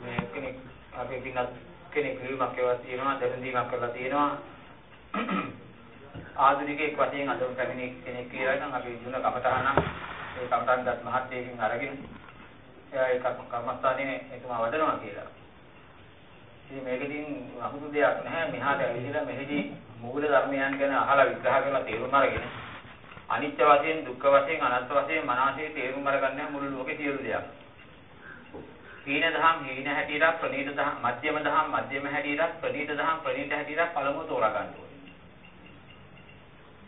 මේ කෙනෙක් අපි පින්නත් කෙනෙක් විමක් ඒවා තියෙනවා දැනුම්දීමක් කරලා තියෙනවා ආධුනිකයෙක් වශයෙන් අඳුන් පැමිණි කෙනෙක් කියලා නම් අපි ජීවන කමතහන ඒ කමතහන් දත් මහත්යකින් අරගෙන එයා ඒක කර්මස්ථානයේ එතුමා වඩනවා කියලා. ඉතින් මේකකින් අමුතු දෙයක් නැහැ මෙහාට ඇවිල්ලා මෙහිදී මූල ධර්මයන් ගැන අහලා විග්‍රහ කරලා තේරුම් අරගෙන අනිත්‍ය වශයෙන් දුක්ඛ වශයෙන් අනන්ත වශයෙන් මනසේ තේරුම් අරගන්න මුළු ලෝකේ සියලු දේක්. හීන දහම් හීන හැටියට ප්‍රනීත දහම් මධ්‍යම දහම් මධ්‍යම හැටියට ප්‍රනීත දහම් ප්‍රනීත හැටියට පළමුව තෝරා ගන්න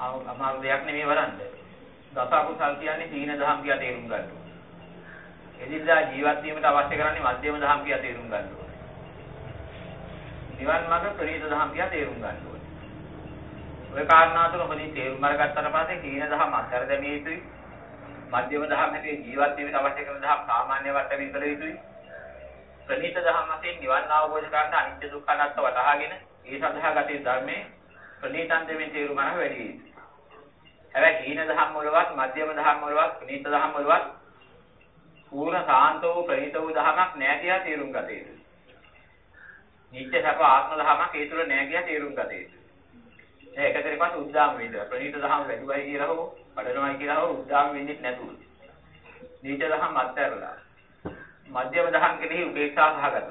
ඕනේ. අමාරු දෙයක් නෙමෙයි වරන්ද. දස අකුසල් කියන්නේ හීන දහම් කියලා තේරුම් ගන්න ඕනේ. එදිනදා ජීවත් වීමට අවශ්‍ය කරන්නේ මධ්‍යම දහම් කියලා තේරුම් ගන්න ඕනේ. නිවන් මාර්ග ප්‍රනීත දහම් කියලා තේරුම් ගන්න ඕනේ. ඔය කාරණා තුන හොඳින් තේරුම් අරගත්තට පස්සේ හීන දහම් අත්හැර දැමිය යුතුයි. මධ්‍යම දහම් හැටියට ජීවත් වීමට අවශ්‍ය කරන දහම් සාමාන්‍ය වට්ටමින් කළ යුතුයි. ප්‍රණීත දහම් වශයෙන් නිවන් අවබෝධ කරගන්න අනිත්‍ය දුක්ඛ අනාත්ම වටහාගෙන ඒ සඳහා ගතේ ධර්මයේ ප්‍රණීතන් දෙමින් තේරුම අරහ වැඩි යුතුයි. හැබැයි හීන දහම් වලවත් මධ්‍යම දහම් වලවත් ප්‍රණීත දහම් වලවත් පූර්ණ සාන්ත වූ ප්‍රණීත වූ දහමක් නැහැ කියලා තේරුම් ගත යුතුයි. නිත්‍ය සප ආත්ම දහමක් ඒ තුල නැහැ කියලා තේරුම් ගත යුතුයි. ඒ එකතරේ පස්සේ උද්දාම වේද ප්‍රණීත දහම් වැඩිවයි කියලා හෝ වඩනවායි කියලා හෝ උද්දාම වෙන්නේ නැතුව. නීච දහම් අත්හැරලා මධ්‍යම දහම් කෙනෙහි උපේක්ෂා සහගතව.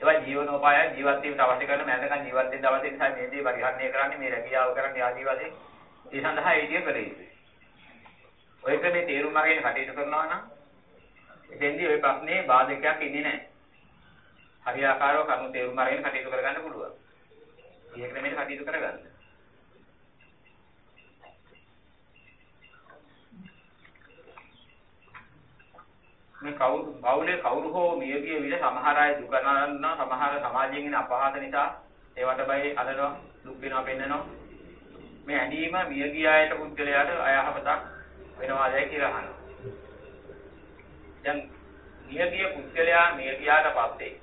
ඒවා ජීවනෝපාය ජීවත් වීමට අවශ්‍ය කරන මනසකන් ජීවත් වෙන්න අවශ්‍ය නිසා මේ දේ පරිහරණය කරන්නේ මේ රැකියාව කරන්නේ ආදී වශයෙන් ඒ සඳහා ඒ විදිය කළ යුතුයි. ඔය ක්‍රමේ තේරුම් අරගෙන කටයුතු කරනවා නම් එතෙන්දී ওই ප්‍රශ්නේ බාධකයක් ඉන්නේ නැහැ. හරියාකාරව කරුණු තේරුම් අරගෙන කටයුතු කරගන්න පුළුවන්. මේ ක්‍රමයට කටයුතු කරගන්න. මේ කවුරු පවුලේ කවුරු හෝ මියගිය විට සමහර අය දුක නරනවා සමහර සමාජයෙන් එන අපහාස නිසා ඒවට බයි අදනවා දුක් වෙනවා පෙන්නනවා මේ ඇඳීම මියගිය අයට පුද්ගලයාට අයහපතක් වෙනවාදයි කියලා අහනවා දැන් මියගිය පුද්ගලයා මියගියාට පස්සේ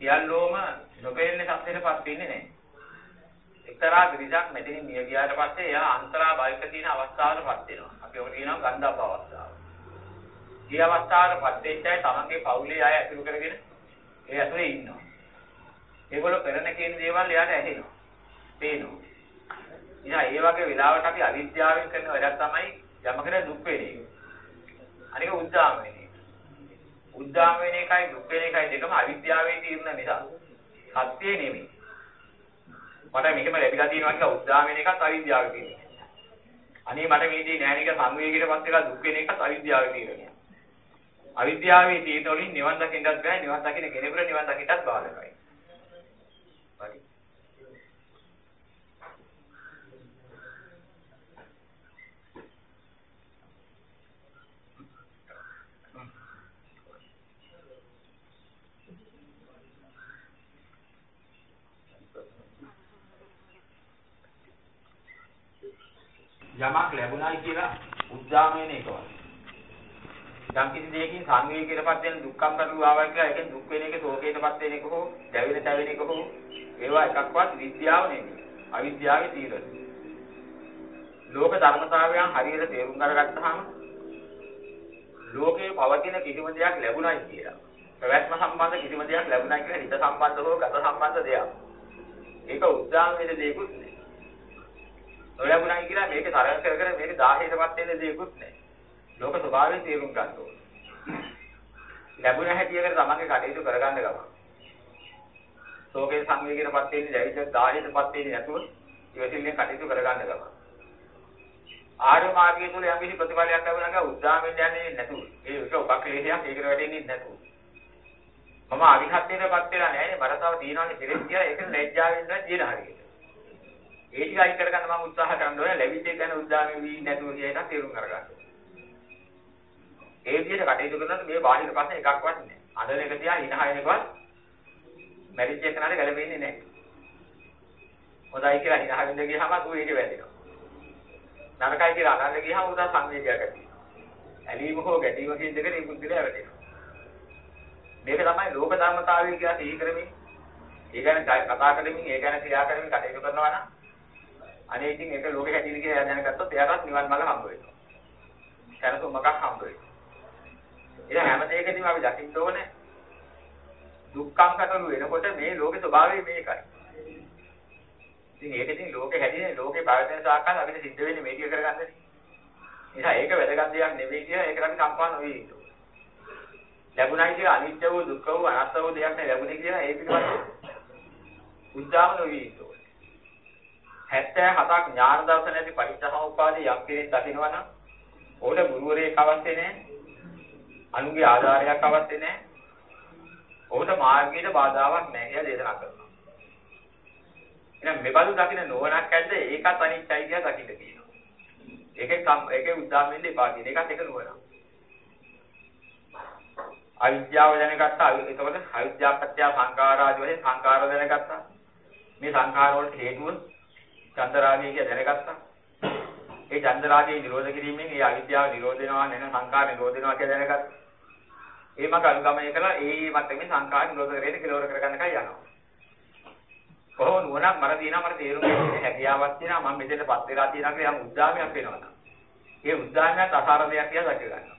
සියල්ලෝම නොපෙන්නේ සත්‍යයටපත් වෙන්නේ නැහැ එක්තරා විරිසක් මෙතනින් මිය ගියාට පස්සේ එයා අන්තරා බයික තියෙන අවස්ථාවකටපත් වෙනවා. අපි ඔකට කියනවා ගන්ධබ්බ අවස්ථාව. මේ අවස්ථාවකටපත් වෙච්ච අය තමන්ගේ පවුලේ අය ඇතුළු කරගෙන ඒ ඇතුලේ ඉන්නවා. ඒගොල්ලෝ කරන කියන දේවල් එයාට ඇහෙනවා. පේනවා. ඉතින් ඒ වගේ වෙලාවට අපි අවිද්‍යාවෙන් කරන වැඩක් තමයි යමකට දුක් වෙන එක. අනික උද්දාම වෙන එක. උද්දාම වෙන එකයි දුක් වෙන එකයි දෙකම අවිද්‍යාවේ තියෙන නිසා. සත්‍ය නෙමෙයි. මට මෙහෙම ලැබිලා තියෙනවා කියලා උද්දාම වෙන එකත් අවිද්‍යාවේ තියෙන. අනේ මට මේ දේ නෑ නේද සංවේගයටපත් වෙලා දුක් වෙන එකත් අවිද්‍යාවේ තියෙනවා. අවිද්‍යාවේ තියෙන වලින් නිවන් දකින්නත් බෑ නිවන් දකින්න කෙනෙකුට නිවන් දකින්නත් බාධායි. හරි. යමක් ලැබුණයි කියලා උද්දාම වෙන එක වගේ. යම් කිසි දෙයකින් සංවේගයකටපත් වෙන දුක්ඛම් කරු ආවා කියලා ඒකෙන් දුක් වෙන එක ශෝකයටපත් වෙන එක හෝ දැවෙන තැවෙන එක හෝ ඒවා එකක්වත් විද්‍යාව නෙමෙයි. අවිද්‍යාවේ තීරණ. ලෝක ධර්මතාවයන් හරියට තේරුම් අරගත්තාම ලෝකේ පවතින කිසිම දෙයක් ලැබුණයි කියලා. ප්‍රවැත්ම සම්බන්ධ කිසිම දෙයක් ලැබුණයි කියලා හිත සම්බන්ධ හෝ ගත සම්බන්ධ දෙයක්. ඒක උද්දාම වෙන දෙයක්ුත් නෙමෙයි. නොලැබුණයි කියලා මේක තරඟ කර කර මේක 1000ටපත් වෙන්න දෙයක්ුත් නැහැ. ලෝක ස්වභාවයෙන් තේරුම් ගන්න ඕනේ. ලැබුණ හැටියකට තමන්ගේ කටයුතු කරගන්න ගමන්. ශෝකේ සංවේගයටපත් වෙන්නේ දැවිච්ච 1000ටපත් වෙන්නේ නැතුව ඉවසිල්ලෙන් කටයුතු කරගන්න ගමන්. ආර්ය මාර්ගය තුළ යම් කිසි ප්‍රතිඵලයක් ලැබුණා නම් උද්දාමෙන් යන්නේ නැතුව. ඒ එක උපක්ලේශයක් ඒකට වැටෙන්නේ නැතුව. මම අවිහත්ත්වයටපත් වෙලා නැහැ නේ මට තව තියෙනවානේ කෙලෙස් කියලා ඒක ලැජ්ජාවෙන් දැන් ජීන හරියට. ඒ ටික අයින් කරගන්න මම උත්සාහ කරන්න ඕනේ ලැබිච්ච එක ගැන උද්දාමෙ වී නැතුව කියන එක තේරුම් කරගන්න. ඒ විදිහට කටයුතු කරනකොට මේ බාහිර ප්‍රශ්න එකක්වත් නැහැ. අඳන එක තියා ඉනහයන එකවත් මැරිච්ච එක නේද ගැලපෙන්නේ නැහැ. හොඳයි කියලා ඉනහින්ද ගියහම ඌ ඒක වැදෙනවා. නරකයි කියලා අනන්න ගියහම උදා සංවේගයක් ඇති. ඇලීම හෝ ගැටීම කියන දෙක මේ බුද්ධිලා වැටෙනවා. මේක තමයි ලෝක ධර්මතාවය කියලා සිහි කරමින් ඒ ගැන කතා කරමින් ඒ ගැන ක්‍රියා කරමින් කටයුතු කරනවා නම් අනේ ඉතින් ඒක ලෝකෙ හැටියට කියලා දැනගත්තොත් එයාටත් නිවන් මඟ හම්බ වෙනවා. දැනතු මොකක් හම්බ වෙන්නේ. ඒ හැම දෙයකදීම අපි දකින්න ඕනේ දුක්ඛම් කටළු වෙනකොට මේ ලෝකේ ස්වභාවය මේකයි. ඉතින් ඒක ඉතින් ලෝකේ හැදෙන්නේ ලෝකේ පවතින සාකල් අපිට සිද්ධ වෙන්නේ මේක කරගන්නනේ. නිසා ඒක වැදගත් දෙයක් නෙවෙයි කියලා ඒකට අපි සම්පන්න නොවී ඉන්න ඕනේ. ලැබුණයි කියලා අනිත්‍ය වූ දුක්ඛ වූ අනාත්ම වූ දෙයක් නෑ ලැබුණේ කියලා ඒ පිළිබඳව උද්දාම නොවී ඉන්න ඕනේ. 77ක් ඥාන දර්ශන ඇති පටිච්චසමුප්පාදේ යම් කෙනෙක් දකිනවා නම් ඕකට ගුරුවරයෙක් අවශ්‍ය නෑ. අනුගේ ආධාරයක් අවශ්‍ය නෑ. ඕකට මාර්ගයට බාධාවක් නෑ කියලා දේශනා කරනවා. එහෙනම් මෙබඳු දකින්න නොවනක් ඇද්ද ඒකත් අනිත්‍යයි කියලා දකින්න කියනවා. ඒකේ ඒකේ උද්දාම වෙන්න එපා කියන එකත් එක නුවණක්. අවිද්‍යාව දැනගත්තා. එතකොට අවිද්‍යාව පත්‍ය සංඛාර ආදී වශයෙන් සංඛාර දැනගත්තා. මේ සංඛාර වලට හේතුව චන්දරාගය කියලා දැනගත්තා. ඒ චන්දරාගය නිරෝධ කිරීමෙන් ඒ අවිද්‍යාව නිරෝධ වෙනවා නැන සංඛාර නිරෝධ වෙනවා කියලා දැනගත්තා. ඒ මඟ අනුගමනය කළා ඒ මට්ටමේ සංඛාර නිරෝධ කරගෙන කෙලවර කරගන්නකයි යනවා. කොහොම නුවණක් මර දිනා මට තේරුම් ගන්න හැකියාවක් තියෙනවා මම මෙතනපත් වෙලා තියෙනවා කියලා යම් උද්දාමයක් වෙනවා. ඒ උද්දාමයක් අසාර දෙයක් කියලා දැක ගන්නවා.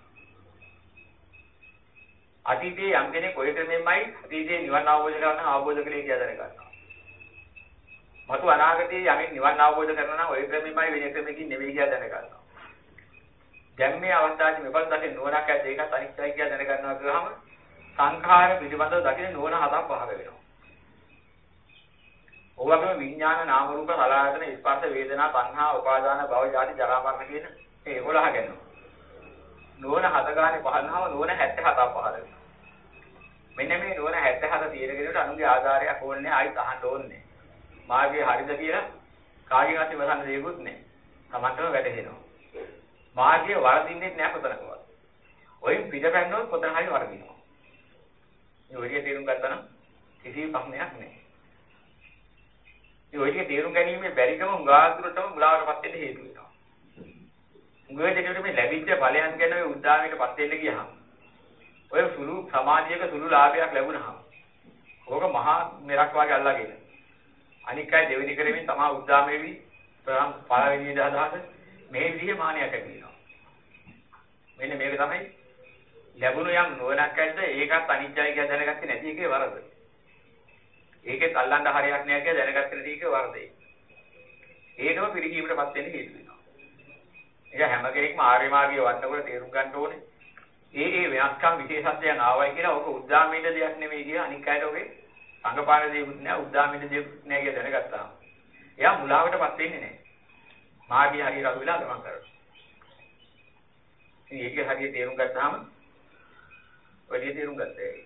අතීතයේ යම් කෙනෙක් ඔය ක්‍රමෙන්මයි අතීතයේ නිවන් අවබෝධ කරගන්න අවබෝධ කළේ කියලා දැනගන්නවා. මතු අනාගතයේ යමින් නිවන් අවබෝධ කරනවා නම් ඔය ක්‍රමෙන්මයි වෙන ක්‍රමකින් නෙවෙයි කියලා දැනගන්නවා. දැන් මේ අවස්ථාවේ මෙපල් දකින්න නුවණක් ඇද්ද ඒකත් අනිත්‍යයි කියලා දැනගන්නවා කියලාම සංඛාර පිළිබඳව දකින්න නුවණ හතක් පහළ වෙනවා. ඔයගොල්ලෝ විඥාන නාම රූප සලආයතන ස්පර්ශ වේදනා සංහා උපාදාන භව ජාති ජරා මරණ කියන මේ 11 ගන්නවා. නුවණ හත ගානේ පහළනම නුවණ 77ක් පහළ වෙනවා. මෙන්න මේ නුවණ 77 තියෙන කෙනෙකුට අනුගේ ආධාරයක් ඕනේ ආයිත් අහන්න ඕනේ. මාර්ගය හරිද කියලා කාගෙන්වත් ඉවසන්න දෙයක්වත් නැහැ. Tamanටම වැටහෙනවා. මාර්ගය වරදින්නේ නැහැ කොතනකවත්. ඔයින් පිටපැන්නොත් කොතන හරි වරදිනවා. මේ ඔය තේරුම් ගත්තා නම් කිසි ප්‍රශ්නයක් නැහැ. මේ ඔය තේරුම් ගැනීමේ බැරිකම උගාතුරටම මුලාවටපත් වෙන්න හේතු වෙනවා. උගේ දෙකට මේ ලැබිච්ච ඵලයන් ගැන ඔය උද්දාමයටපත් වෙන්න ගියහම ඔය සුළු සමාජයක සුළු ලාභයක් ලැබුණාම ඕක මහා මෙරක් වගේ අල්ලගෙන අනික් අය දෙවෙනි කරමින් තමා උද්දාමෙවි ප්‍රම් පළවෙනි දහදහස මේ විදිහේ මානයක් ඇති වෙනවා. මෙන්න මේක තමයි ලැබුණු යම් නුවණක් ඇද්ද ඒකත් අනිත්‍යයි කියලා දැනගත්තේ නැති එකේ වරද? ඒකෙත් අල්ලන්න හරියක් නෑ කියලා දැනගත්තේ නැති එකේ වරදේ. ඒකම පිළිගීමටපත් වෙන්න හේතු වෙනවා. ඒක හැම කෙනෙක්ම ආර්ය මාර්ගයේ වන්නකොට තේරුම් ගන්න ඕනේ. ඒ ඒ වෙනස්කම් විශේෂත්වයන් ආවයි කියලා ඔක උද්දාමින්ද දෙයක් නෙමෙයි කියලා අනික් අයට ඔගේ සංගපාන දෙයක්වත් නෑ උද්දාමින්ද දෙයක්වත් නෑ කියලා දැනගත්තාම. එයා මුලාවටපත් වෙන්නේ නෑ මාර්ගය හරියට අහු වෙලා ගමන් කරනවා ඉතින් ඒක හරියට තේරුම් ගත්තාම ඔය තේරුම් ගත්තා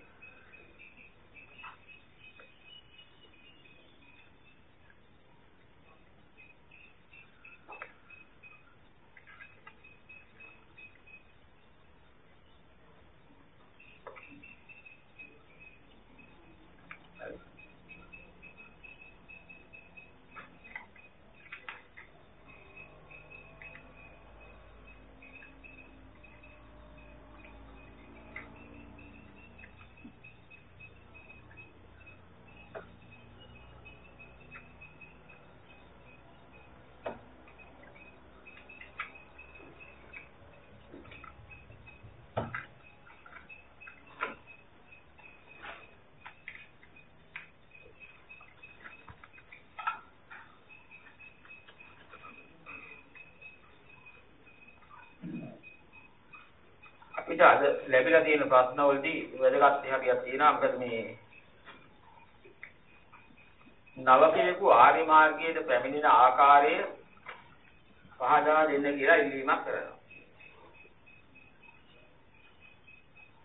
අපිට අද ලැබිලා තියෙන ප්‍රශ්න වලදී වැදගත් හරියක් තියෙනවා මොකද මේ නවකයේකු ආරි මාර්ගයේ පැමිණෙන ආකාරය පහදා දෙන්න කියලා ඉල්ලීමක් කරනවා.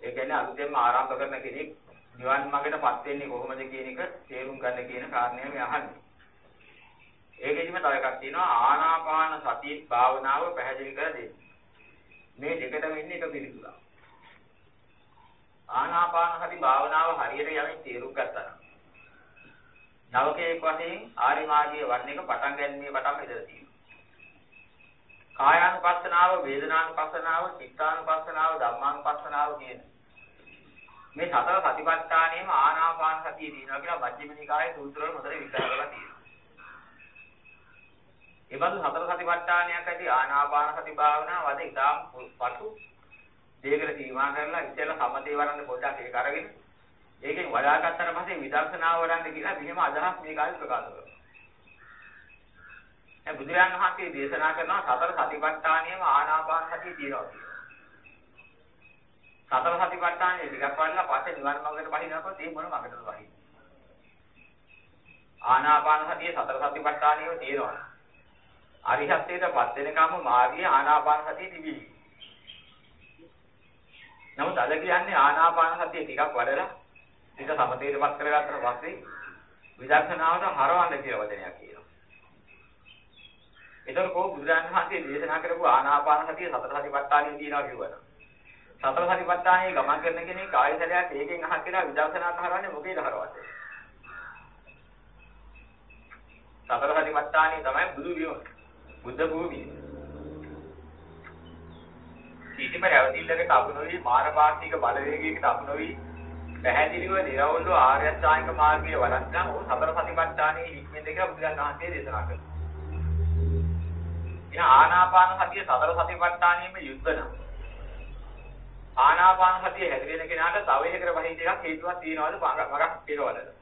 ඒ කියන්නේ අලුතෙන්ම ආරම්භ කරන කෙනෙක් නිවන් මාර්ගයටපත් වෙන්නේ කොහොමද කියන එක තේරුම් ගන්න කියන කාරණය මේ අහන්නේ. ඒකෙදිම තව එකක් තියෙනවා ආනාපාන සති භාවනාව පැහැදිලි කර දෙන්න. මේ දෙකටම ඉන්නේ එක පිළිතුරක්. ආනාපාන සති භාවනාව හරියට යමින් තේරුම් ගත්තා නම් නවකයේ වශයෙන් ආරි මාර්ගයේ වර්ණ එක පටන් ගැනීමේ පටන් ඉඳලා තියෙනවා. කායානුපස්සනාව, වේදනානුපස්සනාව, චිත්තානුපස්සනාව, ධම්මානුපස්සනාව කියන මේ සතර සතිපට්ඨානෙම ආනාපාන සතිය දිනනවා කියලා මජ්ක්‍ධිම නිකායේ සූත්‍ර වල මොතර විග්‍රහ කරලා තියෙනවා. ඒ බඳු සතර සතිපට්ඨානයක් ඇති ආනාපාන සති භාවනාව අද ඉතාම පසු දෙයකට සීමා කරලා ඉතල සමතේ වරන්න පොඩ්ඩක් ඒක අරගෙන ඒකෙන් වඩා ගන්නතර පස්සේ විදර්ශනාව වඩන්න කියලා මෙහෙම අදහස් මේ කාලේ ප්‍රකාශ කරනවා. දැන් බුදුරජාණන් වහන්සේ දේශනා කරනවා සතර සතිපට්ඨානියම ආනාපාන සතිය තියෙනවා කියලා. සතර සතිපට්ඨානයේ ටිකක් වඩලා පස්සේ නිවන් මාර්ගයට පහිනකොට ඒ මොන මාර්ගයටද පහින්නේ? ආනාපාන සතිය සතර සතිපට්ඨානියම තියෙනවා. අරිහත්ත්වයටපත් වෙනකම් මාර්ගයේ ආනාපාන සතිය තිබී. නමුත් අද කියන්නේ ආනාපාන සතිය ටිකක් වඩලා ටික සමතේටපත් කරගත්තට පස්සේ විදර්ශනාවට හරවන්න කියලා වචනයක් කියනවා. ඒතර කෝ බුදුරජාණන් වහන්සේ දේශනා කරපු ආනාපාන සතිය සතර සතිපට්ඨානෙ තියෙනවා කියවන. සතර සතිපට්ඨානෙ ගමන් කරන කෙනෙක් ආයතනයක් ඒකෙන් අහක් කියලා විදර්ශනාවට හරවන්නේ මොකේද හරවන්නේ? සතර සතිපට්ඨානෙ තමයි බුදු විම. බුද්ධ භූමිය. කිසිම රැවටිල්ලකට අබු නොවි මානපාක්ෂික බලවේගයකට අබු නොවි පැහැදිලිව නිරවුල්ව ආර්ය අෂ්ටාංගික මාර්ගයේ වඩන්නා ඕ සතර සතිපට්ඨානයේ හික්මෙන්ද කියලා බුදුන් වහන්සේ දේශනා කළා. එන ආනාපාන සතිය සතර සතිපට්ඨානියෙම යුද්ධන. ආනාපාන සතිය හැදෙන කෙනාට තව එකකට වහින්න එකක් හේතුවක් තියනවාද මගක් පිරවලද?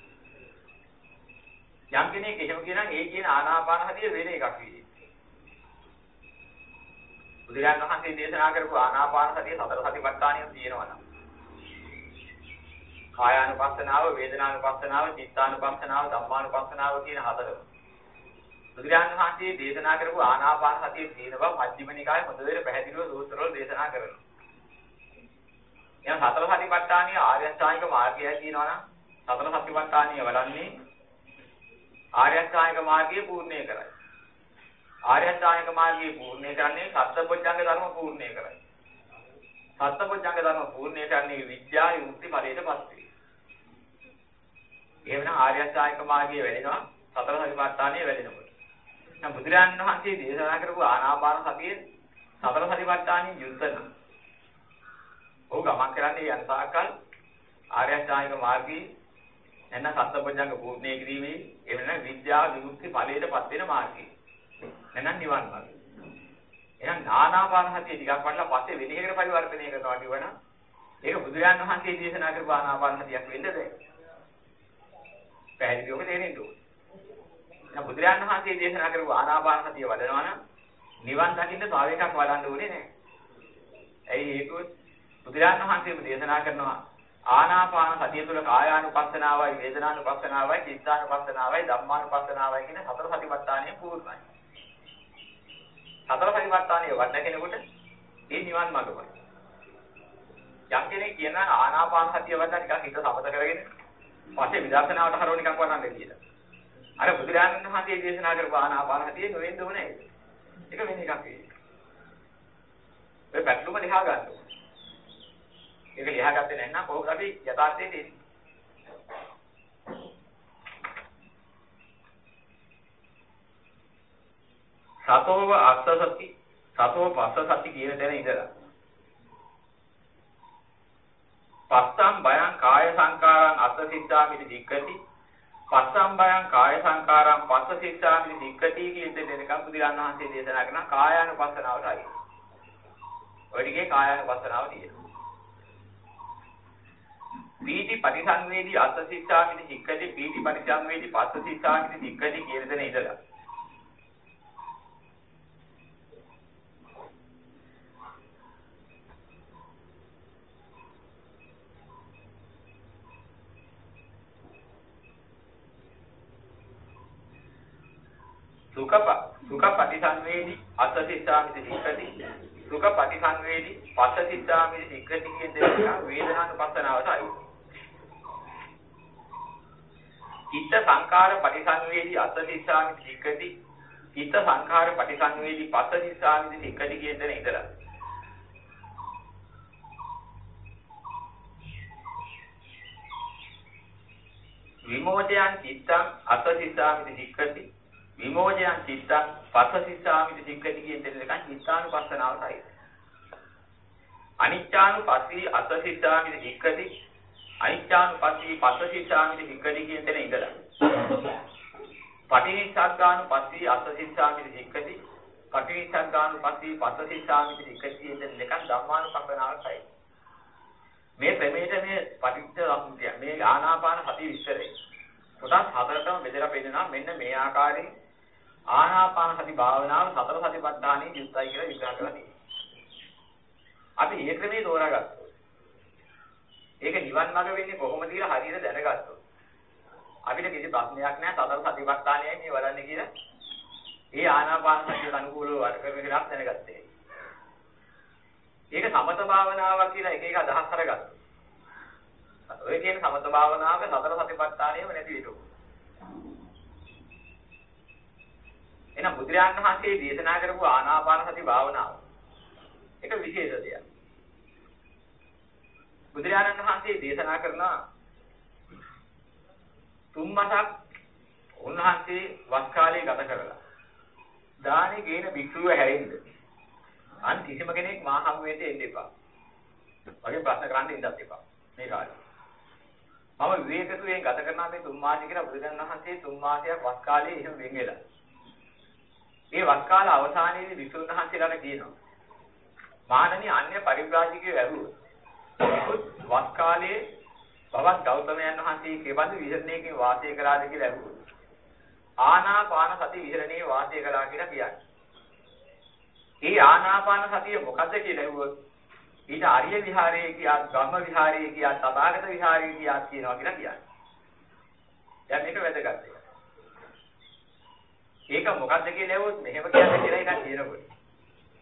යම් කෙනෙක් එහෙම කියනනම් ඒ කියන ආනාපාන සතිය වෙන එකක් විදිහට. බුදුරජාණන් වහන්සේ දේශනා කරපු ආනාපාන සතිය සතර සතිපට්ඨානියම තියෙනවා නම් කායානුපස්සනාව, වේදනානුපස්සනාව, චිත්තානුපස්සනාව, ධම්මානුපස්සනාව කියන හතරම. බුදුරජාණන් වහන්සේ දේශනා කරපු ආනාපාන සතිය තියෙන බව මජ්ක්‍ධිම නිකායේ හොඳට පැහැදිලිව සූත්‍රවල දේශනා කරනවා. එහෙනම් සතර සතිපට්ඨානිය ආර්ය අෂ්ටාංගික මාර්ගය තියෙනවා නම් සතර සතිපට්ඨානිය වඩන්නේ ආර්ය අෂ්ටාංගික මාර්ගය පූර්ණේ කරයි. ආර්ය අෂ්ටාංගික මාර්ගය පූර්ණේ කරන්නේ සත්පුජ්ජංග ධර්ම පූර්ණේ කරයි. සත්පුජ්ජංග ධර්ම පූර්ණේ කරන්නේ විද්‍යා යුක්ති ඵලයට පස්සේ. එහෙමනම් ආර්ය අෂ්ටාංගික මාර්ගය වැඩෙනවා සතර සතිපට්ඨානිය වැඩෙනකොට. දැන් බුදුරජාණන් වහන්සේ දේශනා කරපු ආනාපාන සතියේ සතර සතිපට්ඨානිය යුද්ධන. ඔහු ගමන් කරන්නේ යන සාකල් ආර්ය අෂ්ටාංගික මාර්ගයේ එන්න සත්පුජ්ජංග පූර්ණේ කිරීමේ එවන විද්‍යා විමුක්ති ඵලයට පත් වෙන මාර්ගය. නැත්නම් නිවන් මාර්ගය. එහෙනම් නානාපාන හතිය ටිකක් වඩලා පස්සේ වෙලෙහෙකට පරිවර්තනය කරනවා කියවනම් ඒක බුදුරජාණන් වහන්සේ දේශනා කරපු ආනාපාන හතියක් වෙන්නද? පැහැදිලිවම තේරෙන්න ඕනේ. එහෙනම් බුදුරජාණන් වහන්සේ දේශනා කරපු ආනාපාන හතිය වඩනවා නම් නිවන් දකින්න තව එකක් වඩන්න ඕනේ නැහැ. ඇයි හේතුව? බුදුරජාණන් වහන්සේම දේශනා කරනවා ආනාපාන සතිය තුළ කායානුපස්සනාවයි වේදනානුපස්සනාවයි චිත්තානුපස්සනාවයි ධම්මානුපස්සනාවයි කියන හතර සතිපට්ඨානය පූර්ණයි. සතර පරිවර්තනයේ වඩන කෙනෙකුට ඒ නිවන් මාර්ගමයි. යම් කෙනෙක් කියන ආනාපාන සතිය වඩන නිකන් හිත සමත කරගෙන පස්සේ විදර්ශනාවට හරව නිකන් වඩන්න කියලා. අර බුදුරජාණන් වහන්සේ දේශනා කරපු ආනාපාන සතිය නොවෙන්න ඕනේ. ඒක වෙන එකක් වෙයි. ඒ පැටලුම ලියා ගන්න ඕනේ. ඒක ලියා ගත්තේ නැත්නම් කොහොමද අපි යථාර්ථයේ තියෙන්නේ? සතෝව අස්ස සති සතෝ පස්ස සති කියන තැන ඉඳලා පස්සම් බයං කාය සංකාරං අස්ස සිද්ධාමිති දික්කති පස්සම් බයං කාය සංකාරං පස්ස සිද්ධාමිති දික්කති කියන දෙන්නකම් බුදුරජාණන් වහන්සේ දේශනා කරන කායානුපස්සනාවටයි. ඔය ටිකේ කායානුපස්සනාව තියෙනවා. පීටි පරිසංවේදී අස්ස සිද්ධාමිති දික්කති පීටි පරිසංවේදී පස්ස සිද්ධාමිති දික්කති කියන දෙන ඉඳලා සුඛ සුඛ පටිසංවේදී අස සිතාමිති සික්කති. සුඛ පටිසංවේදී පස්ස සිතාමිති සික්කති කියන දෙක වේදනානුපස්සනාවටයි චිත්ත සංකාර පටිසංවේදී අස සිතාමිති සික්කති. චිත්ත සංකාර පටිසංවේදී පස්ස සිතාමිති සික්කති කියන දෙන ඉඳලා විමෝචයන් චිත්තං අස සිතාමිති සික්කති. විමෝචයන් චිත්තං පස්සසිස්සාමිති සික්කති කියන දෙන්නකන් චිත්තානුපස්සනාවටයි. අනිච්චානුපස්සී අස්සසිස්සාමිති සික්කති අනිච්චානුපස්සී පස්සසිස්සාමිති සික්කති කියන දෙන ඉඳලා පටිනිස්සග්ගානු පස්සී අස්සසිස්සාමිති සික්කති පටිනිස්සග්ගානු පස්සී පස්සසිස්සාමිති සික්කති කියන දෙකක් ධම්මානුපස්සනාවයි. මේ ක්‍රමයට මේ පටිච්ච සමුප්පය මේ ආනාපාන සති විස්තරය. කොටස් හතරටම බෙදලා පෙන්නනවා මෙන්න මේ ආකාරයෙන් ආනාපාන සති භාවනාව සතර සතිපට්ඨානෙ යුක්තයි කියලා විග්‍රහ කරලා තියෙනවා. අපි මේ ක්‍රමයේ තෝරාගත්තා. ඒක නිවන් මාර්ග වෙන්නේ කොහොමද කියලා හරියට දැනගත්තොත්. අපිට කිසි ප්‍රශ්නයක් නැහැ සතර සතිපට්ඨානයයි මේ වඩන්නේ කියලා. ඒ ආනාපාන සතියට අනුකූලව වැඩ කරන විදිහක් දැනගත්තේ. ඒක සමත භාවනාවක් කියලා එක එක අදහස් කරගත්තා. ඔය කියන සමත භාවනාවක සතර සතිපට්ඨානයම නැති විදිහ. එහෙනම් බුදුරජාණන් වහන්සේ දේශනා කරපු ආනාපාන සති භාවනාව ඒක විශේෂ දෙයක්. බුදුරජාණන් වහන්සේ දේශනා කරන තුන් මාසක් උන්වහන්සේ වස් කාලේ ගත කරලා දානි ගේන භික්ෂුව හැරෙන්න අන් කිසිම කෙනෙක් මා හමු වෙන්න එන්න එපා. වගේ ප්‍රශ්න කරන්න ඉඳත් එපා. මේ කාලේ. මම විවේකතුයෙන් ගත කරන මේ තුන් මාසෙ කියලා බුදුරජාණන් වහන්සේ තුන් මාසයක් වස් කාලේ එහෙම වෙන් වෙලා. ඒ වස් කාල අවසානයේදී භික්ෂුන් වහන්සේලාට කියනවා. මානනී අන්‍ය පරිබ්‍රාජිකයෝ ඇහුවොත් වස් කාලයේ බවත් ගෞතමයන් වහන්සේ කෙබඳු විහරණයකින් වාසය කළාද කියලා අහුවොත් ආනාපාන සති විහරණේ වාසය කළා කියලා කියන්නේ. ඒ ආනාපාන සතිය මොකද්ද කියලා අහුවොත් ඊට ආර්ය විහාරයේ කියා ධම්ම විහාරයේ කියා තථාගත විහාරයේ කියා කියනවා කියලා කියන්නේ. දැන් මේක වැදගත් එක. ඒක මොකද්ද කියලා ඇහුවොත් මෙහෙම කියන්නේ කියලා එකක් කියනකොට.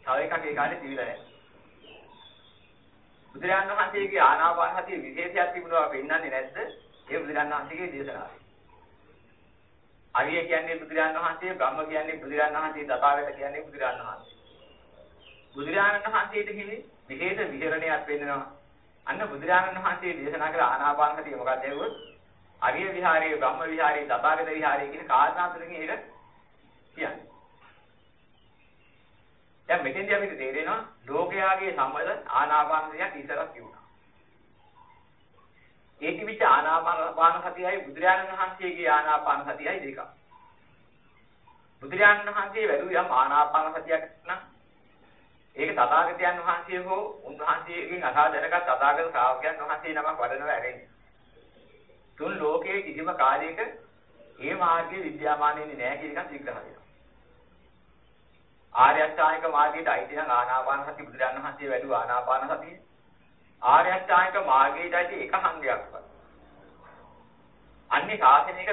තව එකක් ඒ කාලේ තිබිලා නැහැ. බුදුරජාණන් වහන්සේගේ ආනාපාන සතිය විශේෂයක් තිබුණා පෙන්වන්නේ නැද්ද? ඒ බුදුරජාණන් වහන්සේගේ දේශනාවේ. අරිය කියන්නේ බුදුරජාණන් වහන්සේ, බ්‍රහ්ම කියන්නේ බුදුරජාණන් වහන්සේ, තථාගත කියන්නේ බුදුරජාණන් වහන්සේ. බුදුරජාණන් වහන්සේට හිමි විශේෂ විහරණයක් වෙන්නවා. අන්න බුදුරජාණන් වහන්සේ දේශනා කළ ආනාපාන සතිය මොකක්ද ඇහුවොත්? අරිය විහාරයේ, බ්‍රහ්ම විහාරයේ, තථාගත විහාරයේ කියන කාරණා තුනකින් ඒක කියන්නේ. දැන් මෙතෙන්දී අපිට තේරෙනවා ලෝකයාගේ සම්මත ආනාපානසතියක් ඉස්සරහ තිබුණා. ඒ තිබිච්ච ආනාපාන සතියයි බුදුරජාණන් වහන්සේගේ ආනාපාන සතියයි දෙකක්. බුදුරජාණන් වහන්සේ වැළු යම් ආනාපාන සතියක් නම් ඒක තථාගතයන් වහන්සේ හෝ උන්වහන්සේගෙන් අසා දැනගත් තථාගත ශ්‍රාවකයන් වහන්සේ නමක් වඩනවා ඇරෙන්නේ. තුන් ලෝකයේ කිසිම කාලයක මේ මාර්ගයේ විද්‍යාමානෙන්නේ නැහැ කියන එකත් විග්‍රහ වෙනවා. ආර්ය අෂ්ටාංගික මාර්ගයට අයිති නම් ආනාපාන සති බුදුරජාණන් වහන්සේ වැඩි ආනාපාන සතිය. ආර්ය අෂ්ටාංගික මාර්ගයට අයිති එක හංගයක්වත්. අන්නේ ශාසනික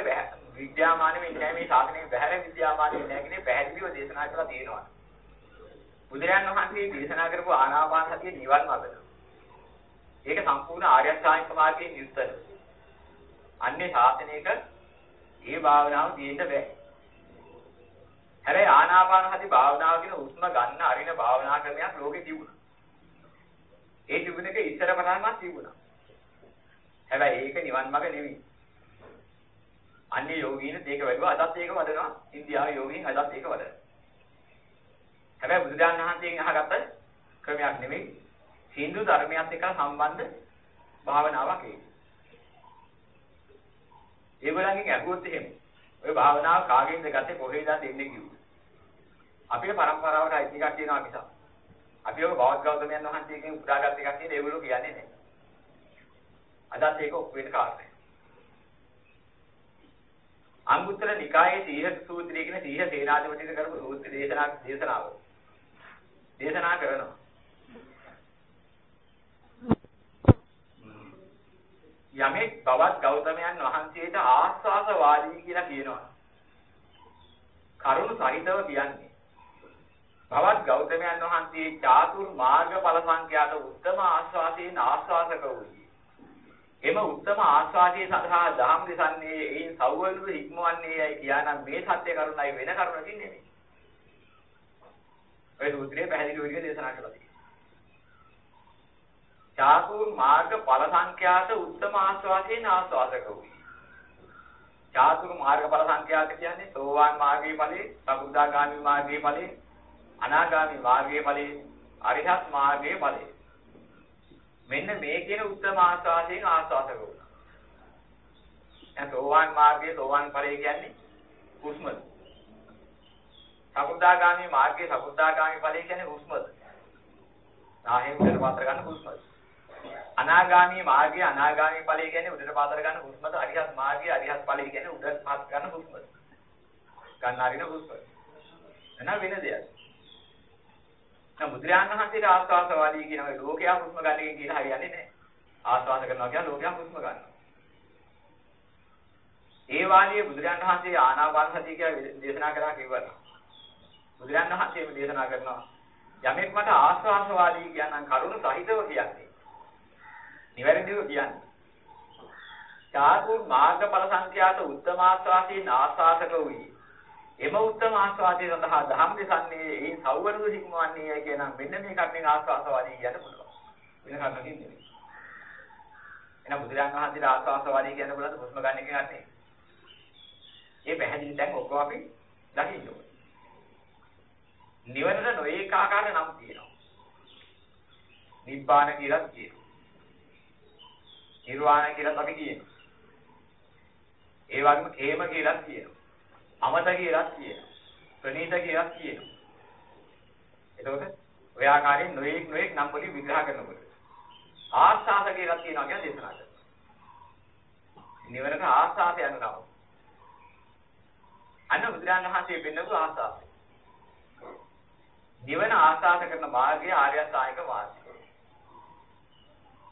විද්‍යාමානෙ වෙන්නේ මේ ශාසනික බහැර විද්‍යාමානෙ නැහැ කියන්නේ පැහැදිලිව දේශනා කරලා තියෙනවා. බුදුරජාණන් වහන්සේ දේශනා කරපු ආනාපාන සතිය නිවන් මාර්ගය. ඒක සම්පූර්ණ ආර්ය අෂ්ටාංගික මාර්ගයේ නිර්තර. අන්නේ ශාසනික ඒ භාවනාව තියෙන්න බෑ. හැබැයි ආනාපාන සති භාවනාව කියන උස්ම ගන්න අරින භාවනා ක්‍රමයක් ලෝකේ තිබුණා. ඒ තිබුණේක ඉස්සර පටන්ම තිබුණා. හැබැයි ඒක නිවන් මාර්ග නෙවෙයි. අන්‍ය යෝගීන් ඒක වැඩුවා අදත් ඒක වඩනවා. ඉන්දියාවේ යෝගීන් අදත් ඒක වඩනවා. හැබැයි බුදුදාන වහන්සේගෙන් අහගත්ත ක්‍රමයක් නෙවෙයි. Hindu ධර්මයත් එක්ක සම්බන්ධ භාවනාවක් ඒක. ඒගොල්ලන්ගෙන් අහුවොත් එහෙම ඔය භාවනාව කාගෙන්ද ගත්තේ කොහෙන්ද දෙන්නේ කිව්වා. අපේ પરම්පරාවට අයිති එකක් තියෙනවා මිසක්. අපි ඔබ බෞද්ධ ගෞතමයන් වහන්සේගෙන් උදාගත් එකක් කියන ඒගොල්ලෝ කියන්නේ නැහැ. අදත් ඒක ඔප්පුවෙන කාරණේ. අංගුත්තර නිකායේ සීහ සූත්‍රය කියන සීහ සේනාධිපතිට කරපු සූත්‍ර දේශනා දේශනාව. දේශනා කරනවා. යමෙක් බවත් ගෞතමයන් වහන්සේට ආස්වාසවාදී කියලා කියනවා. කරුණ සහිතව කියන්නේ බවත් ගෞතමයන් වහන්සේ චාතුර් මාර්ගඵල සංඛ්‍යාත උත්තම ආස්වාදයෙන් ආස්වාදක වූයේ. එම උත්තම ආස්වාදයේ සඳහා දහම් දෙසන්නේ එයින් සවවලු හික්මවන්නේයයි කියානම් මේ සත්‍ය කරුණයි වෙන කරුණකින් නෙමෙයි. ඔය සූත්‍රයේ පැහැදිලිව විදිහට දේශනා කළා තියෙනවා. චාතුර් මාර්ගඵල සංඛ්‍යාත උත්තම ආස්වාදයෙන් ආස්වාදක වූයේ. චාතුර් මාර්ගඵල සංඛ්‍යාත කියන්නේ සෝවාන් මාර්ගයේ ඵලයේ, සකුදාගාමි මාර්ගයේ ඵලයේ අනාගාමි මාර්ගයේ ඵලයේ අරිහත් මාර්ගයේ ඵලයේ මෙන්න මේ කියන උත්තම ආස්වාදයෙන් ආස්වාදක වුණා. දැන් සෝවාන් මාර්ගයේ සෝවාන් ඵලය කියන්නේ හුස්මද? සකුද්දාගාමී මාර්ගයේ සකුද්දාගාමී ඵලය කියන්නේ හුස්මද? නාහයෙන් උඩට පාතර ගන්න හුස්මද? අනාගාමී මාර්ගයේ අනාගාමී ඵලය කියන්නේ උඩට පාතර ගන්න හුස්මද? අරිහත් මාර්ගයේ අරිහත් ඵලය කියන්නේ උඩට පාතර ගන්න හුස්මද? ගන්න අරින හුස්මද? එන වෙන දෙයක්. දැන් බුදුරජාණන් වහන්සේට ආස්වාසවාදී කියන ඔය ලෝකයා හුස්ම ගන්න එක කියලා හරියන්නේ නැහැ. ආස්වාස කරනවා කියන්නේ ලෝකයා හුස්ම ගන්නවා. ඒ වාදී බුදුරජාණන් වහන්සේ ආනාපාන සතිය කියලා දේශනා කළා කිව්වා. බුදුරජාණන් වහන්සේ මේ දේශනා කරනවා යමෙක් මට ආස්වාසවාදී කියනනම් කරුණ සහිතව කියන්නේ. නිවැරදිව කියන්නේ. චාතුර් මාර්ගඵල සංඛ්‍යාත උත්තම ආස්වාසීන් ආස්වාසක වූයි. එම උත්තම ආස්වාදයේ සඳහා ධම් දෙසන්නේ ඒ සවවලු හික්මවන්නේ කියන මෙන්න මේ කර්ණික ආස්වාසවාදී කියන්න පුළුවන්. වෙන කර්ණකින් නෙවෙයි. එහෙනම් බුදුරජාණන් වහන්සේට ආස්වාසවාදී කියන්න පුළුවන් හුස්ම ගන්න එක ගන්නනේ. මේ පැහැදිලි දැන් ඔක්කොම අපි දකින්න ඕනේ. නිවනට නොඒක ආකාර නම් තියෙනවා. නිබ්බාන කියලා කියනවා. නිර්වාණ කියලා අපි කියනවා. ඒ වගේම හේම කියලා කියනවා. අමත කියලා කියනවා. ප්‍රණීත කියලා කියනවා. එතකොට ඔය ආකාරයෙන් නොඑක් නොඑක් නම් වලින් විග්‍රහ කරනකොට ආස්වාද කියලා කියනවා කියන දේශනා කරනවා. නිවනට ආස්වාද යන නම. අන්න බුදුරජාණන් වහන්සේ පෙන්නපු ආස්වාද. නිවන ආස්වාද කරන මාර්ගය ආර්ය අෂ්ටාංගික මාර්ගය.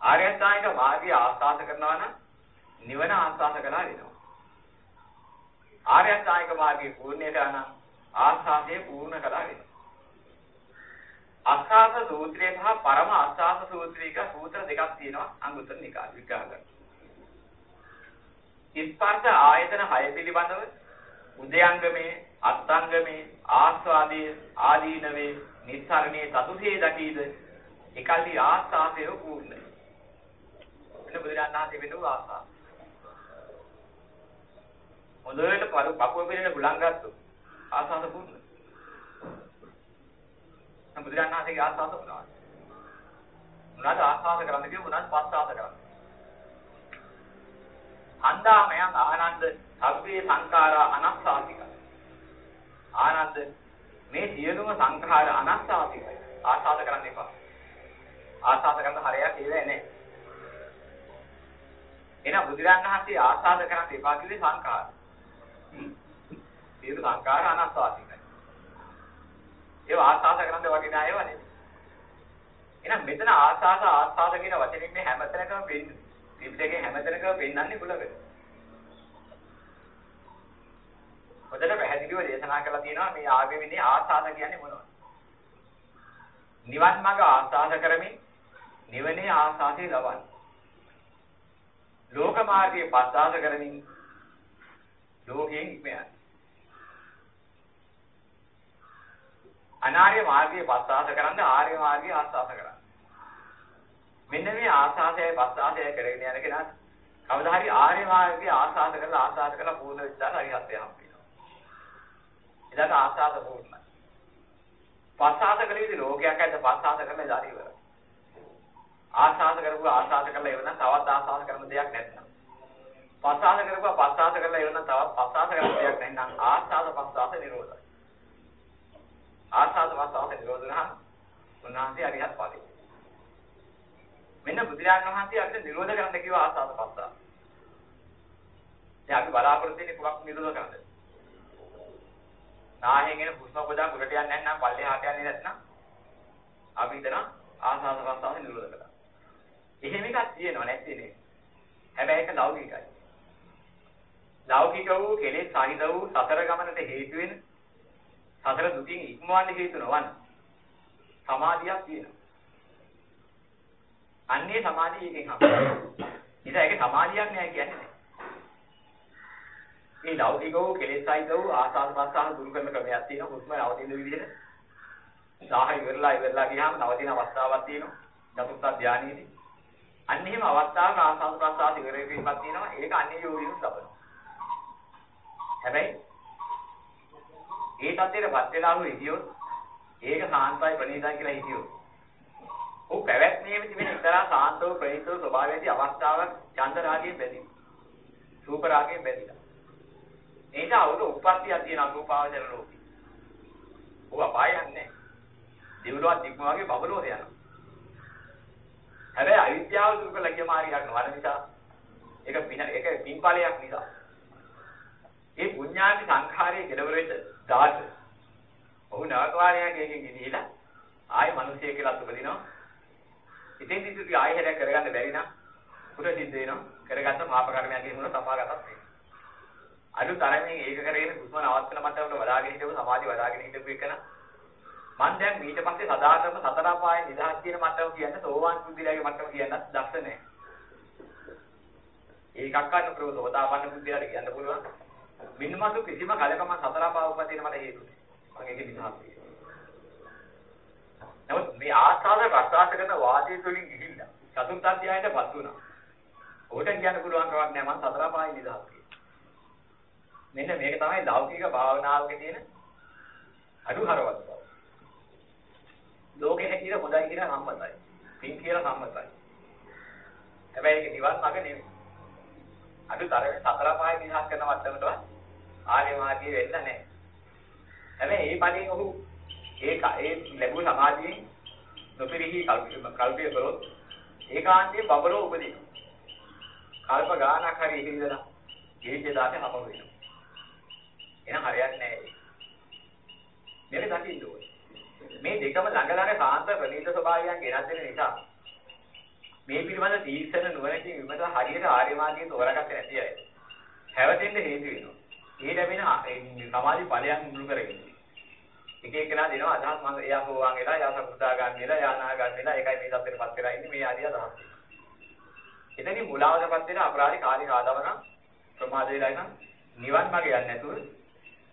ආර්ය අෂ්ටාංගික මාර්ගය ආස්වාද කරනවා නම් නිවන ආස්වාද කළා වෙනවා. ආර්ය අෂ්ටාංගික මාර්ගයේ පූර්ණයට යන ආස්වාදයේ පූර්ණ කළා වෙනවා. අස්වාස සූත්‍රය සහ පරම අස්වාස සූත්‍රය කියලා සූත්‍ර දෙකක් තියෙනවා අංගුත්තර නිකාය විග්‍රහ කරනවා. ස්පර්ශ ආයතන 6 පිළිබඳව උදයංගමේ අත්ංගමේ ආස්වාදයේ ආදීනවේ නිස්සරණේ සතුසේ දකීද එකල්ලි ආස්වාදයේ පූර්ණයි. එන්න බුදුරජාණන් වහන්සේ වෙනුව ආස්වාද. හොඳට පපුව පිළින බුලන් ගත්තොත් ආස්වාද පුරුණ. බුදුරජාණන් වහන්සේගේ ආස්වාද මොනවද? මොනවද ආස්වාද කරන්න කිව්ව මොනවද පස්සාද කරන්න? හන්දාමයන් ආනන්ද සබ්බේ සංඛාරා අනස්සාතික. ආනන්ද මේ සියලුම සංඛාර අනස්සාතිකයි. ආස්වාද කරන්න එපා. ආස්වාද කරන්න හරයක් ඒවේ නැහැ. එහෙනම් බුදුරජාණන් වහන්සේ ආස්වාද කරන්න එපා කිව්වේ සංඛාර. සියලු සංකාර අනාස්වාදීයි. ඒව ආස්වාද කරන්නේ වගේ නෑ ඒවා නේද? එහෙනම් මෙතන ආස්වාද ආස්වාද කියන වචනේ මේ හැමතැනකම වෙන්නේ. ත්‍රිපිටකේ හැමතැනකම වෙන්නන්නේ කුලක. හොඳට පැහැදිලිව දේශනා කරලා තියෙනවා මේ ආගමිනේ ආස්වාද කියන්නේ මොනවද? නිවන් මඟ ආස්වාද කරමින් නිවනේ ආස්වාදේ ලබන්නේ. ලෝක මාර්ගයේ පස්සාද කරමින් ලෝකයෙන් ඉක්ම යන්නේ. අනාර්ය මාර්ගයේ පස්සාස කරන්න ආර්ය මාර්ගයේ ආස්වාස කරන්න. මෙන්න මේ ආස්වාසයයි පස්සාසයයි කරගෙන යන කෙනා කවදා හරි ආර්ය මාර්ගයේ ආස්වාස කරලා ආස්වාස කරලා පූර්ණ වෙච්චාම හරියත්ය හම්බෙනවා. එදාට ආස්වාස පූර්ණයි. පස්සාස කළ විදිහ ලෝකයක් ඇද්ද පස්සාස කරලා ඉඳලා ඉවරයි. ආස්වාස කරපුවා ආස්වාස කරලා ඉවර නම් තවත් ආස්වාස කරන දෙයක් නැත්නම් පස්සාස කරපුවා පස්සාස කරලා ඉවර නම් තවත් පස්සාස කරන දෙයක් නැත්නම් ආස්වාද පස්සාස නිරෝධයි. ආස්වාද පස්සාස නිරෝධ නම් උන්වහන්සේ අරිහත් ඵලයි. මෙන්න බුදුරජාණන් වහන්සේ අපිට නිරෝධ කරන්න කිව්ව ආස්වාද පස්සාස. දැන් අපි බලාපොරොත්තු වෙන්නේ කුමක් නිරෝධ කරන්නද? නාහෙන් එන හුස්ම පොදා කුරට යන්නේ නැත්නම් පල්ලෙහාට යන්නේ නැත්නම් අපි හිතන ආස්වාද පස්සාස නිරෝධ කළා. එහෙම එකක් තියෙනව නැත්තේ නේ. හැබැයි ඒක ලෞකිකයි. ලෞකික වූ කෙලෙස් සහිත වූ සතර ගමනට හේතු වෙන සතර දුකින් ඉක්මවන්න හේතු නොවන සමාධියක් තියෙනවා. අන්නේ සමාධිය එකෙන් හම්බෙනවා. ඉතින් ඒක සමාධියක් නෑ කියන්නේ නෑ. මේ ලෞකික වූ කෙලෙස් සහිත වූ ආසාර ප්‍රසාර දුරු කරන ක්‍රමයක් තියෙනවා. හුස්ම නවතින විදිහට. 10 ඉවරලා ඉවරලා ගියාම නවතින අවස්ථාවක් තියෙනවා. චතුර්ථ ධානයේදී. අන්න එහෙම අවස්ථාවක ආසාර ප්‍රසාර ඉවර වීමක් තියෙනවා. ඒක අන්නේ යෝගිනුත් ලබනවා. හැබැයි ඒ තත්ත්වයටපත් වෙලා හු හිටියොත් ඒක සාන්තයි ප්‍රණීතයි කියලා හිටියොත් ਉਹ පැවැත්මේ තිබෙන එක්තරා සාන්තව ප්‍රණීතව ස්වභාවයේදී අවස්ථාවක් චන්ද රාගයෙන් බැඳි. රූප රාගයෙන් බැඳිලා. ඒක අවුද උප්පත්තියක් තියෙන අරූපාවචර ලෝකේ. ඔය අපායන්නේ නැහැ. දිවුලවත් ඉක්ම වගේ බබලෝ යනවා. හැබැයි අවිද්‍යාව දුරු කළ ගිය මාර්ගය ගන්නවා නිසා ඒක පින ඒක පින්පලයක් නිසා. ඒ පුඤ්ඤාති සංඛාරයේ කෙලවර වෙච්ච දාට ඔහු නැවත වාරයක් එකකින් ගිහිලා ආයි මිනිසිය කියලා උපදිනවා. ඉතින් ඉතින් ආයෙ හැරයක් කරගන්න බැරි නම් පුර සිද්ධ වෙනවා. කරගත්ත පාප කර්මයක් කියනකොට තපාගතත් වෙනවා. අලු තරමින් ඒක කරගෙන කුස්ම නවත්තන මට්ටමට වඩාගෙන හිටපු සමාධි වඩාගෙන හිටපු එකන මම දැන් ඊට පස්සේ සදාතම සතර පාය නිදහස් කියන මට්ටම කියන්නේ සෝවාන් බුද්ධිලාගේ මට්ටම කියන්නත් දක්ෂ නැහැ. ඒකක් ගන්න ප්‍රෝ සෝතාපන්න බුද්ධිලාට කියන්න පුළුවන්. මින්මතු කිසිම කලකම සතර පාය උපදින මට හේතු නැහැ. මම ඒක නිදහස් වෙනවා. නමුත් මේ ආස්වාද ප්‍රසආස කරන වාදයේ තුලින් ගිහිල්ලා චතුර්ථ අධ්‍යයනයටපත් වුණා. ඕකට කියන්න පුළුවන් කමක් නැහැ මම සතර පාය නිදහස් මෙන්න මේක තමයි ලෞකික භාවනාවක තියෙන අඩුහරවත් බව. ලෝකෙ හැටියට හොඳයි කියලා සම්මතයි. පින් කියලා සම්මතයි. හැබැයි ඒක නිවන් මාර්ග නෙවෙයි. අඩුතරමේ සතර පහේ විනාශ කරන මට්ටමටවත් ආර්ය මාර්ගයේ වෙන්න නැහැ. හැබැයි මේ පණින් ඔහු ඒ ඒ ලැබුණු සමාධියෙන් නොපිරිහි කල්පය කරොත් ඒකාන්තයේ බබලෝ උපදිනවා. කල්ප ගානක් හරි ඉඳලා ජීවිතය දාට හප වෙනවා. එහෙනම් හරියන්නේ නැහැ. මේක දකින්න ඕනේ. මේ දෙකම ළඟ ළඟ සාන්ත ප්‍රණීත ස්වභාවයන් ගෙනත් දෙන නිසා මේ පිළිබඳ තීක්ෂණ නුවණකින් විමස හරියට ආර්ය මාර්ගයේ තෝරාගත්තේ නැති අය. හැවටෙන්න හේතු වෙනවා. ඒ ලැබෙන සමාධි ඵලයන් මුළු කරගෙන. එක එකනා දෙනවා අදහස් මම එයා හොවාන් වෙලා එයා සම්පූර්ණ ගන්න වෙලා එයා නා ගන්න වෙලා ඒකයි මේ සත්‍යෙටපත් වෙලා ඉන්නේ මේ ආදී අදහස්. එතනින් මුලාවටපත් වෙන අපරාධී කාර්ය ආදවන ප්‍රමාද වෙලා ඉන්න නිවන් මාර්ගය යන්නේ නැතුව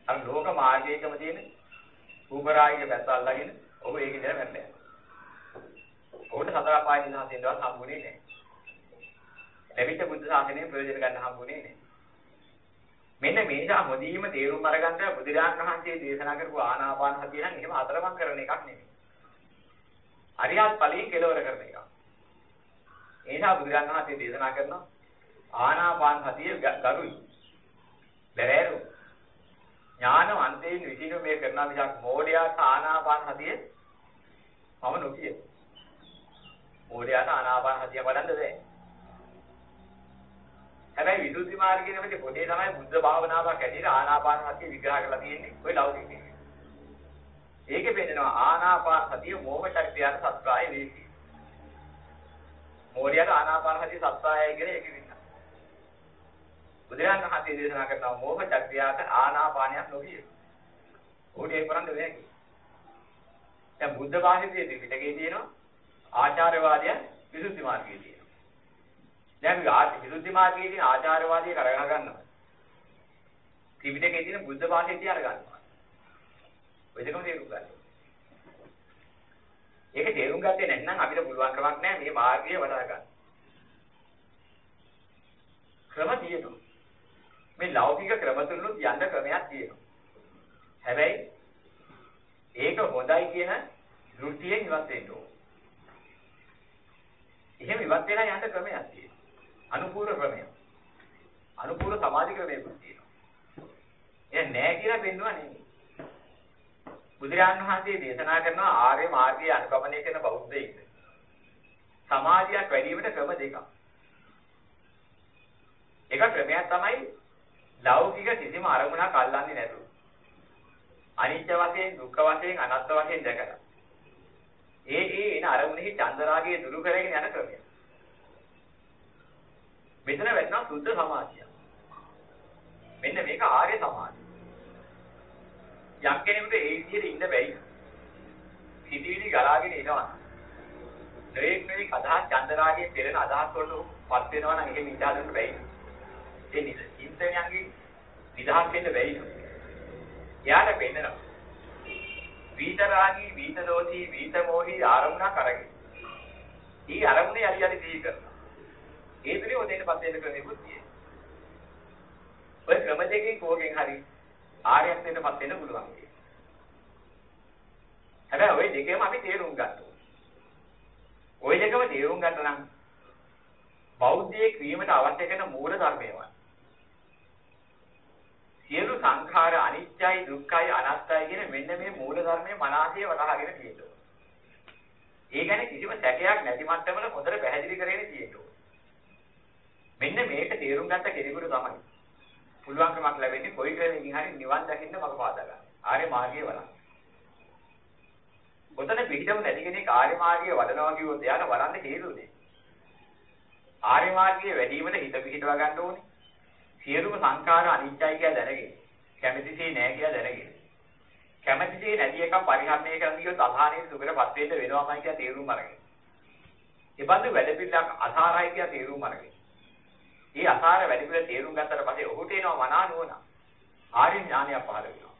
අර ලෝක මාර්ගයකම තියෙන උපරායික පැත්ත අල්ලගෙන ඔහු ඒක ඉඳලා මැරලා යනවා. ඔහුට සතර පාය නිදහස් වෙනවත් හම්බුනේ නැහැ. ලැබිච්ච බුද්ධ ශාසනයෙන් ප්‍රයෝජන ගන්න හම්බුනේ නැහැ. මෙන්න මේ නිසා මොදීම තේරුම් අරගන්න බුදුරජාණන් වහන්සේ දේශනා කරපු ආනාපාන සතිය නම් එහෙම අතරමං කරන එකක් නෙමෙයි. අරියත් ඵලයේ කෙලවර කරන එකක්. ඒ නිසා බුදුරජාණන් වහන්සේ දේශනා කරනවා ආනාපාන සතිය ගරුයි. බැරෑරුයි. ඥානවන්තයින් විසිනු මේ කරන මිසක් මෝඩයාට ආනාපාන හතිය මම නොකිය. මෝඩයාට ආනාපාන හතිය වඩන්න බෑ. හැබැයි විසුද්ධි මාර්ගයේ නෙමෙයි පොඩේ තමයි බුද්ධ භාවනාවක් ඇටියට ආනාපාන හතිය විග්‍රහ කරලා තියෙන්නේ. ඔය ලෞකික ඒකේ පෙන්නනවා ආනාපාන හතිය මෝහ ශක්තියට සත්‍යය වේකි. මෝඩයාට ආනාපාන හතිය සත්‍යයයි කියන එක බුදුරජාණන් වහන්සේ දේශනා කරනවා මෝහ චක්‍රියාට ආනාපානයක් නොවිය. උඩේ කරන්නේ නැහැ. දැන් බුද්ධ භාෂිතයේ පිටකේ තියෙනවා ආචාර්යවාදය විසුද්ධි මාර්ගයේ තියෙනවා. දැන් ආචාර්ය විසුද්ධි මාර්ගයේ තියෙන ආචාර්යවාදය කරගෙන ගන්නවා. ත්‍රිපිටකයේ තියෙන බුද්ධ භාෂිතය තියලා ගන්නවා. ඔය දෙකම තේරුම් ගන්න. ඒක තේරුම් ගත්තේ නැත්නම් අපිට පුළුවන් කමක් නැහැ මේ මාර්ගය වඩා ගන්න. ක්‍රම තියෙනවා. මේ ලෞකික ක්‍රම තුනලුත් යන්න ක්‍රමයක් තියෙනවා. හැබැයි ඒක හොඳයි කියන දෘෂ්ටියෙන් ඉවත් වෙන්න ඕන. එහෙම ඉවත් වෙලා යන්න ක්‍රමයක් තියෙනවා. අනුපූර්ව ක්‍රමයක්. අනුපූර්ව සමාධි ක්‍රමයක් තියෙනවා. ඒ නෑ කියලා පෙන්වුවා නෙමෙයි. බුදුරජාණන් වහන්සේ දේශනා කරනවා ආර්ය මාර්ගය අනුගමනය කරන බෞද්ධයෙක්. සමාධියක් වැඩි වීමට ක්‍රම දෙකක්. එක ක්‍රමයක් තමයි ලෞකික කිසිම අරමුණක් අල්ලන්නේ නැතුව. අනිත්‍ය වශයෙන්, දුක්ඛ වශයෙන්, අනාත්ම වශයෙන් දැකලා. ඒ ඒ එන අරමුණෙහි චන්දරාගය දුරු කරගෙන යන ක්‍රමය. මෙතන වෙනවා සුද්ධ සමාධිය. මෙන්න මේක ආර්ය සමාධිය. යම් කෙනෙකුට ඒ විදිහට ඉන්න බැයි. හිතවිලි ගලාගෙන එනවා. නෙවෙයි නෙවෙයි අදහස් චන්දරාගයේ පෙරෙන අදහස් වලට පත් වෙනවා නම් එහෙම ඉඳහන්න බැයි. ඒ නිසා චින්තනයන්ගේ නිදහස් වෙන්න බැරි නෝ. එයාට පෙන්නනවා. වීතරාගී, වීතදෝෂී, වීතමෝහී ආරමුණක් අරගෙන. ඊ ආරමුණේ යලි යලි සිහි කරනවා. ඒ තුලින් ඔතේට පස් වෙන ක්‍රමයකුත් තියෙනවා. ඔය ක්‍රම දෙකෙන් කෝකෙන් හරි ආර්යත්වයට පස් වෙන්න පුළුවන් කියන්නේ. හැබැයි ওই දෙකේම අපි තේරුම් ගන්න ඕනේ. ওই දෙකම තේරුම් ගන්න නම් බෞද්ධයේ ක්‍රීමට අවශ්‍ය කරන මූල ධර්මයවා. සියලු සංඛාර අනිත්‍යයි දුක්ඛයි අනාත්තයි කියන මෙන්න මේ මූල ධර්මයේ මනසේ වටහාගෙන තියෙනවා. ඒ ගැන කිසිම සැකයක් නැති මට්ටමල හොඳට පැහැදිලි කරගෙන තියෙනවා. මෙන්න මේක තේරුම් ගත්ත කෙනෙකුට තමයි පුළුවන්කමක් ලැබෙන්නේ කොයි ක්‍රමකින් හරි නිවන් දකින්න මඟ පාදා ගන්න. ආර්ය මාර්ගයේ වළං. ඔතන පිටිටම නැති කෙනෙක් ආර්ය මාර්ගයේ වඩනවා කිව්වොත් එයාට වඩන්න හේතුනේ. ආර්ය මාර්ගයේ වැඩිවීමට හිත පිහිටව ගන්න ඕනේ. සියලුම සංඛාර අනිත්‍යයි කියලා දැනගෙන කැමැතිසේ නැහැ කියලා දැනගෙන කැමැතිසේ නැති එක පරිහරණය කරන්න කියොත් අසහනයේ සුබරපත් වෙන්න වෙනවාමයි කියලා තේරුම් අරගෙන. ඒ බඳු වැඩ පිළිලක් අසහාරයි කියලා තේරුම් අරගෙන. ඒ අසාර වැඩිපුර තේරුම් ගත්තට පස්සේ ඔහුට එනවා මනා නෝන. ආර්ය ඥානය පහළ වෙනවා.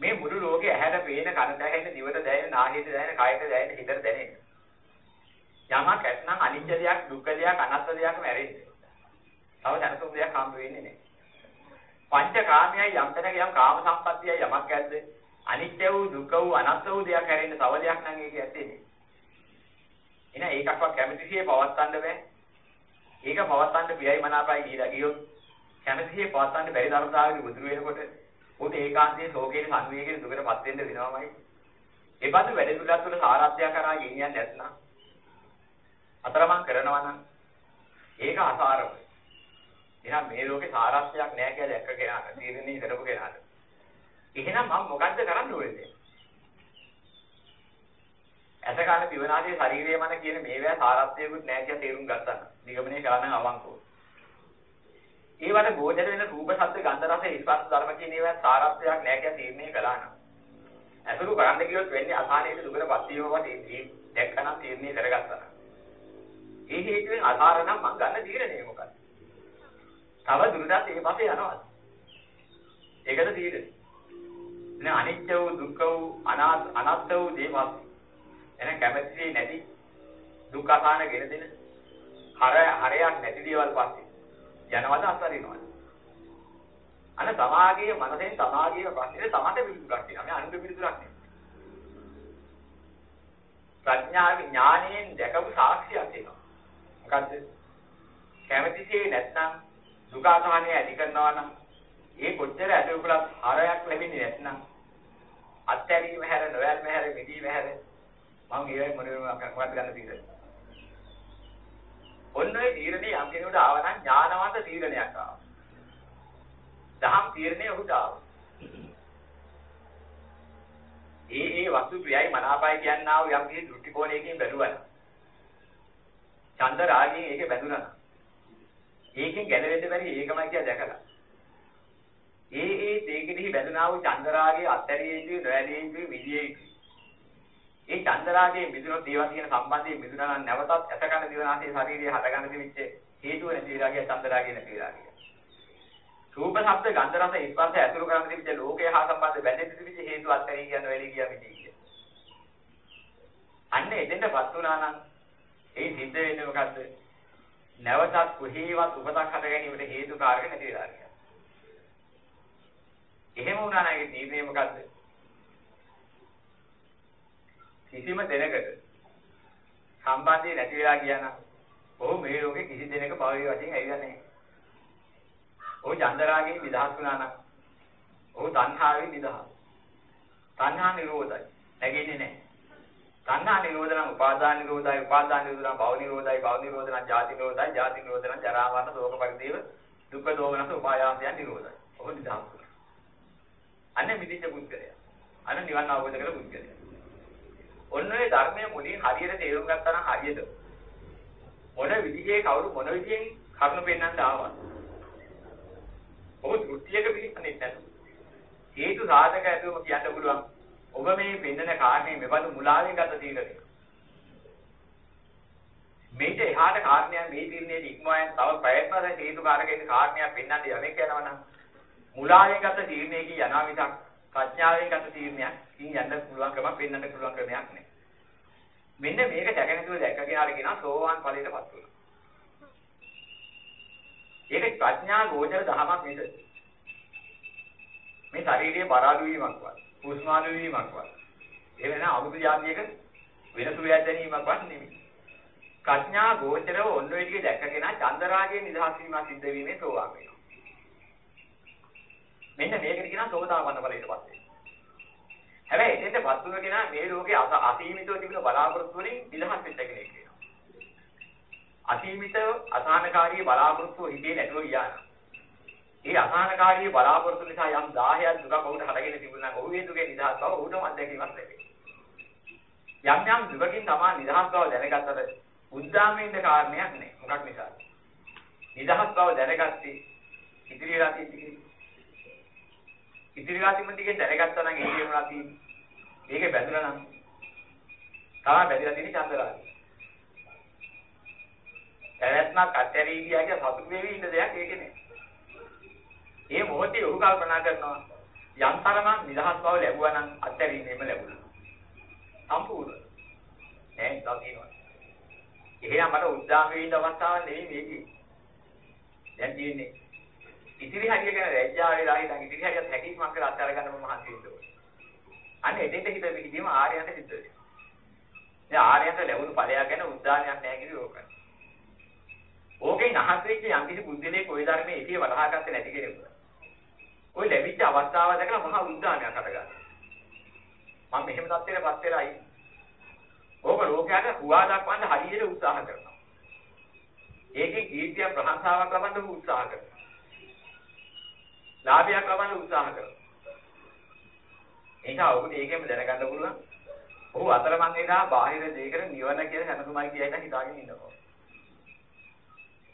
මේ මුළු ලෝකෙ ඇහැට පේන, කනට ඇහෙන, දිවට දැනෙන, නාහයට දැනෙන, කයට දැනෙන, හිතට දැනෙන. යමක් ඇත්නම් අනිත්‍ය දෙයක්, දුක්ඛ දෙයක්, අනාත්ම දෙයක්ම ඇරෙන්නේ. තව දැනතුම් දෙයක් හම් වෙන්නේ නැහැ. පංචකාමයයි යම් තැනක යම් කාම සම්පත්තියයි යමක් ඇද්ද? අනිත්‍ය වූ, දුක්ඛ වූ, අනාත්ම වූ දෙයක් ඇරෙන්න තව දෙයක් නම් ඒක ඇත්තේ නැහැ. එහෙනම් ඒකක්වත් කැමැතිසියේ පවත්තන්න බෑ. ඒක පවත්තන්න ප්‍රියයි මනාපයි කියලා ගියොත් කැමැතිසේ පවත්තන්න බැරි ධර්මතාවයක උතුරු වෙනකොට උන් ඒකාන්තයේ ශෝකයේ සංවේගයේ දුකටපත් වෙන්න වෙනවමයි. ඒ බඳු වැඩ පිළිවෙලක් තුළ සාරාත්‍ය කරා ගෙනියන්නේ නැත්නම් අතරමං කරනවා නම් ඒක අසාරමයි. එහෙනම් මේ ලෝකේ සාරාත්‍යයක් නැහැ කියලා දැක්ක කෙනාට තීරණේ කරපු කෙනාට. එහෙනම් මම මොකද්ද කරන්න ඕනේ? ඇස කන දිව නාසය ශරීරය මන කියන මේවා සාරත්වයකුත් නැහැ කියලා තේරුම් ගත්තා නම් නිගමනය කරා නම් අවංකව. ඒවට ගෝචර වෙන රූප ශබ්ද ගන්ධ රස ස්පර්ශ ධර්ම කියන ඒවා සාරත්වයක් නැහැ කියලා තීරණය කළා නම් ඇසුරු කරන්න කිව්වොත් වෙන්නේ අසහනයේ දුකට පත් වීමකට ඒ දැක්කනම් තීරණය කරගත්තා. ඒ හේතුවෙන් අසාර නම් මං ගන්න තීරණය මොකක්ද? තව දුරටත් ඒ පස්සේ යනවා. ඒකද තීරණය. නේ අනිත්‍ය වූ දුක්ඛ වූ අනාත් අනාත්ම වූ දේවල් එහෙනම් කැමැතිසේ නැති දුක අහන ගෙන දෙන හර හරයක් නැති දේවල් පස්සේ යනවද අත්හරිනවද අන සමාගයේ මනසෙන් සමාගයේ පස්සේ තමට පිළිතුරක් තියෙනවා. මේ අනුක පිළිතුරක් නෙමෙයි. ප්‍රඥා විඥාණයෙන් දැකපු සාක්ෂියක් එනවා මොකද්ද? කැමැතිසේ නැත්නම් දුක අහන ඇති කරනවා නම් ඒ කොච්චර ඇතුළත් හරයක් ලැබෙන්නේ නැත්නම් අත්හැරීම හැර නොයල්ම හැර මිදීම හැර මම ඒවයි මොනවද මොකක්ද ගන්න තීරණය. ඔන්න ඔය තීරණේ යම් කෙනෙකුට ආව නම් ඥානවන්ත තීරණයක් ආවා. දහම් තීරණේ ඔහුට ආවා. ඒ ඒ වස්තු ප්‍රියයි මනාපයි කියනා වූ යම් කිසි දෘෂ්ටි කෝණයකින් බැලුවා. චන්ද රාගයෙන් ඒකේ බැඳුනා. ඒකෙන් ගැලවෙන්න බැරි ඒකමයි කියලා දැකලා. ඒ ඒ තේකෙහි බැඳුනා වූ චන්ද රාගයේ අත්හැරියේ ඉඳි නොඇලී ඉඳි විදියේ ඉඳි ඒ චන්දරාගයේ මිදුණොත් ඒවා තියෙන සම්බන්ධයේ මිදුණා නම් නැවතත් ඇසකන දිවනාසේ ශාරීරියේ හටගන්න දෙවිච්ච හේතුව නැති රාගය චන්දරාගය නැති රාගය. රූප ශබ්ද ගන්ධ රස ස්පර්ශ ඇතුළු කරන දෙවිච්ච ලෝකය හා සම්බන්ධ බැඳෙන්න දෙවිච්ච හේතු අත්හැරී කියන වෙලේ ගියා මිදී. අන්න එදෙන්නපත් වුණා නම් ඒ සිද්ධ වෙන්නේ මොකද්ද? නැවතත් කොහේවත් උපතක් හද ගැනීමට හේතු කාරක නැති රාගය. එහෙම වුණා නම් ඒ තීරණය මොකද්ද? කිසිම දෙනකට සම්බන්ධය නැති වෙලා ගියා නම් ඔහු මේ ලෝකේ කිසි දෙනක භාවයේ වශයෙන් ඇවිල්ලා නැහැ. ඔහු චන්දරාගයෙන් නිදහස් වුණා නම් ඔහු තණ්හාවෙන් නිදහස්. තණ්හා නිරෝධයි. නැගෙන්නේ නැහැ. තණ්හා නිරෝධ නම් උපාදාන නිරෝධයි, උපාදාන නිරෝධ නම් භව නිරෝධයි, භව නිරෝධ නම් ජාති නිරෝධයි, ජාති නිරෝධ නම් ජරා මරණ ශෝක පරිදේව දුක්ඛ දෝමනස උපායාසයන් නිරෝධයි. ඔහු නිදහස් වුණා. අනේ මිදිච්ච පුද්ගලයා. අනේ නිවන් අවබෝධ කළ පුද්ගලයා. ඔන්න ඔය ධර්මයේ මුලින් හරියට තේරුම් ගත්තා නම් හරියට මොන විදිහේ කවුරු මොන විදිහෙන් කරුණු පෙන්වන්න ආවද? ඔබ දෘෂ්ටියක පිළිස්සන්නේ නැතු. හේතු සාධක ඇතුවම කියන්න පුළුවන්. ඔබ මේ පෙන්වන කාරණේ මෙබඳු මුලාවෙන් ගත තීරණය. මේක එහාට කාරණයක් මේ තීරණයට ඉක්මවයන් තව ප්‍රයත්නවල හේතුකාරකයෙන් කාරණයක් පෙන්වන්න යමෙක් යනවා නම් මුලාවෙන් ගත තීරණයකින් යනවා මිසක් ප්‍රඥාවෙන් ගත තීරණයක් කින් යන්න පුළුවන් ක්‍රමයක් පෙන්වන්න පුළුවන් ක්‍රමයක් නෑ. මෙන්න මේක දැක නැතුව දැක්ක කෙනාට කියනවා සෝවාන් ඵලයටපත් වුණා. ඒක ප්‍රඥා ගෝචර දහමක් නේද? මේ ශාරීරියේ බරාදු වීමක් වත්, කුස්මාදු වීමක් වත්. එහෙම නැත්නම් අමුතු යාඥයක වෙනසු වේද ගැනීමක් වත් නෙමෙයි. ප්‍රඥා ගෝචරව ඔන්න ඔය ටික දැක්ක කෙනා චන්දරාගයේ නිදහස් වීම සිද්ධ වීමේ සෝවාන් වෙනවා. මෙන්න මේකට කියනවා සෝදාපන්න ඵලයටපත් වෙනවා. හැබැයි එතෙන්ට පත් වුණ කෙනා මේ ලෝකේ අසීමිතව තිබෙන බලාපොරොත්තු වලින් නිදහස් වෙච්ච කෙනෙක් වෙනවා. අසීමිතව අසහනකාරී බලාපොරොත්තු හිතේ නැතුව ගියා නම් ඒ අසහනකාරී බලාපොරොත්තු නිසා යම් 10ක් දුකක් ඔහුට හටගෙන තිබුණා නම් ඔහු ඒ දුකේ නිදහස් බව ඔහුටම අත්දැකීමක් ලැබෙනවා. යම් යම් දුකකින් තමයි නිදහස් බව දැනගත්තට උද්දාමේ ඉන්න කාරණයක් නෑ. මොකක් නිසාද? නිදහස් බව දැනගත්තේ ඉදිරි රාතිය ටිකේ. ඉදිරි රාතිය ටිකේ දැනගත්තා නම් ඒ කියනවා තියෙන්නේ. මේකේ බැඳුනා නම් තමයි බැඳලා තියෙන්නේ චන්දරාගය. පැවැත්මක් අත්හැරීදියාගේ සතුට වෙවි ඉන්න දෙයක් ඒකේ නෑ. ඒ මොහොතේ ඔහු කල්පනා කරනවා යම් තරමක් නිදහස් බව ලැබුවා නම් අත්හැරීමේම ලැබුණා. සම්පූර්ණ. නෑ තව එහෙනම් මට උද්දාම වෙන්න අවස්ථාවක් නෙවෙයි මේකේ. දැන් තියෙන්නේ ඉතිරි හරිය ගැන රැජ්ජා වෙලා හිටන් ඉතිරි හරියත් හැකියාවක් කරලා අත්හැර ගන්න මම මහන්සි වෙන්න ඕනේ. අන්න එතෙන්ට හිත පිටිදීම ආර්යයන්ට සිද්ධ වෙනවා. දැන් ආර්යයන්ට ලැබුණු ඵලයක් ගැන උද්දානයක් නැහැ කිව්වේ ඕකයි. ඕකෙන් අහස් වෙච්ච යම් කිසි බුද්ධිලේ කොයි ධර්මයේ ඉතිය වටහා ගත්තේ නැති කෙනෙකුට. ওই ලැබිච්ච අවස්ථාව දැකලා මහා උද්දානයක් හටගන්නවා. මම මෙහෙම තත්ත්වයකටපත් වෙලා ඉන්නේ. ඕක ලෝකයට හුවා දක්වන්න හරියට උත්සාහ කරනවා. ඒකේ කීර්තිය ප්‍රශංසාවක් ලබන්න උත්සාහ කරනවා. ලාභයක් ලබන්න උත්සාහ කරනවා. ඒක ඔබට ඒකෙම දැනගන්න පුළුවන්. ඔහු අතරමං එදා බාහිර දෙයකට නිවන කියලා හැමතුමයි කියයිද හිතාගෙන ඉන්නවා.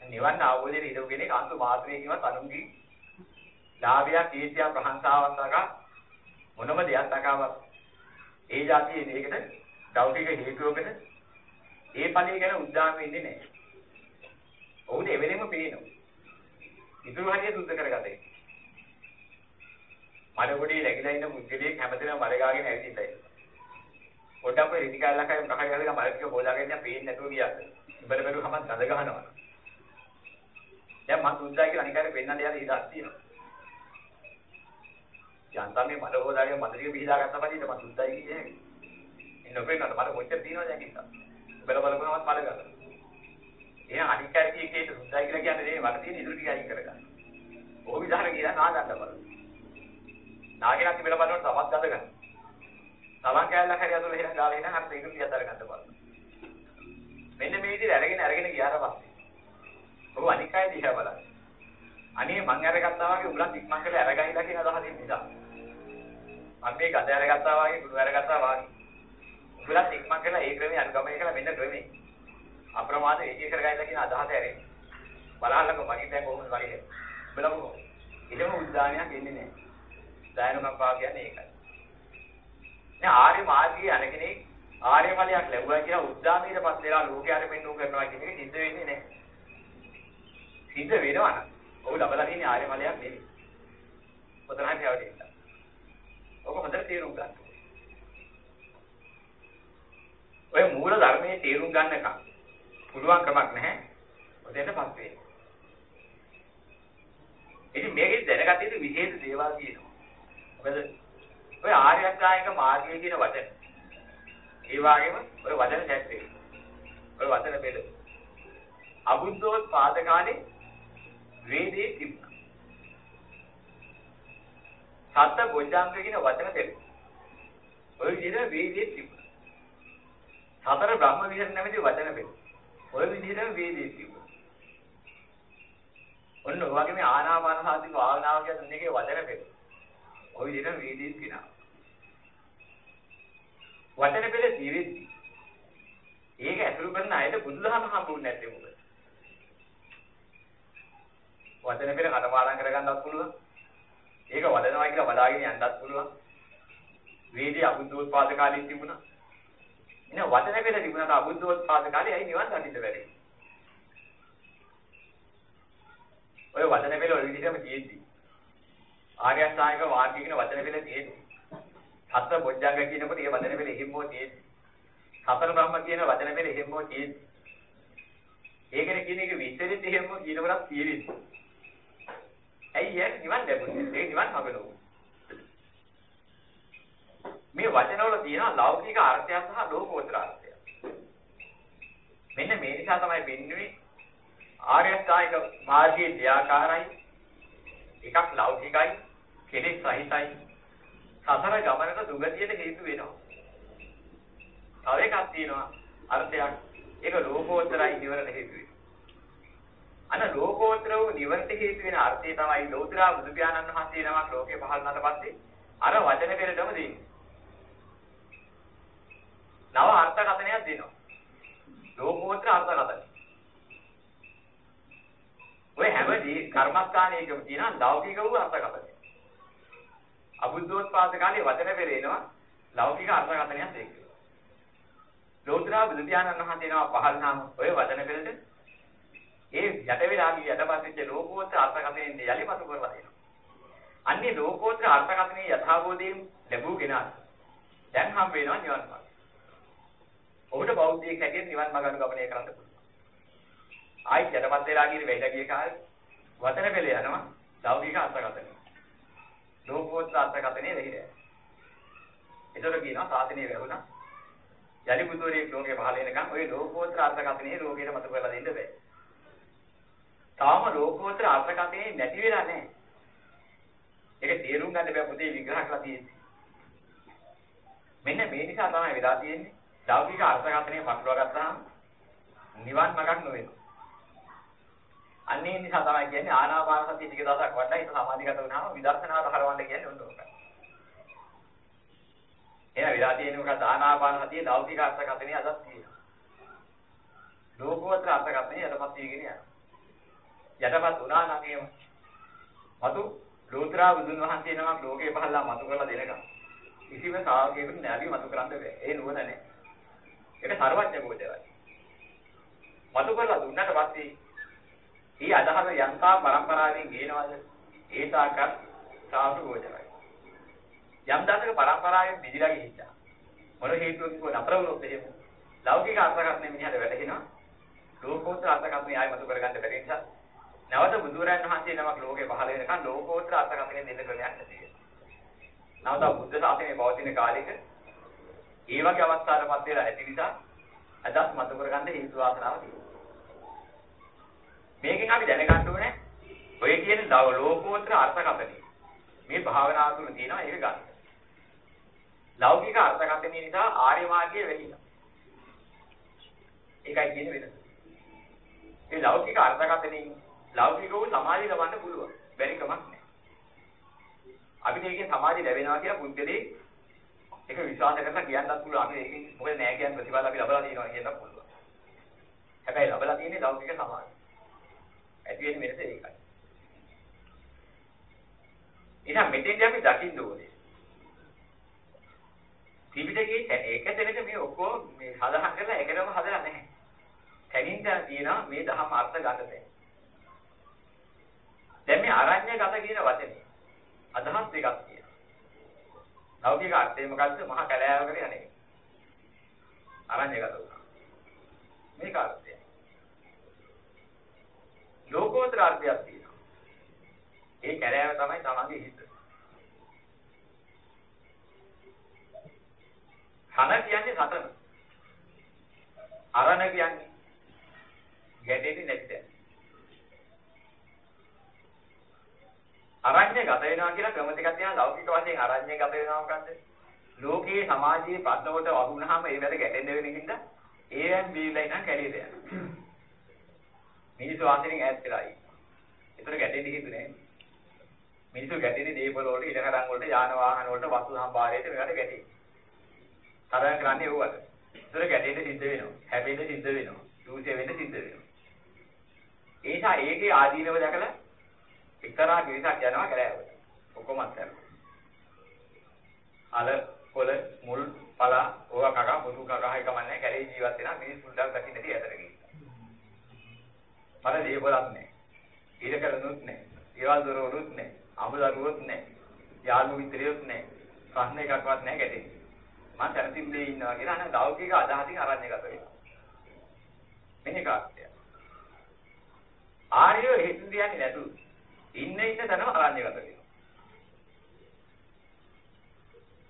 නිවන් අවබෝධයේ ඉඳපු කෙනෙක් අන්තු මාත්‍රයකින්වත් අනුන්ගේ ලාභයක් කීර්තියක් ප්‍රශංසාවක් තකා මොනම දෙයක් තකාවක් ඒ જાතියේ දෙයකට ලෞකික හේතුවකට ඒ ඵලයේ ගැන උද්දාම වෙන්නේ නැහැ. ඔහුට එවෙලෙම පේනවා. ඉතුරු හරිය සුද්ධ කරගතේ. මඩගොඩේ läගිලා ඉන්න මුද්දලේ හැමදේම මඩ ගාගෙන ඇවිදින්නයි. පොඩක් ඔය රිදි කාලයක් අය මොකක් හරි ගාලා මඩ ටික හොදාගෙන ඉන්න පේන්නේ නැතුව ගියාද. ඉබල බැලුවම ගඳ ගහනවා. දැන් මම සුද්දා කියලා අනිකාරේ පෙන්නන්න යන ඉඩක් තියෙනවා. යන්තම් මේ මඩ හොදාගෙන මඩ ටික පිහදා ගත්තා පස්සේ මම සුද්දායි කියන්නේ. ඉන්න ඔපේනට මට කොච්චර තියෙනවද දැන් ඉතින්. බල බලපුවමත් මඩ ගන්නවා. එහෙනම් අනික් කයි එකේ සුද්දා කියලා කියන්නේ නෙමෙයි මට තියෙන ඉතුරු ටික අයින් කරගන්න. ඔහොම විධාන කියලා නා ගන්න බලන්න. නාගෙනත් බල බලනකොට තමත් ගඳ ගන්න. තමන් කැලලක් හරි අතල එහෙනම් ගාලා එහෙනම් අර ඉතුරු ටික අතර ගන්න බලන්න. මෙන්න මේ විදිහට අරගෙන අරගෙන ගියාට පස්සේ ඔබ අනික් අය දිහා බලන්න. අනේ මං අරගත්තා වගේ උඹලා ඉක්මන් කරලා අරගයිලා කියන අදහසින් නිසා. මම මේ ගඳ අරගත්තා වගේ කුණු අරගත්තා වගේ උඹලත් ඉක්මන් කරලා ඒ ක්‍රමයේ අනුගමනය කළා මෙන්න ක්‍රමේ. අප්‍රමාද ඒකී කරගන්න කියන අදහස ඇරෙන්නේ. බලහල්ලක මගින් දැන් කොහොමද වගේ. බලමු. ඉලම උද්දානයක් එන්නේ නැහැ. දායනකම්පා කියන්නේ ඒකයි. දැන් ආර්ය මාර්ගයේ අන කෙනෙක් ආර්ය ඵලයක් ලැබුවා කියලා උද්දාමීටපත් වෙලා ලෝකයට පෙන්වු කරනවා කියන එක සිද්ධ වෙන්නේ නැහැ. සිද්ධ වෙනවා නම් ඔහු ලබලා තියෙන ආර්ය ඵලයක් නෙවෙයි. පොතනහට යවටින්න. ඔබ හොඳට තේරුම් ගන්න. ඔය මූල ධර්මයේ තේරුම් ගන්නකම් පුළුවන් කමක් නැහැ. ඔතෙන්ටපත් වෙන්න. ඉතින් මේකෙන් දැනගත යුතු විශේෂ දේවල් තියෙනවා. මොකද ඔය ආර්ය අෂ්ටාංගික මාර්ගයේ කියන වචන. ඒ වගේම ඔය වචන සැට් එක. ඔය වචන බෙද. අබුද්ධෝත්පාද කාලේ වේදේ තිබුණා. සත්‍ය බොජ්ජාංග කියන වචන දෙක. ඔය විදිහට වේදේ තිබුණා. සතර බ්‍රහ්ම විහරණ නැමැති වචන පෙළ. ඔය විදිහටම වේදේ තිබුණා. ඔන්න ඔය වගේ මේ ආනාපාන සාධි භාවනාව කියන දෙකේ වචන පෙළ. ඔය විදිහටම වේදේ කියනවා. වචන පෙළ ජීවිතي. ඒක ඇසුරු කරන අයට බුදුදහම හම්බුනේ නැත්තේ මොකද? වචන පෙළ කටපාඩම් කරගන්නත් පුළුවන්. ඒක වදනවා කියලා වදාගෙන යන්නත් පුළුවන්. වේදී අබුද්ධෝත්පාද කාලේ තිබුණා. එන වචන පෙළ තිබුණාට අබුද්ධෝත්පාද කාලේ ඇයි නිවන් දකින්න බැරි? ඔය වචන පෙළ ඔය විදිහටම තියෙද්දි ආර්ය අෂ්ටාංගික මාර්ගය කියන වචන පෙළ තියෙද්දි සතර බොජ්ජංග කියනකොට ඒ වචන පෙළ එහෙම්මෝ තියෙද්දි සතර බ්‍රහ්ම කියන වචන පෙළ එහෙම්මෝ තියෙද්දි ඒකනේ කියන එක විස්තරිත එහෙම්මෝ කියනකොටත් තියෙන්නේ. ඇයි යන්නේ නිවන් ලැබුණේ? ඒ නිවන් හබනෝ. මේ වචනවල තියෙන ලෞකික අර්ථය සහ ලෝකෝත්තර අර්ථය. මෙන්න මේ නිසා තමයි වෙන්නේ ආර්ය අෂ්ටාංගික මාර්ගයේ දෙආකාරයි එකක් ලෞකිකයි කෙලෙස් සහිතයි. සතර ගමනට දුගතියට හේතු වෙනවා. තව එකක් තියෙනවා අර්ථයක්. ඒක ලෝකෝත්තරයි නිවරණ හේතු වෙනවා. අන ලෝකෝත්තර වූ නිවර්ත හේතු වෙන අර්ථය තමයි ලෝතර බුදු පියාණන් වහන්සේ නමක් ලෝකේ පහළ වුණාට පස්සේ අර වචන පෙරටම දෙන්නේ. නව අර්ථකථනයක් දෙනවා. ලෝකෝත්තර අර්ථකථනය. ඔය හැමදී කර්මස්ථානයකම තියෙන ලෞකික වූ අර්ථකථනය. අබුද්ධෝත්පාද කාලේ වචන පෙරේනවා ලෞකික අර්ථකථනයක් එක්ක. ලෝතර බුදු පියාණන් වහන්සේ නම පහළ නම් ඔය වචන පෙරට ඒ යට වෙලා ගිය යටපත් වෙච්ච ලෝකෝත්තර අර්ථකථනයෙන් යලිමතු කරලා දෙනවා. අන්නේ ලෝකෝත්තර අර්ථකථනයේ යථාබෝධයෙන් ලැබූ කෙනාට දැන් හම් වෙනවා නිවන් මාර්ගය. ඔහුට බෞද්ධයෙක් හැටියට නිවන් මාර්ග අනුගමනය කරන්න පුළුවන්. ආයි යටපත් වෙලා ගිය වෙහෙලා ගිය කාලේ වචන පෙළ යනවා ලෞකික අර්ථකථනය. ලෝකෝත්තර අර්ථකථනයේ වෙහිලා. ඒතර කියනවා සාසනීය වැහුණා. යලි බුදුරේ ලෝකේ පහළ වෙනකන් ওই ලෝකෝත්තර අර්ථකථනයේ ලෝකෙට මතු කරලා දෙන්න බෑ. තාම ලෝකෝත්තර අර්ථකථනය නැති වෙලා නැහැ. ඒක තේරුම් ගන්න බෑ පොතේ විග්‍රහ කරලා තියෙන්නේ. මෙන්න මේ නිසා තමයි වෙලා තියෙන්නේ. ලෞකික අර්ථකථනය පටලවා ගත්තාම නිවන් මාර්ගක් නොවෙනවා. අන්නේ නිසා තමයි කියන්නේ ආනාපාන සතිය ටික දවසක් වඩලා හිත සමාධිගත වුණාම විදර්ශනාවට හරවන්න කියන්නේ ඔන්න ඕකයි. එහෙනම් වෙලා තියෙන්නේ මොකක්ද ආනාපාන සතිය ලෞකික අර්ථකථනය අදත් තියෙනවා. ලෝකෝත්තර අර්ථකථනය යටපත් වීගෙන යනවා. යටපත් වුණා නම් එහෙම මතු ලෝත්‍රා බුදුන් වහන්සේ නමක් ලෝකේ පහළලා මතු කරලා දෙනකම් කිසිම ශ්‍රාවකයෙකුට නැවි මතු කරන්න බෑ. ඒ නුවණ නැහැ. ඒක සර්වඥ ගෝචරයි. මතු කරලා දුන්නාට පස්සේ ඒ අදහස යන්තා පරම්පරාවෙන් ගේනවද? ඒ තාකත් සාසු ගෝචරයි. යම් දාසක පරම්පරාවෙන් බිඳලා ගිහිච්චා. මොන හේතුවකින් කො නතර වුණොත් එහෙම ලෞකික අර්ථකථනය මිනිහට වැටහෙනවා. ලෝකෝත්තර අර්ථකථනය ආයෙ මතු කරගන්න බැරි නිසා නැවත බුදුරජාණන් වහන්සේ නමක් ලෝකේ පහළ වෙනකන් ලෝකෝත්තර අර්ථකථනය දෙන්න ක්‍රමයක් නැහැ. නැවත බුද්ධ ශාසනය පවතින කාලෙක ඒ වගේ අවස්ථාවකටපත් වෙලා ඇති නිසා අදත් මතු කරගන්න හේතු වාසනාව තියෙනවා. මේකෙන් අපි දැනගන්න ඕනේ ඔය කියන ලෝකෝත්තර අර්ථකථනය. මේ භාවනාව තුළ තියෙනවා ඒක ගන්න. ලෞකික අර්ථකථනය නිසා ආර්ය මාර්ගයේ වෙලිලා. ඒකයි කියන්නේ වෙනස. ඒ ලෞකික අර්ථකථනයෙන් ලෞකිකව සමාධිය ලබන්න පුළුවන්. බැරි කමක් නැහැ. අපිට ඒකෙන් සමාධිය ලැබෙනවා කියලා පුද්ගලේ ඒක විශ්වාස කරලා කියන්නත් පුළුවන්. අපි ඒකෙන් මොකද නෑ කියන ප්‍රතිඵල අපි ලබලා තියෙනවා කියන්නත් පුළුවන්. හැබැයි ලබලා තියෙන්නේ ලෞකික සමාධිය. ඇති වෙන වෙනස ඒකයි. එහෙනම් මෙතෙන්දී අපි දකින්න ඕනේ. ත්‍රිවිධකේ ඒක තැනක මේ ඔක්කොම මේ සඳහන් කරලා එකටම හදලා නැහැ. තැනින් තැන තියෙනවා මේ දහම අර්ථ ගන්න තැන. දැන් මේ අරඤ්‍යගත කියන වචනේ අදහස් දෙකක් තියෙනවා. ලෞකික අර්ථය මොකද්ද? මහා කැලෑවකට යන්නේ. අරඤ්‍යගත වුණා. මේක අර්ථය. ලෝකෝත්තර අර්ථයක් තියෙනවා. ඒ කැලෑව තමයි තමන්ගේ හිත. කන කියන්නේ සතන. අරණ කියන්නේ ගැටෙන්නේ නැත්නම්. අරඤ්‍ය ගත වෙනවා කියලා ක්‍රම දෙකක් තියෙනවා ලෞකික වශයෙන් අරඤ්‍ය ගත වෙනවා මොකද්ද? ලෝකයේ සමාජයේ ප්‍රශ්නවලට වහුනහම ඒ වැඩ ගැටෙන්න වෙන හින්දා ඒයන් බීලා ඉන්න කැලියට යනවා. මිනිස්සු වාසියෙන් ඈත් වෙලා ඉන්නවා. ඒතර ගැටෙන්න හිතුනේ. මිනිස්සු ගැටෙන්නේ දේපල වලට, ඉඩකඩම් වලට, යාන වාහන වලට, වස්තු සම්භාරයට මේවට ගැටේ. තරහ කරන්නේ ඕවට. ඒතර ගැටෙන්න සිද්ධ වෙනවා. හැපෙන්න සිද්ධ වෙනවා. දූෂ්‍ය වෙන්න සිද්ධ වෙනවා. ඒසා ඒකේ ආදීනව දැකලා එක්තරා ගිවිසක් යනවා කැලෑවට. ඔක්කොම අත්හැරලා. අල කොළ මුල් පලා ඕවා කකා පොදු කකා එක මන්නේ කැලේ ජීවත් වෙනා මිනිස්සුන්ට දකින්න නැති ඇතර ගිහින්. මට දේවලක් නැහැ. ඊට කරනුත් නැහැ. ඒවල් දොරවලුත් නැහැ. අමුදරුවොත් නැහැ. යාළු මිත්‍රයොත් නැහැ. ප්‍රශ්න එකක්වත් නැහැ ගැටෙන්නේ. මම තනතිම්ලේ ඉන්නවා කියලා අනේ ලෞකික අදහසින් අරන්නේ ගත වෙනවා. මෙන්න කාර්යය. ආර්යෝ හේතු දියන්නේ නැතුව ඉන්න ඉන්න තැනම අරඤ්‍යගත වෙනවා.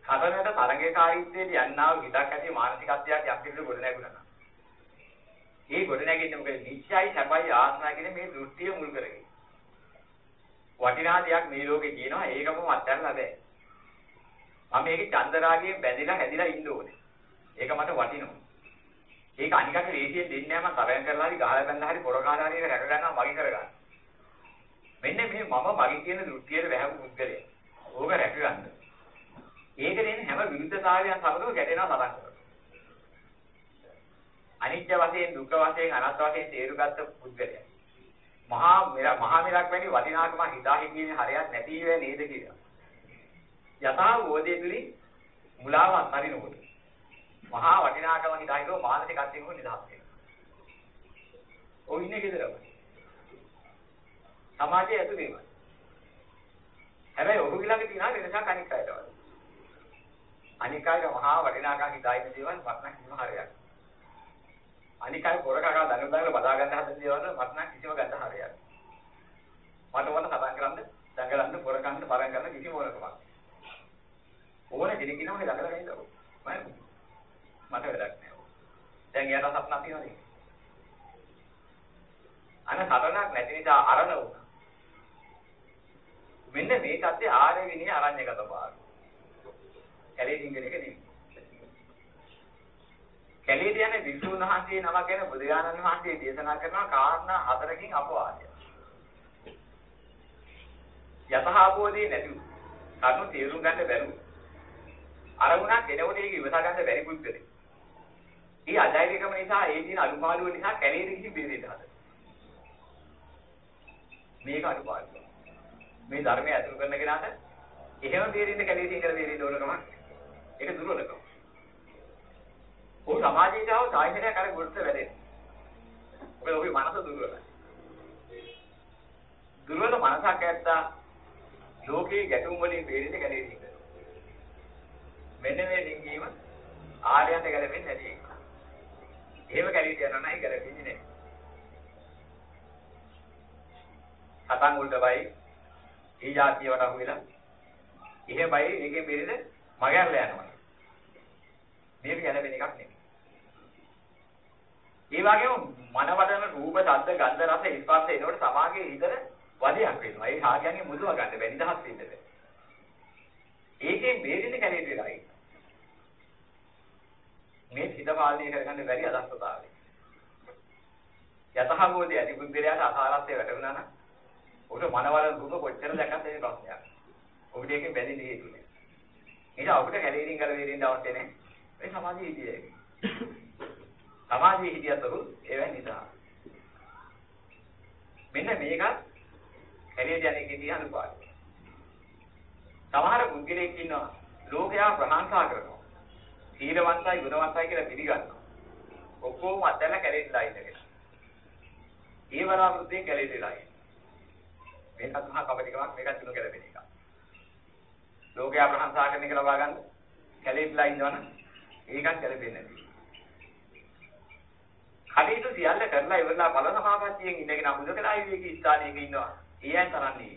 හතරකට තරංගකාරීත්වයේ යන්නා වූ හිතක් ඇති මානසිකත්වයක් යම් කිසි ගොඩ නැගුණා. ඒ ගොඩ නැගෙන්නේ මොකද? නිශ්චයයි සැපයි ආත්මයි කියන මේ දෘෂ්ටිය මුල් කරගෙන. වටිනා දෙයක් මේ ලෝකේ කියනවා ඒකම අත්හැරලා බෑ. මම මේකේ චන්දරාගයෙන් බැඳිලා හැදිලා ඉන්න ඕනේ. ඒක මට වටිනවා. ඒක අනිකට ලේසියෙන් දෙන්නේ නැහැ මම තරයන් කරලා හරි ගහලා බැලලා හරි පොර කාලා හරි ඒක රැක ගන්නවා මගේ කරගන්න. මෙන්න මේ මම මගේ කියන දෘෂ්ටියට වැහපු පුද්ගලයා. ඕක රැක ගන්න. ඒක දෙන්නේ හැම විරුද්ධතාවයන් සමගම ගැටෙනවා තරක් කරනවා. අනිත්‍ය වශයෙන් දුක්ඛ වශයෙන් අනාත්ම වශයෙන් තේරුගත්ත පුද්ගලයා. මහා මහා මිලක් වැනි වටිනාකම හිතා හිතීමේ හරයක් නැති වේ නේද කියලා. යථා වෝදේ තුලින් මුලාව අත්හරිනකොට මහා වටිනාකම හිතා හිතුව මානසික අත්දැකීම නිදහස් වෙනවා. ඔය ඉන්නේ ගෙදරම. සමාජයේ ඇතුළේම. හැබැයි ඔහු ළඟ තියෙන වෙනසක් අනික් අයට වගේ. අනික් අයට මහා වටිනාකම් හිතා ඉන්න දේවල් මට නම් කිසිම හරයක්. අනික් අය පොර කකා දඟල දඟල බදා ගන්න හදන දේවල් මට නම් කිසිම ගන්න හරයක්. මට ඕන කතා කරන්න, දඟලන්න, පොර කන්න, පරන් ගන්න කිසිම ඕනකමක්. ඕන කෙනෙක් ඉන්නවනේ දඟලගෙන ඉන්නකො. මම මට වැඩක් නෑ. දැන් එයාට සත්‍යක් තියෙනවද? අන සරණක් නැති නිසා අරණ වුණා. මෙන්න මේ தත්ත්වය ආර්ය විනය අරඤ්‍යගත භාවය. කැලේ දින්ගෙන එක නෙමෙයි. කැලේට යන විසුණු වහන්සේ නමක් ගැන බුදුරජාණන් වහන්සේ දේශනා කරන කාරණා හතරකින් අපවාදය. යතහාබෝධී නැති කරුණු තේරුම් ගන්න බැරුව. අරමුණක් එනකොට ඒක ඉවසා ගන්න බැරි පුද්ගලෙක්. ඒ අජෛවිකම නිසා ඒ දින අනුපාඩුව නිසා කැලේට ගිහින් බෙදෙන්න හදනවා. මේක අනුපාඩුව. මේ ධර්මය අතුරු කරන කෙනාට එහෙම බේරෙන්න කැලේ තියෙන කියලා බේරෙන්න ඕන කමක්. ඒක දුර්වලකම. ඔය සමාජයට ආව සාහිත්‍යයක් අර ගොඩට වැඩෙන. ඔබේ ඔබේ මනස දුර්වලයි. දුර්වල මනසක් ඇත්තා ලෝකේ ගැටුම් වලින් බේරෙන්න කැලේ තියෙන. මෙන්න මේ ලිංගීම ආර්යයන්ට ගැලපෙන්නේ නැති එක. එහෙම කැලේට යනවා නම් ඒ ගැලපෙන්නේ නැහැ. සතන් වලට බයි ඒ જાතියට අහු වෙලා එහෙ බයි ඒකේ බෙරෙද මගහැරලා යනවා. මේක ගැලපෙන එකක් නෙමෙයි. ඒ වගේම මනවදන රූප, ශබ්ද, ගන්ධ, රස, ස්පර්ශ එනකොට සමාගයේ හිතට වදයක් වෙනවා. ඒ හාගයන්ගේ මුදුව ගන්න බැරි දහස් වෙන්නද. ඒකෙන් බේරෙන්න කැලේට වෙලා ඉන්න. මේ හිත පාලනය කරගන්න බැරි අදස්සතාවය. යතහබෝධි අධිබුද්ධිරයාට අසාරත්වය වැටුණා නම් උට මනවල රූප කොච්චර දැක්කත් ඒක ප්‍රශ්නයක්. ඔබට ඒකෙන් බැඳෙන්න හේතු නෑ. ඒක අපිට කැලේරින් ගල වේරින් අවශ්‍ය නෑ. මේ සමාජයේ හිටියේ. සමාජයේ හිටියතරු ඒවෙන් නිසා. මෙන්න මේක කැලේ ජනෙකදී අනුපාතය. සමහර පුද්ගලයෙක් ඉන්නවා ලෝකයා ප්‍රශංසා කරනවා. සීලවන්තයි ගුණවන්තයි කියලා පිළිගන්නවා. ඔක්කොම අතන කැලේටලා ඉඳගෙන. ඒ වරාවෘත්තේ කැලේටලා ඉන්න. මේකත් මහා කපටිකමක් මේකත් තුන ගැලපෙන එකක්. ලෝකයා ප්‍රශංසා කරන එක ලබා ගන්න කැලේටලා ඉන්නවනම් ඒකත් ගැලපෙන්නේ නැහැ. කටයුතු සියල්ල කරලා ඉවරලා බල සමාපත්තියෙන් ඉඳගෙන අමුදකලා විවේකී ස්ථානයක ඉන්නවා. ඊයන් තරන්නේ.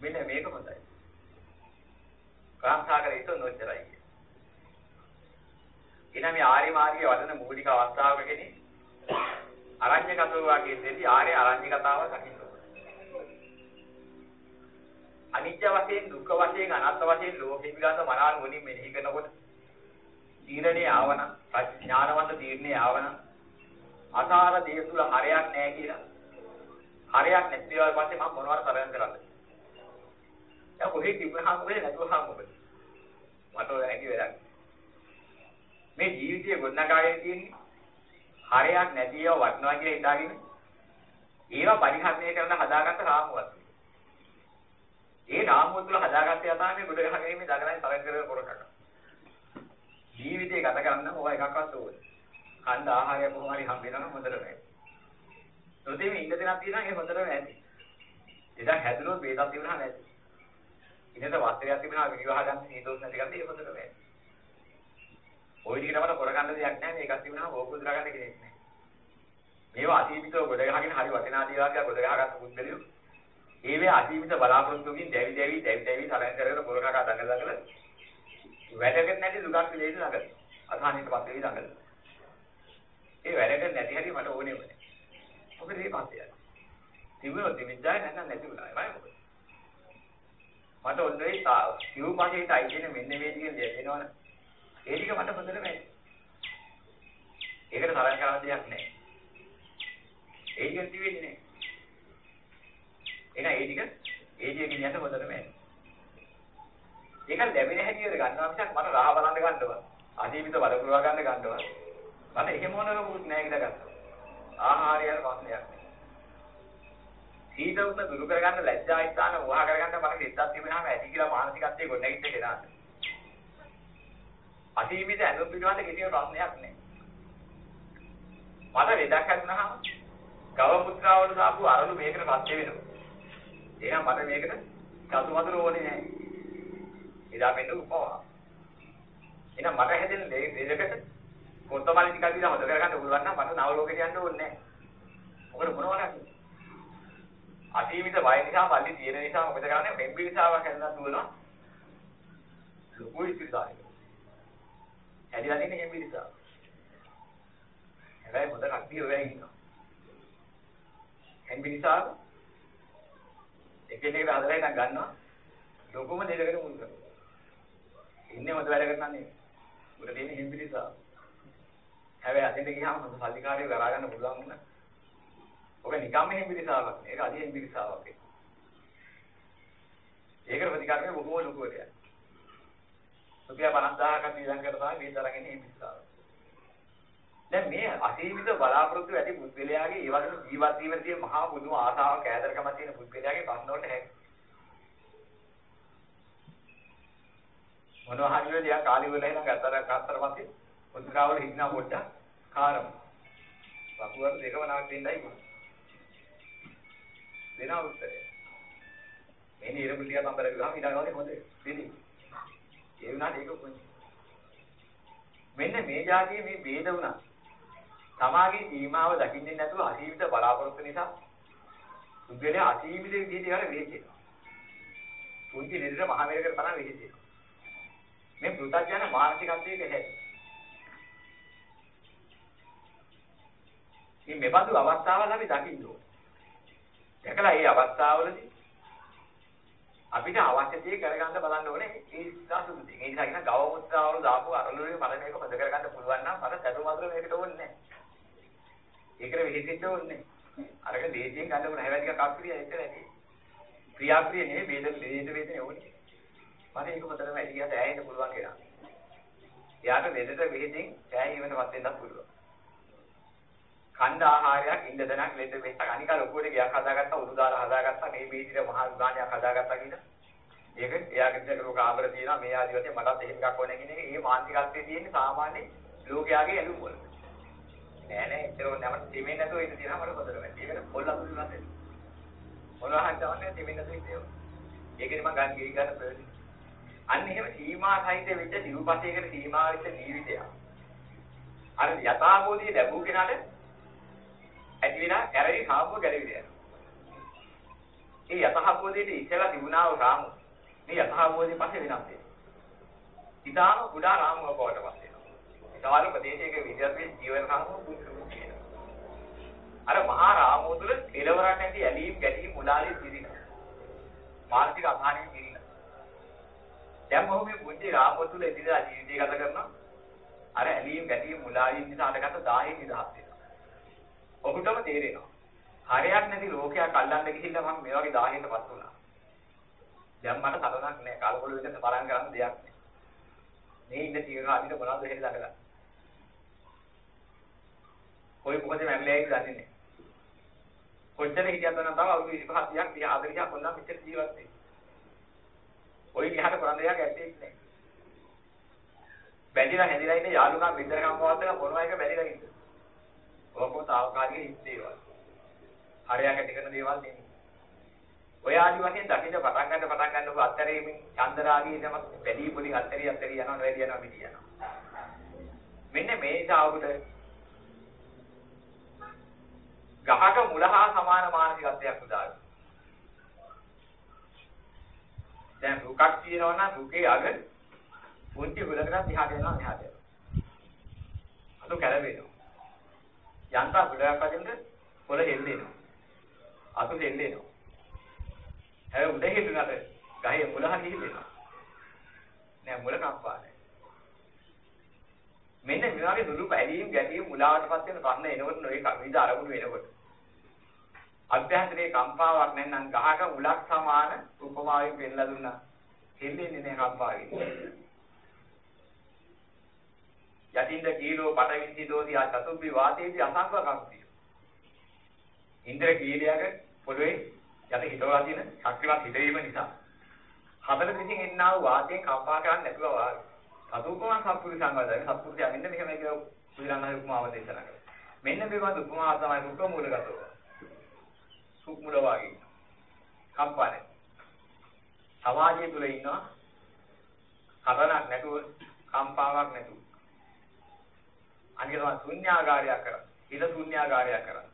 මෙන්න මේක හොඳයි. කාන්තාකර ඊට නොච්චරයි. එනම් මේ ආර්ය මාර්ගයේ වඩන මූලික අවස්ථාවකදී අරඤ්‍යගතව වගේ දෙදී ආර්ය අරඤ්‍යගතාව දකින්න අනිත්‍ය වශයෙන් දුක්ඛ වශයෙන් අනාත්ම වශයෙන් ලෝකෙ පිළිබඳ මනාන මොනින් මෙනෙහි කරනකොට තීරණේ ආවනම් ඥානවන්ත තීරණේ ආවනම් අසාර දේ තුල හරයක් නැහැ කියලා. හරයක් නැති ඒවා පස්සේ මම මොනවාර තරම් කරන්නේ. දැන් කොහෙද තිබුණාම මොකද නැතුවම මොකද? මට ඔය හැකි වැඩක්. මේ ජීවිතයේ ගොඩනගාගෙන තියෙන්නේ හරයක් නැති ඒවා වටනවා කියලා හිතාගෙන ඒවා පරිහරණය කරන්න හදාගත්ත රාමුවක්. ඒ රාමුව තුල හදාගත්ත යථාර්ථයේ ගොඩ ගහගෙන මේ දගලයි තරම් කරගෙන කරකක. ජීවිතේ ගත කරන්න ඕවා එකක්වත් ඕනේ. කන්න ආහාරය කොහොම හරි හම්බ වෙනවා හොඳට වැඩි. නොතේම ඉන්න දෙයක් තියෙනවා ඒ හොඳට වැඩි. එදා හැදුනොත් වේදක් තිබුණා නැති. ඉන්නද වස්ත්‍රයක් තිබුණා විවාහ ගන්න සීතෝස් නැති ගන්න ඒ හොඳට වැඩි. ওই විදිහට අපට කරගන්න දෙයක් නැහැ මේකක් තිබුණාම ඕක උදලා ගන්න කෙනෙක් නැහැ. මේවා අතීතව ගොඩ ගහගෙන හරි වටිනා දේවල් ගොඩ ගහගත්ත පුද්ගලයෝ ඒවේ අතීත බලාපොරොත්තුකින් දැවි දැවි දැවි දැවි තරංග කරගෙන පොරකක දඟල දඟල වැඩකට නැති දුකක් පිළිදෙන්න ළඟ. අසහනෙටපත් වෙවි ළඟ. ඒ වැඩකට නැති හැටි මට ඕනේ වුණේ. මොකද මේ පස්සේ යන්නේ. තිබුණොත් තිබිච්චායි නැත්නම් නැති වුණා. ඒවයි මොකද? මට ඔන්නේ සිව් පහේට අයිගෙන මෙන්න මේ ටික දෙනවනේ. ඒ ටික මට හොඳට වැටේ. ඒකට තරම් කරන්න දෙයක් නැහැ. ඒ ටික තිබෙන්නේ නැහැ. එහෙනම් ඒ ටික ඒ ටික කියන්න හොඳට වැටේ. ඒක ලැබෙන හැටියට ගන්නවා මිසක් මට රහ බලන්න ගන්නවා. අදීවිත බල පුරවා ගන්න ගන්නවා. මට එහෙම මොනවාකුත් නැහැ කියලා ගත්තා. ආහාරය යන ප්‍රශ්නයක් නෑ. සීත උෂ්ණ දුරු කරගන්න ලැජ්ජා ස්ථාන වහා කරගන්න මට සිතක් තිබුණාම ඇති කියලා මානසිකත්වයේ ගොඩනැගිච්ච කෙනාට. අසීමිත ඇඳුම් පිළිබඳ කිසිම ප්‍රශ්නයක් නැහැ. මට ලෙඩක් හැදුනහම ගව පුත්‍රාවල දාපු අරලු මේකට පත්‍ය වෙනවා. එහෙනම් මට මේකට සතු වතුර ඕනේ නැහැ. එදා මෙන්න උපවා. එහෙනම් මට හැදෙන ලෙඩකට කොත්තමල්ලි ටිකක් දීලා හොද කරගන්න පුළුවන් නම් මට නව ලෝකෙට යන්න ඕනේ නැහැ. මොකද මොනවද අසීමිත වය නිසා පල්ලි තියෙන නිසා මොකද කරන්නේ? මෙම්බි නිසාවක් හැදලා දුවනවා. ලොකු ඉතිරිදායි හැදිලා තියෙන මෙම්බි නිසා හැබැයි මොකද කට්ටිය ඔය ඉන්නවා. මෙම්බි නිසා එකිනෙකට හදලා ඉඳන් ගන්නවා. ලොකුම දෙයකට මුල් කරනවා. ඉන්නේ මොකද වැඩ කරන්නේ උඩ තියෙන මෙම්බි නිසා හැබැයි අතෙන්ට ගියාම හොඳ සල්ලිකාරයෝ කරා ගන්න පුළුවන් වුණා ඔක නිකම්ම හිමිරිසාවක් නේ. ඒක අධි හිමිරිසාවක් ඒක. ඒකට ප්‍රතිකාරකේ බොහෝ ලොකුවට යනවා. රුපියල් 50000ක් ශ්‍රී ලංකාවට තමයි මේ තරගෙන හිමිරිසාව. දැන් මේ අසීමිත බලාපොරොත්තු ඇති පුද්ගලයාගේ ඒ වගේ ජීවත් වීමේ තියෙන මහා පුදුම ආසාවක් ඈදරකමක් තියෙන පුද්ගලයාගේ ප්‍රශ්න වලට හැක්. මොනවා හරි වෙලියා කාලි වල එන ගතර කතර පස්සේ පුද්ගලවල හිටනා පොඩ්ඩක් කාරම. වකුගඩු දෙකම නවත්ින්නයි මම. දෙනවා උත්තරය. මේ නිරමුල් ටික අම්බර ගහම ඊළඟ වගේ හොඳ දෙදි. ඒ වුණාට ඒක කොහොමද? මෙන්න මේ જાතිය මේ ભેද වුණා. තමාගේ සීමාව දකින්නේ නැතුව අසීමිත බලාපොරොත්තු නිසා සුද්ධලේ අසීමිත විදිහට යන වෙහෙචෙනවා. පුංචි නිරතර මහ මේරකට තරම් වෙහෙචෙනවා. මේ පෘථග්ජන මානසිකත්වයක හැටි. මේ මෙබඳු අවස්ථාවල් අපි දකින්න ඕනේ. දැකලා මේ අවස්ථාවවලදී අපිට අවශ්‍ය දේ කරගන්න බලන්න ඕනේ ඒ සාසුදු දේ. ඒ නිසා කියන ගව මුත්‍රාවල දාපු අරලුවේ මල මේක හොද කරගන්න පුළුවන් නම් මට සතු මතර මේකට ඕනේ නැහැ. ඒකට විහිදෙන්න ඕනේ නැහැ. අරක දේශයෙන් ගන්න ඕනේ. හැබැයි ටිකක් අප්‍රිය ඒක නැති. ක්‍රියාප්‍රිය නෙවෙයි වේද වේද වේදනේ ඕනේ. මට ඒක හොදටම ඇති ගියාට ඇයෙන්න පුළුවන් කියලා. එයාට වේදට විහිදෙන් ඇයෙන්නවත් වෙන්නත් පුළුවන්. කණ්ඩ ආහාරයක් ඉන්න දණක් ලෙඩ වෙච්ච අනික ලොකුවට ගියක් හදාගත්තා උඩු දාලා හදාගත්තා මේ බීජිට මහා විඥානයක් හදාගත්තා කියන ඒක එයාගේ දෙක රෝග ආබර තියෙනවා මේ ආදි වශයෙන් මටත් එහෙම එකක් ඕනේ කියන එක. ඒ මානසිකත්වයේ තියෙන සාමාන්‍ය ලෝකයාගේ ඇලුම් වල. නෑ නෑ ඒතරෝ නැමත් දෙමෙන් නැතුව ඉන්න තියෙනවා මට හොදට වැඩි ඒකට පොල් අතුරු නැතේ මොනවා හදවන්නේ දෙමෙන් නැතුව ඉන්නේ ඒකනේ මම ගන්න ගිහි ගන්න ප්‍රයෝජන. අන්න එහෙම සීමා සහිත වෙච්ච දිවපතේකට සීමා වෙච්ච ජීවිතයක්. අර යථාභූතය ලැබුව කෙනාට ඇති වෙනා කැරේ සාමුව ගැලවිලා යනවා. ඒ යථාභූතයේ ඉස්සලා තිබුණා වූ රාමු මේ යථාභූතයේ පස්සේ වෙනස් වෙනවා. ඊටාම කුඩා රාමුව බවට පත් වෙනවා. සමහර ප්‍රදේශයක විද්‍යාත්මක ජීවන රාමුව පුදුම කියනවා. අර මහා රාමුව තුළ කෙලවරක් නැති ඇලීම් ගැටීම් මුලාලි පිරිනවා. මානසික අසහනයෙන් පිරිනවා. දැන් මොහොම මේ පුංචි රාමුව තුළ එදිනදා ජීවිතය ගත කරනවා. අර ඇලීම් ගැටීම් මුලාලි නිසා අඩගත 10 නිදහස් වෙනවා. ඔහුටම තේරෙනවා. හරයක් නැති ලෝකයක් අල්ලන්න ගිහිල්ලා මම මේ වගේ 1000කටපත් වුණා. දැන් මට තරණක් නැහැ. කලබල වෙන්න තරම් කරන්න දෙයක් නැහැ. මේ ඉන්න තීරණ අදිට මොනවද එහෙම ළඟලා. කොයි මොකද මැරිලායි දන්නේ නැහැ. කොච්චර හිටියද නම් තව අවුරුදු 25 30ක් 30 40ක් වුණා මෙච්චර ජීවත් වෙන්නේ. ඔය ගිහට කරන්න දෙයක් ඇත්තේ නැහැ. බැඳිලා හැදිලා ඉන්න යාළුකම් විතරකම් පවත්තලා මොනවා එක බැඳිලා ඉන්න. ඔක්කොම తాවකාලික හිස් දේවල්. හරයක් ඇති කරන දේවල් නෙමෙයි. ඔය ආදි වශයෙන් දකින්න පටන් ගන්න පටන් ගන්නකො අත්තරේමින් චන්දරාගී තම වැඩි පොඩි අත්තරී අත්තරී යනවා වැඩි යනවා පිටි යනවා. මෙන්න මේ නිසා ඔබට ගහක මුල හා සමාන මානසිකත්වයක් උදා වෙනවා. දැන් රුකක් තියෙනවා නම් රුකේ අග පුංචි හුලකට දිහාට යනවා මෙහාට යනවා. අතු කැළවෙනවා. යන්තා ගොඩක් අදින්ද පොළ හෙල්ලෙනවා. අතු දෙල්ලේනවා. හැබැයි උඩ හිටුනට ගහේ මුල හරි හිටෙනවා. නෑ මුල කම්පා නෑ. මෙන්න මේ වගේ දුරු පැලීම් ගැටීම් මුලාවටපත් වෙන ප්‍රශ්න එනකොට නොඒක විවිධ අරමුණු වෙනකොට අභ්‍යන්තරයේ කම්පාවක් නැත්නම් ගහක මුලක් සමාන උපමාවෙන් පෙන්නලා දුන්නා. හෙල්ලෙන්නේ නෑ කම්පාවෙන්. යටින්ද කීලෝ පටවින්ති දෝති ආ චතුබ්බි වාතේති අසංග කම්පිය. ඉන්ද්‍ර කීලයක පොළවේ යට හිතවලා තියෙන ශක්තිවත් හිතවීම නිසා හතර දිසින් එන්නා වූ වාතයෙන් කම්පා කරන්නේ නැතුව වාගේ. සතුපමන් සත්පුරුෂ සංවාදයෙන් සත්පුරුෂයා මෙන්න මෙහෙම කියලා ශ්‍රීලංකාවේ උපමාව දේශනා කළා. මෙන්න මේ වගේ උපමාව තමයි සුඛ මූලගතව. සුඛ මූල වාගේ. කම්පානේ. සමාජය තුල ඉන්නවා හතරක් නැතුව කම්පාවක් නැතුව. අනික තමයි ශුන්‍යාගාරයක් කරා. හිත ශුන්‍යාගාරයක් කරා.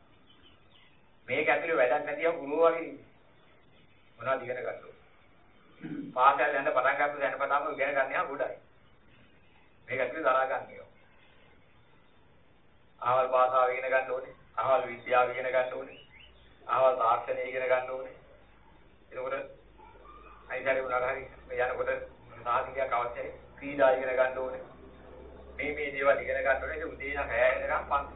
මේක ඇතුලේ වැඩක් නැතිව ගුරුව වගේ මොනවද ඉගෙන ගන්න ඕන. පාසල් යන පටන් ගන්න දැන පටන්ම ඉගෙන ගන්න යා ගොඩයි. මේක ඇතුලේ දරා ගන්න ඕන. ආවල් භාෂාව ඉගෙන ගන්න ඕනේ. ආවල් විද්‍යාව ඉගෙන ගන්න ඕනේ. ආවල් තාක්ෂණය ඉගෙන ගන්න ඕනේ. එතකොට අයිතරේ උනාට හරි මේ යනකොට සාහිත්‍යයක් අවශ්‍යයි. ක්‍රීඩා ඉගෙන ගන්න ඕනේ. මේ මේ දේවල් ඉගෙන ගන්න ඕනේ. ඒක උදේ ඉඳන් හැය වෙනකම් පන්ති.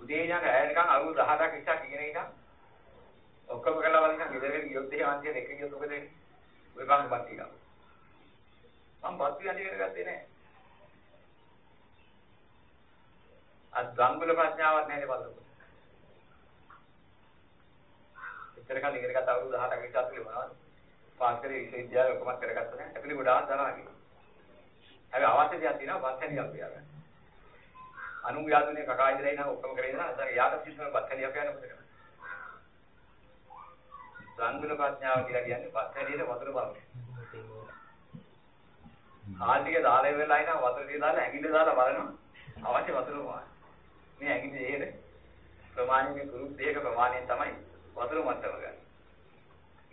උදේ ඉඳන් හැය වෙනකම් අවුරුදු 18ක් 20ක් ඉගෙන ඉඳන් ඔක්කොම කරලා බලන්න ගෙදරට ගියොත් එහෙම අන්තිමට එක ගියොත් මොකද වෙන්නේ? ඔය බං බත් ටික. මම බත් ටික ඉගෙන ගත්තේ නැහැ. අත් ගංගුල ප්‍රඥාවක් නැහැ බලන්න. එතර කල් ඉගෙන ගත්ත අවුරුදු 18ක විතර ඇතුලේ මොනවද? පාස්කරේ විශ්වවිද්‍යාලය ඔක්කොම කරගත්ත නැහැ. ඇතුලේ ගොඩාක් දරා ගියා. හැබැයි අවශ්‍ය දෙයක් තියෙනවා බත් හැලියක් පියාගන්න. අනු යාදුනේ කකා ඉදලා ඉන්න ඔක්කොම කරේ ඉඳලා අද යාට සිද්ධ බත් හැලියක් පියාගන්න මොකද කරන්නේ? සංගුල ප්‍රඥාව කියලා කියන්නේ බත් හැලියේ වතුර බලන්නේ. ආල් ටික දාලා ඉවරලා ඉන්න වතුර ටික දාලා ඇඟිල්ල දාලා බලනවා අවශ්‍ය වතුර මොනවද? මේ ඇඟිලි දෙහෙද ප්‍රමාණයේ ගුරුප් දෙක ප්‍රමාණයෙන් තමයි වතුර මට්ටම ගන්න.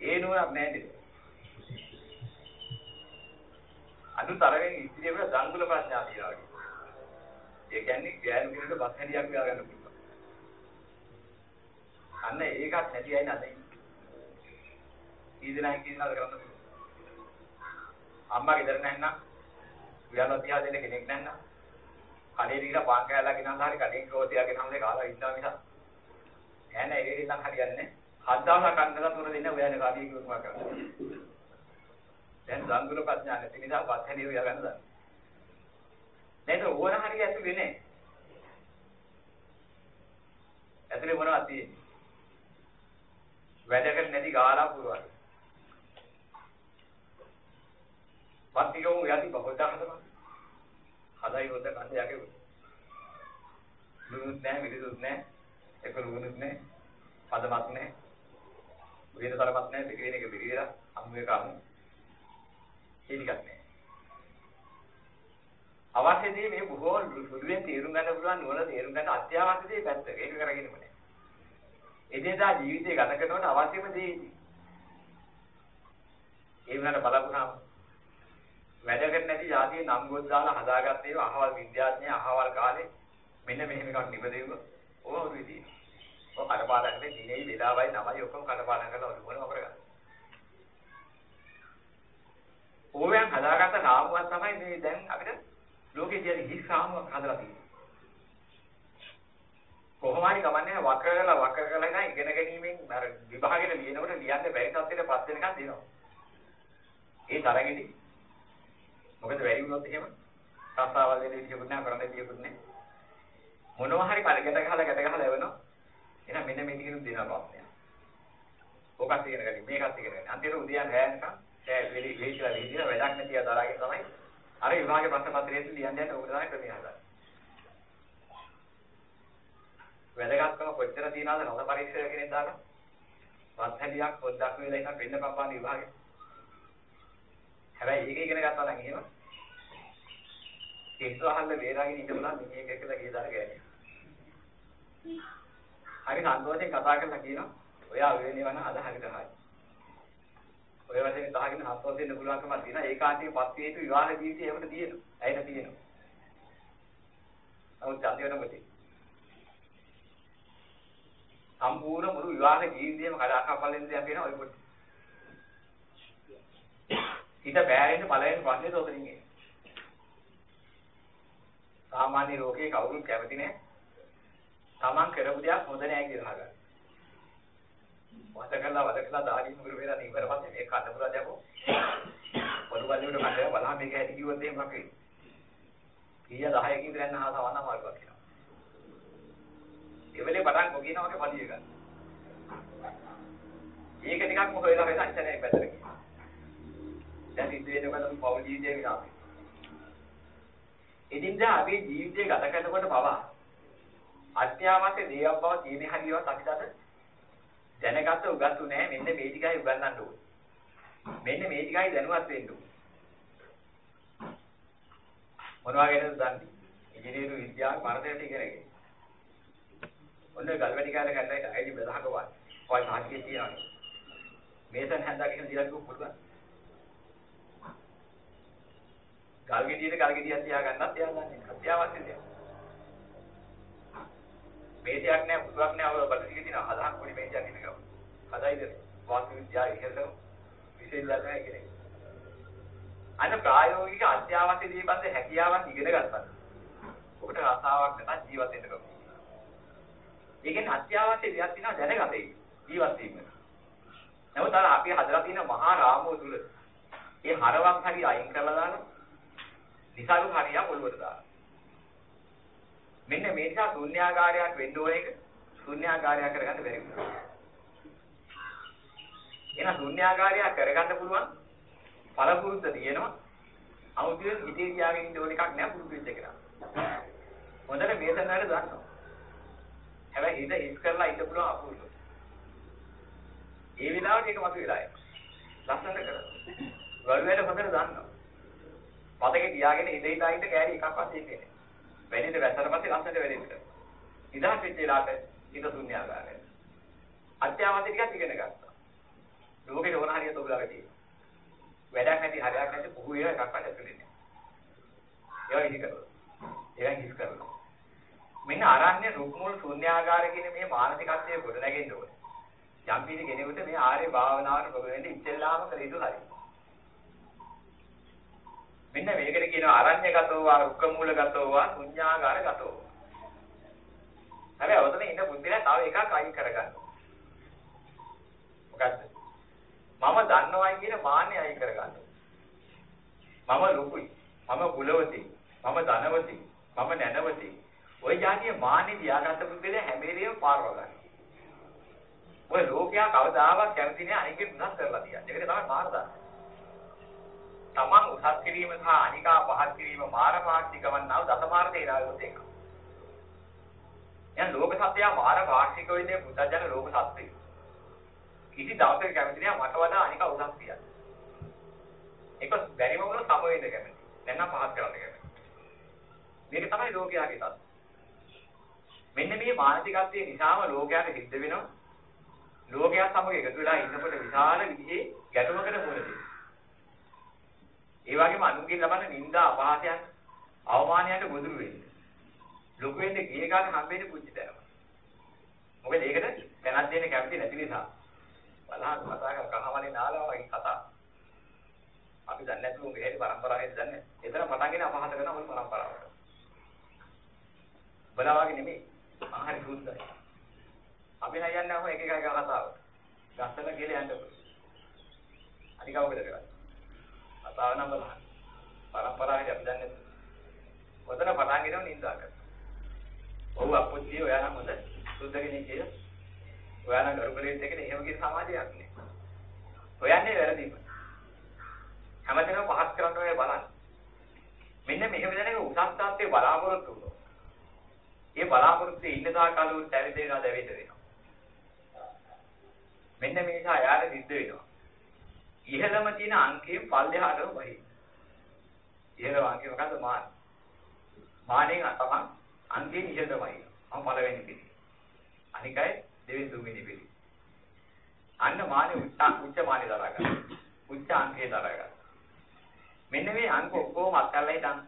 ඒ නුවණක් නැහැ නේද? අනුතරයෙන් ඉතිරියට දංගුල ප්‍රඥා කියලා වගේ. ඒ කියන්නේ ගෑනු කෙනෙකුට බස් හැලියක් ගා ගන්න පුළුවන්. අන්න ඒකත් නැති අය නැතයි. ඊදෙනා කියනවාද කරන්න පුළුවන්. අම්මා ගෙදර නැන්නම් උයන්ව තියා දෙන්න කෙනෙක් නැන්නම් කඩේ දීලා පාන් කෑල්ලක් ගෙනල්ලා හරි කඩේ කෝතියක් ගෙනල්ලා කාලා ඉන්නවා මිසක් ඈ නෑ ඒක ඉතින් හරියන්නේ හත් දවසක් කන්නලා තුන දෙන්න ඔයාලේ කාඩිය කිව්වම කරන්නේ දැන් සංගුල ප්‍රඥා නැති නිසා වත් හැලිය ඔයා ගන්න දන්නේ. නේද? ඕන හරිය ඇතුලේ නේ. ඇතුලේ මොනවද තියෙන්නේ? වැඩකට නැති ගාලා පුරවන්නේ පත්තිකම යටි බහොදා හදනවා. හදයි හොද කන්ද යගේ. ලුණුත් නැහැ මිරිසුත් නැහැ. එක ලුණුත් නැහැ. පදමත් නැහැ. වේදතරමත් නැහැ. දෙක වෙන එක පිළිවිලා අමු එක අමු. ඒ ටිකක් නැහැ. අවශ්‍ය දේ මේ බොහෝ සුළුවෙන් තේරුම් ගන්න පුළුවන් නුවණ තේරුම් ගන්න අත්‍යවශ්‍ය දේ පැත්ත. ඒක කරගෙනම නැහැ. එදිනදා ජීවිතය ගත කරනකොට අවශ්‍යම දේ ඉති. ඒ වුණාට බලපුවාම වැඩකට නැති જાතිය නම් ගොස් දාලා හදාගත්ත ඒවා අහවල් විද්‍යාඥය අහවල් කාලේ මෙන්න මෙහෙම එකක් නිපදෙව ඕම විදිහ. ඔය කඩපාඩම් කරේ දිනේ වෙලාවයි නමයි ඔක්කොම කඩපාඩම් කරලා ඔය මොනව කරගන්න. ඕවෙන් හදාගත්ත රාමුවක් තමයි මේ දැන් අපිට ලෝකේ තියෙන හිස් රාමුවක් හදලා තියෙන්නේ. කොහොම හරි කමන්නේ වක්‍ර කරලා වක්‍ර කරලා ඉතින් ඉගෙන ගැනීමෙන් අර විභාගෙට ලියනකොට ලියන්න බැරි තත්ත්වයට පත් වෙනකන් දෙනවා. ඒ තරගෙදි මොකද වැඩි වුණොත් එහෙම රස්සාවල් දෙන විදියකුත් නැහැ කරන්න විදියකුත් නැහැ. මොනවා හරි කලකට ගහලා ගැට ගහලා එවනවා. එහෙනම් මෙන්න මේ ටිකෙනුත් දෙනවා ප්‍රශ්නය. ඕකත් ඉගෙන ගන්න මේකත් ඉගෙන ගන්න. අන්තිමට උදයන් රැයනකම් ඒ වෙලි වෙලිලා ලියලා වැඩක් නැතිව දරාගෙන තමයි අර විභාගේ ප්‍රශ්න පත්‍රයේ ලියන්න යන්නේ ඕක තමයි ක්‍රමය හදන්නේ. වැදගත්කම කොච්චර තියනවද රස පරීක්ෂක කෙනෙක් දාලා? වත්හැලියක් පොඩ්ඩක් වෙලා ඉන්න වෙන්න පපාන විභාගේ. හැබැයි ඒක ඉගෙන ගත්තා නම් එහෙම කෙස්ස අහන්න වේරාගෙන ඉඳලා මිනිහෙක් එක්කලා ගිය දාර ගෑනියා. හරි සන්තෝෂයෙන් කතා කරලා කියනවා ඔයා වෙනේවන අද හරියට හරි. ඔය වශයෙන් තහගෙන හත්වස් වෙන්න පුළුවන්කමක් තියෙනවා. ඒකාන්තයෙන් පස් හේතු විවාහ ජීවිතය ඒකට තියෙනවා. ඇයිද තියෙනවා. නමුත් ඡන්දය වෙනකොට සම්පූර්ණ මුළු විවාහ ජීවිතේම කඩාකප්පලෙන් දෙයක් වෙනවා ඔය කොට. හිත බෑරෙන්න පළවෙනි ප්‍රශ්නේ තෝතරින් එන්නේ. සාමාන්‍ය රෝගේ කවුරුත් කැමති නැහැ. Taman කරපු දෙයක් හොඳ නැහැ කියලා අහගන්න. වද කළා වද කළා දාගින් මුරු වෙලා ඉවර පස්සේ මේ කන්න පුරා දැකෝ. පොළු වලින් උඩ කඩේ බලහන් මේක ඇති කිව්වොත් එහෙම මොකක්ද? කීය 10කින් ඉඳන් අහස වන්න මාර්ගයක් කියනවා. ඒ වෙලේ පටන් කොකිනා වගේ පඩිය ගන්න. ඒක ටිකක් මොකද වෙලා වෙන අච්චරේ පැත්තට කියනවා. දැන් ඉතින් වෙනකොට පෞල් ජීවිතේ විනාශයි. ඉදින්දා අපි ජීවිතය ගත කරනකොට පවා අත්‍යවශ්‍ය දේවල් බව තියෙන හැටිවත් අපි අද දැනගත උගත්තු නැහැ මෙන්න මේ ටිකයි උගන්වන්න ඕනේ. මෙන්න මේ ටිකයි දැනුවත් වෙන්න ඕනේ. මොනවා ගැනද දන්නේ? ඉංජිනේරු විද්‍යාව මරණයට ඉගෙනගෙන. ඔන්න ගල්වැටි කාලේ කරලා අයිඩි බෙදහක වත්. කොයි මාර්ගයේ තියනවා. මේසන් හැන්දාගෙන දිලා කිව්ව පුළුවන්. ගල් ගෙඩියට ගල් ගෙඩියක් තියාගන්නත් තියාගන්නේ අත්‍යවශ්‍ය දෙයක්. මේසයක් නෑ පුතුවක් නෑ ඔය බඩටික තියෙන හදහක් පොඩි මේසයක් ඉන්න ගම. හදයිද වාස්තු විද්‍යාව ඉහෙලම විශේෂ නැහැ කියන්නේ. අන්න ප්‍රායෝගික අධ්‍යාපනයේ දීපන්ද හැකියාවන් ඉගෙන ගත්තා. ඔබට රසාවක් නැත්නම් ජීවත් වෙන්න බෑ. ඒකෙන් අත්‍යවශ්‍ය දෙයක් තියෙනවා දැනගතේ ජීවත් වීම. නමුත් අර අපි හදලා තියෙන මහා රාමුව තුල ඒ හරවක් හරි අයින් කරලා දාලා නිසාරු හරියක් ඔළුවට දාලා. මෙන්න මේ නිසා ශුන්‍යාකාරයක් වෙන්න ඕන එක ශුන්‍යාකාරයක් කරගන්න බැරි වුණා. එහෙනම් ශුන්‍යාකාරයක් කරගන්න පුළුවන් පළපුරුද්ද තියෙනවා. අමුතුවෙන් හිතේ තියාගෙන ඉන්න ඕන එකක් නෑ පුරුදු වෙච්ච එක. හොඳට මේසන් වලට දාන්නවා. හැබැයි හිත හිස් කරලා ඉන්න පුළුවන් අපුරුදු. ඒ විලාවට ඒක මතුවලා එනවා. ලස්සනට කරනවා. වල වල හොඳට දාන්නවා. පතකේ තියාගෙන ඉඳ ඉඳ ඉඳ කෑලි එකක්වත් දෙන්නේ නැහැ. වැඩිට වැස්සට පස්සේ ලස්සනට වැඩෙන්න. නිදහස් වෙච්ච වෙලාවට හිත ශුන්‍යාකාරය. අත්‍යවශ්‍ය ටිකක් ඉගෙන ගත්තා. ලෝකේ ඕන හරියට ඔබ ළඟ තියෙනවා. වැඩක් නැති හරියක් නැති පුහු ඒවා එකක්වත් ඇතුලේ නැහැ. ඒවා ඉදි කරලා. ඒවා හිස් කරලා. මෙන්න ආරණ්‍ය රුක්මුල් ශුන්‍යාකාර කියන මේ මානසිකත්වයේ ගොඩ නැගෙන්න ඕනේ. යම් කිසි කෙනෙකුට මේ ආර්ය භාවනාවට ප්‍රබල වෙන්න ඉස්සෙල්ලාම කළ යුතු හරියි. මෙන්න මේකට කියනවා අරඤ්‍යගතෝවා රුක්කමූලගතෝවා ශුඤ්ඤාගාරගතෝවා. හැබැයි අවතන ඉන්න බුද්ධිලා තව එකක් අයින් කරගන්න. මොකද්ද? මම දන්නවයි කියන මාන්නේ අයින් කරගන්න. මම ලොකුයි. මම කුලවතී. මම ධනවතී. මම නැනවතී. ওই જાතිය මාන්නේ තියාගත්ත බුද්ධිලා හැම වෙලේම පාරව ගන්න. ඔය ලෝකයා කවදාවත් කැමති නෑ අනිකේ තුනක් කරලා තියන්නේ. ඒකට තමයි මාර්ගය. තමන් උසස් කිරීම සහ අනිකා පහත් කිරීම මාරපාක්ෂික වන්නා වූ දසමාර තේරාවොත් එක. එහෙනම් ලෝක සත්‍යය මාරපාක්ෂික වෙන්නේ පුතජන ලෝක සත්‍යය. කිසි දවසක කැමති නෑ මට වඩා අනිකා උසස් කියන්න. ඒක බැරිම වුණොත් සම වෙන්න කැමති. නැත්නම් පහත් කරන්න කැමති. මේක තමයි ලෝකයාගේ තත්ත්වය. මෙන්න මේ මානසිකත්වයේ නිසාම ලෝකයට සිද්ධ වෙනවා. ලෝකයා සමග එකතු වෙලා ඉන්නකොට විශාල විදිහේ ගැටුමකට මුහුණ දෙනවා. ඒ වගේම අනුන්ගෙන් ලබන නිନ୍ଦා අපහාසයන් අවමානයන්ට ගොදුරු වෙන්න. ලොකු වෙන්න ගිය ගාන හැම්බෙන්නේ පුච්චිදරව. මොකද ඒකට දැනක් දෙන්න කැමති නැති නිසා. බලහන් කතා කර කහවලේ නාලා වගේ කතා. අපි දන්නේ නැතුව මේ හැටි પરම්පරාවේ දන්නේ. ඒතර පටන්ගෙන අපහාස කරන මොන પરම්පරාවට. බලාවගේ නෙමෙයි. ආහාර සූත්‍රය. අපි නෑ යන්නේ අහම එක එක කතාව. ගස්සල කියලා යන්න පුළුවන්. අනිකවකට කරන්නේ. කතාව නම් බලන්න. පරම්පරාවේ අපි දන්නේ ඔතන පටන් ගෙනව නින්දා කරනවා. ඔව් අපොච්චි ඔයා නම් හොඳ සුද්ධ කෙනෙක් කියලා. ඔයා නම් ගරුකලෙත් එක්කනේ එහෙම කියන සමාජයක් නේ. හොයන්නේ වැරදිම. හැමදේම පහත් කරන්න ඔය බලන්න. මෙන්න මෙහෙම දැනගෙන උසස් තාත්තේ බලාපොරොත්තු වුණා. ඒ බලාපොරොත්තු ඉන්න තාකල් උන් තැවිදෙනවා දැවෙද වෙනවා. මෙන්න මේ නිසා යාර සිද්ධ වෙනවා. ඉහළම තියෙන අංකයෙන් පල්ලෙහාටම වහි. ඉහළම අංකය මොකද්ද මාන. මානෙන් තමයි අංකයෙන් ඉහළට වහි. මම පළවෙනි පිළි. අනිකයි දෙවෙනි තුන්වෙනි පිළි. අන්න මානෙ උච්ච උච්ච මානෙ දරා ගන්න. උච්ච අංකේ දරගත්තා. මෙන්න මේ අංක ඔක්කොම අත්හැරලා හිටන්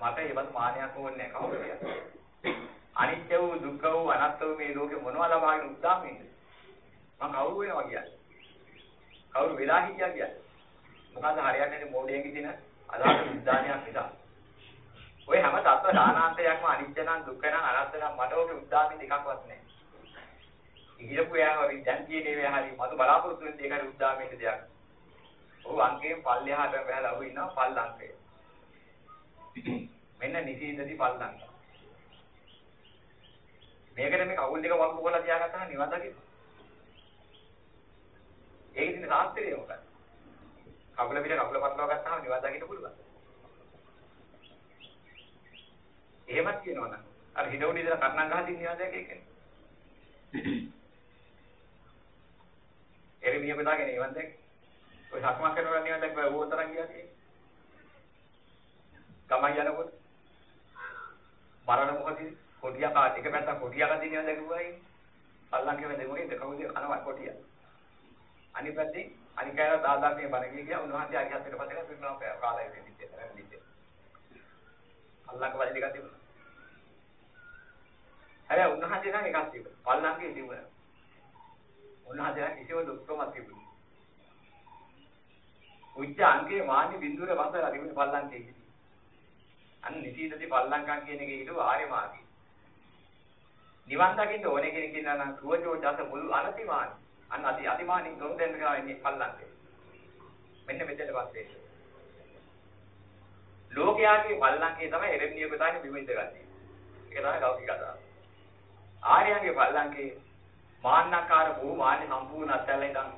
මට ඒවත් මානයක් ඕනේ නැහැ කවුරු කියන්නේ. අනිත්‍ය වූ දුක්ඛ වූ අනාත්ම වූ මේ ලෝකේ මොනවද ලබාගෙන උද්දාම ඉන්නේ. මම කවුරු වෙනවා කියන්නේ. කවුරු වෙලා හිටියා කියන්නේ. මොකද හරියට නැති මොඩියන්ගේ තියෙන අදහස උද්දානයක් නිසා. ඔය හැම තත්ත්ව දානාන්තයක්ම අනිත්‍ය නම් දුක්ඛ නම් අනාත්ම නම් මට ඔගේ උද්දාමි දෙකක්වත් නැහැ. ඉහිලපු යා හරි දැන් කියන්නේ වේ හරි මතු බලාපොරොත්තු වෙන දෙයකට උද්දාමයේ දෙයක්. ඔහු අංකයෙන් පල්ලෙහාට බහලා ඔහු ඉන්නවා පල් අංකය. මෙන්න නිසීදති පල් අංක. මේකට මේ කවුල් දෙක වක්කු කරලා තියාගත්තා නිවන් දකින්න. ඒක ඉතින් සාස්ත්‍රීය මොකක්ද? කකුල පිට කකුල පටලවා ගත්තාම නිවන් දකින්න පුළුවන්. එහෙමත් කියනවා නම් අර හිඩවුඩි ඉඳලා කර්ණම් ගහදින් නිවන් දැක කියන්නේ. එරිමිය බදාගෙන නිවන් දැක. ඔය සක්මන් කරනවා නිවන් දැක ඔය උතරන් කියන්නේ. ගමන් යනකොට මරණ මොහොතේ කොටියා කාට එක පැත්තක් කොටියා කදින් නිවන් දැකුවායි. අල්ලන්ගේ වෙන්නේ මොකේද කවුද කනවා කොටියා. අනිත් පැත්තේ අනික අය දාදාගේ බණ කිය උන්වහන්සේ ආගිය හතරට පස්සේ පිරුණා කාලය වෙන්නේ නැහැ අල්ලක වලි දෙකක් තිබුණා. හැබැයි උන්වහන්සේ නම් එකක් තිබුණා. පල්ලංගේ තිබුණා. උන්වහන්සේ නම් කිසිම දුක්කමක් තිබුණේ. උච්ච අංගේ මානි බින්දුර වසලා තිබුණේ පල්ලංගේ. අන්න නිසීදති පල්ලංකම් කියන එකේ හිතුව ආර්ය මාර්ගය. නිවන් දකින්න ඕනේ කෙනෙක් ඉන්නා නම් සුවචෝ ජස මුළු අනතිමානි. අන්න අති අතිමානින් ගොන් දෙන්න ගානේ පල්ලංගේ. මෙන්න මෙතන පස්සේ ලෝකයාගේ පල්ලංකේ තමයි එරෙන්නිය පුතානේ බිම ඉඳගන්නේ. ඒක තමයි ලෞකික කතාව. ආර්යයන්ගේ පල්ලංකේ මාන්නකාර වූ මාන්නේ සම්පූර්ණ අත්හැරලා ඉඳන්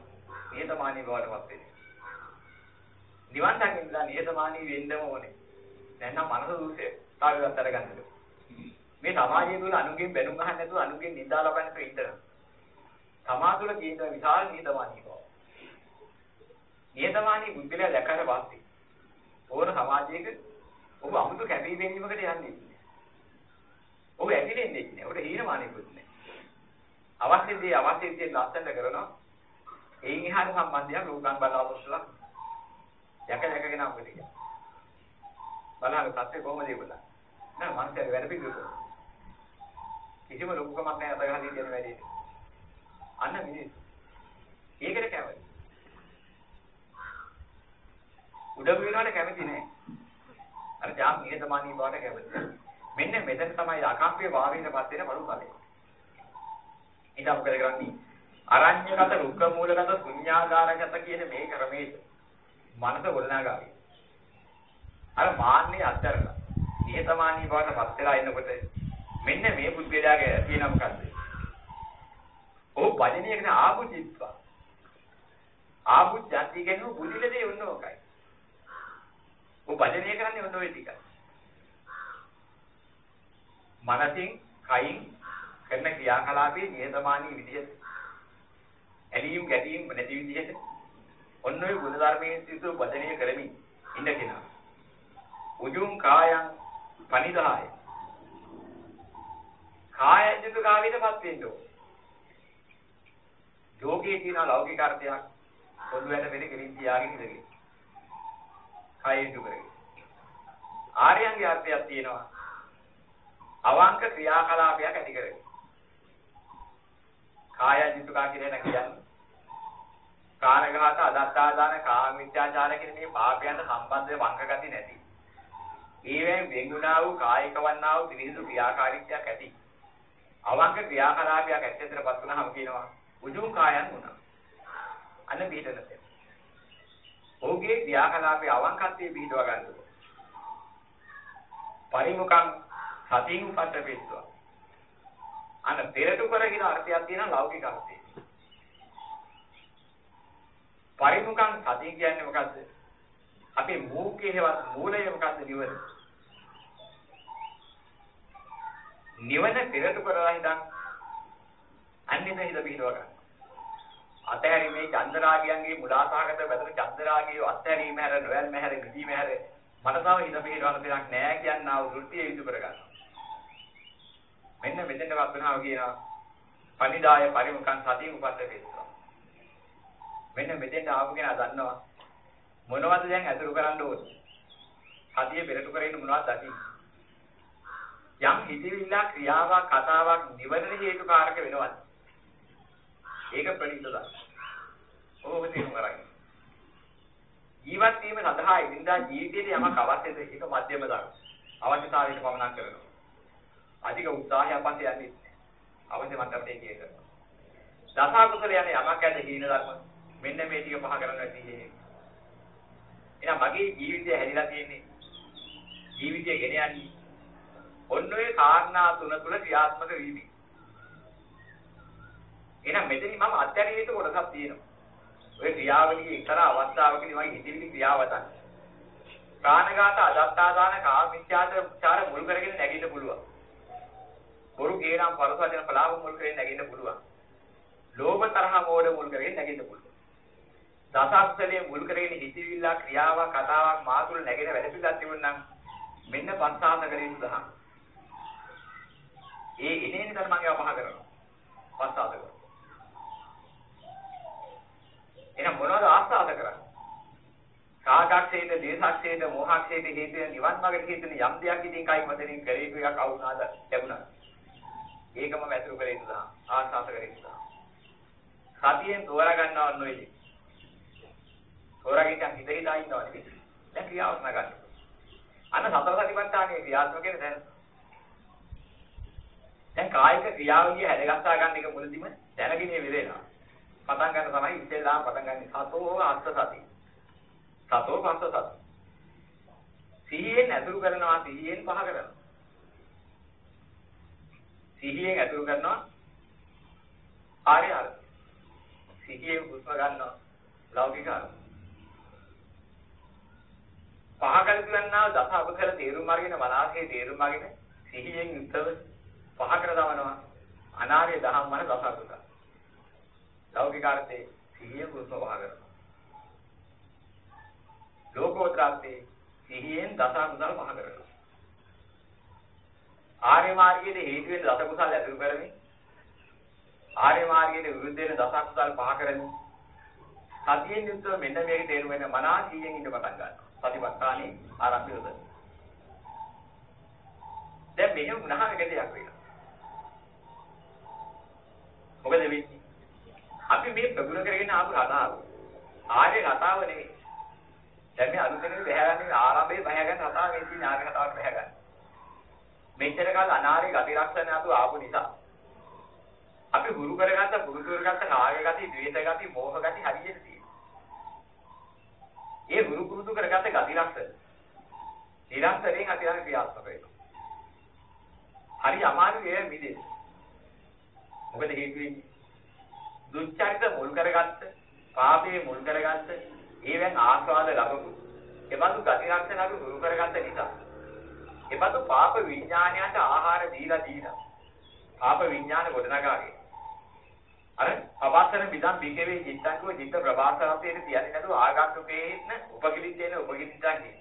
නියතමානී බවටපත් වෙන්නේ. නිවන් දකින්න නියතමානී වෙන්නම ඕනේ. නැත්නම් මනස දුසේ තාවිවත් අරගන්නද. මේ සමාජය තුළ අනුගෙන් බැනුම් අහන්න නැතුව අනුගෙන් නිඳා ලබන්න නැතුව ඉඳලා. සමාජ තුළ තියෙන විශාල නියතමානී බව. නියතමානී බුද්ධිලා දැකලා වාස්ති. ඕන සමාජයක ඔබ අමුතු කැපී පෙනීමකට යන්නේ නැහැ. ඔබ ඇතිලෙන්නේ නැහැ. ඔබට හීනමානෙකුත් නැහැ. අවශ්‍ය දේ අවශ්‍ය දේ ලස්සනට කරනවා. එයින් එහාට සම්බන්ධයක් රූපං බලාපොරොත්තුලා. යක යකගෙන අපිට කියන්නේ. බලන්න සත්‍ය කොහොමද ඒක බලන්න. නෑ මනසේ වැඩ පිළිවෙල. කිසිම ලොකුකමක් නැහැ අත ගහලා තියෙන වැඩේ. අන්න මිනිස්සු. ඒකට කැමති. උඩඟු වෙනවට කැමති නෑ. අර ජාම් නිහතමානී බවට කැමති. මෙන්න මෙතන තමයි අකම්පිය භාවයෙන්පත් වෙන බලු බලය. ඊට අප කරගන්නේ අරඤ්‍යගත රුක්ක මූලගත ශුන්‍යාගාරගත කියන මේ ක්‍රමයේ මනස ගොඩනගාවි. අර මාන්නේ අත්තරලා නිහතමානී බවට පත් වෙලා ඉන්නකොට මෙන්න මේ පුද්ගලයාගේ තියෙන මොකද්ද? ඔහු වචනයකට ආපු චිත්වා. ආපු ජාති කියන්නේ බුදිලදී උන්නෝකයි. ඔය වචනය කරන්නේ ඔන්න ඔය ටිකයි. මනසින් කයින් කරන ක්‍රියාකලාපයේ නියතමානී විදිහට ඇලීම් ගැටීම් නැති විදිහට ඔන්න ඔය ගුණ ධර්මයෙන් සිසු වචනය කරමින් ඉන්න කෙනා. උජුං කායං පනිදාය. කායජිත කාවිතපත් වෙන්න ඕන. යෝගයේ තියෙන ලෞකික අර්ථයක් පොදුවට වෙන කෙලින් තියාගෙන ඉඳගෙන. කයෙන්තු කරගෙන. ආර්යයන්ගේ අර්ථයක් තියෙනවා. අවංක ක්‍රියාකලාපයක් ඇති කරගෙන. කායජිතුකා කියලා කියන්නේ. කාණඝාත, අදත්තාදාන, කාමීත්‍යාචාර කියන මේ පාපයන්ට සම්බන්ධ වංග ගති නැති. ඒවෙන් වෙන්ුණා වූ කායික වන්නා වූ පිරිසිදු ක්‍රියාකාරීත්වයක් ඇති. අවංක ක්‍රියාකලාපයක් ඇත්තටපත් වුණාම කියනවා උජුං කායන් වුණා. අන්න පිටනත. ඔහුගේ ක්‍රියාකලාපයේ අවංකත්වයේ පිළිදව ගන්නවා. පරිමුඛං සතින් උපට්ඨපෙත්වා. අන්න පෙරට කරගෙන අර්ථයක් තියෙන ලෞකික අර්ථය. පරිමුඛං සතිය කියන්නේ මොකද්ද? අපේ මූකේවත් මූලය මොකද්ද නිවන? නිවන පෙරට කරලා හිටන් අන්නෙද හිත පිටව ගන්න. අතහැරීමේ චන්දරාගයන්ගේ මුලාසහගත බැඳුණු චන්දරාගයේ අත්හැරීම හැර නොයල්ම හැර නිදීම හැර මට තව හිත පිටවන්න දෙයක් නෑ කියනා වූ දෘෂ්ටිය යුතු කරගන්න. මෙන්න මෙතෙන්ට වස්තුනාව කියනවා පනිදාය පරිමුඛං සතිය උපද්ද වේවා. මෙන්න මෙතෙන්ට ආපු කෙනා දන්නවා මොනවද දැන් අතුරු කරන්න ඕනේ? සතිය පෙරට කරගෙන මොනවද දකින්නේ? යම් හිතවිල්ල ක්‍රියාවක් කතාවක් නිවනට හේතුකාරක වෙනවද? ඒක ප්‍රණීතද? ඔබ තේරුම් ගන්න. ජීවත් වීම සඳහා ඉදින්දා ජීවිතයේ යමක් අවශ්‍යද ඒක මධ්‍යම ධර්ම. අවශ්‍යතාවයට පමණක් කරනවා. අධික උත්සාහයක් පස්සේ යන්නේ අවශ්‍ය මට්ටමට ඒක කරනවා. දසකුසල යන යමක් ඇද හීන ධර්ම. මෙන්න මේ ටික පහ කරන්න තියෙන්නේ. එහෙනම් මගේ ජීවිතය හැදිලා තියෙන්නේ ජීවිතය ගෙන යන්නේ ඔන්න ඔය කාරණා තුන තුල ක්‍රියාත්මක වීම. එහෙනම් මෙතන මම අත්‍යවශ්‍ය කොටසක් තියෙනවා. ඔය ක්‍රියාවලියේ එක්තරා අවස්ථාවකදී මගේ හිතවිලි ක්‍රියාවතක්. ප්‍රාණඝාත අදත්තාදාන කාමීච්ඡාචාර මුල් කරගෙන නැගින්න පුළුවන්. බොරු ගේනම් පරසවචන පලාව මුල් කරගෙන නැගින්න පුළුවන්. ලෝභ තරහ මෝඩ මුල් කරගෙන නැගින්න පුළුවන්. දසක්සලයේ මුල් කරගෙන හිතවිල්ල ක්‍රියාවක් කතාවක් මාතුල නැගෙන වැඩ පිළිවෙලක් තිබුණනම් මෙන්න පස්සාත කරේ සුදහම්. ඒ එනේන ධර්මංගය පහ කරනවා. පස්සාත කරනවා. එහෙනම් මොනවද ආස්වාද කරන්නේ? කාගක්ෂේද, දේසක්ෂේද, මොහක්ෂේද හේතු නිවන් මාර්ගට හේතුන යම් දෙයක් ඉතින් කයි මතරින් කරේ එකක් අවුනාද ලැබුණා. ඒකම වැතුරු කරේ ඉඳලා ආස්වාද කරේ ඉඳලා. සතියෙන් තෝරා ගන්නවා නොයි. තෝරාගෙන හිත හිතා ඉන්නවා නෙවෙයි. දැන් ක්‍රියාවක් නගන්න. අන්න සතර සතිපට්ඨානයේ ක්‍රියාත්මක වෙන දැන් දැන් කායික ක්‍රියාවලිය හැදගස්සා ගන්න එක මුලදිම දැනගෙන ඉවරේනවා. පටන් ගන්න තමයි ඉස්සෙල්ලාම පටන් ගන්න සතෝ අස්ස සති. සතෝ පස්ස සති. සිහියෙන් ඇතුළු කරනවා සිහියෙන් පහ කරනවා. සිහියෙන් ඇතුළු කරනවා ආර්ය අර්ථ. සිහියෙන් හුස්ම ගන්නවා ලෞකික අර්ථ. පහ කළ ගන්නා දස අකුසල තේරුම් අරගෙන මනසේ තේරුම් අරගෙන සිහියෙන් යුක්තව පහ කර දවනවා අනාර්ය දහම් වන දස අකුසල. ලෞකික අර්ථයේ සිහිය හුස්ම පහ කරනවා. ලෝකෝත්‍රාර්ථයේ සිහියෙන් දස අකුසල පහ කරනවා. ආර්ය මාර්ගයේ හේතු වෙන දස කුසල ඇතුළු කරමින් ආර්ය මාර්ගයේ විරුද්ධ වෙන දස කුසල පහ කරමින් සතියෙන් යුක්තව මෙන්න මේක තේරුම් වෙන මනා සිහියෙන් ඉඳ පටන් ගන්නවා. සතිපට්ඨානේ ආරම්භය උද. දැන් මෙහෙම වුණාම එක දෙයක් වෙනවා. මොකද වෙන්නේ? අපි මේ ප්‍රගුණ කරගෙන ආපු රටාව ආර්ය රටාව නෙවෙයි. දැන් මේ අලුතෙන් බහැගන්නේ ආරම්භයේ බහැගන්න රටාව මේ තියෙන ආර්ය රටාවට බහැගන්න. මෙච්චර කාල අනාර්ය ගති ලක්ෂණ අතු ආපු නිසා අපි ගුරු කරගත්ත පුරුදු කරගත්ත රාග ගති, ද්වේෂ ගති, මෝහ ගති හරියට තියෙනවා. ඒ ගුරු පුරුදු කරගත්ත ගති ලක්ෂණ නිරන්තරයෙන් අපි යන ක්‍රියාත්මක වෙනවා. හරි අමාරු ඒ මිදෙන්න. මොකද හේතු වෙන්නේ? දුච්චරිත මුල් කරගත්ත, පාපේ මුල් කරගත්ත, ඒවෙන් ආස්වාද ලැබපු. එබඳු ගති ලක්ෂණ අපි ගුරු කරගත්ත නිසා. එබඳු පාප විඥානයට ආහාර දීලා දීලා. පාප විඥාන ගොඩනගාගෙන. අර අවසන විදම් බිකවේ චිත්තංකෝ චිත්ත ප්‍රභාසරතේට තියන්නේ නැතුව ආගන්තුකේන උපකිලිතේන උපකිලිතංගේ.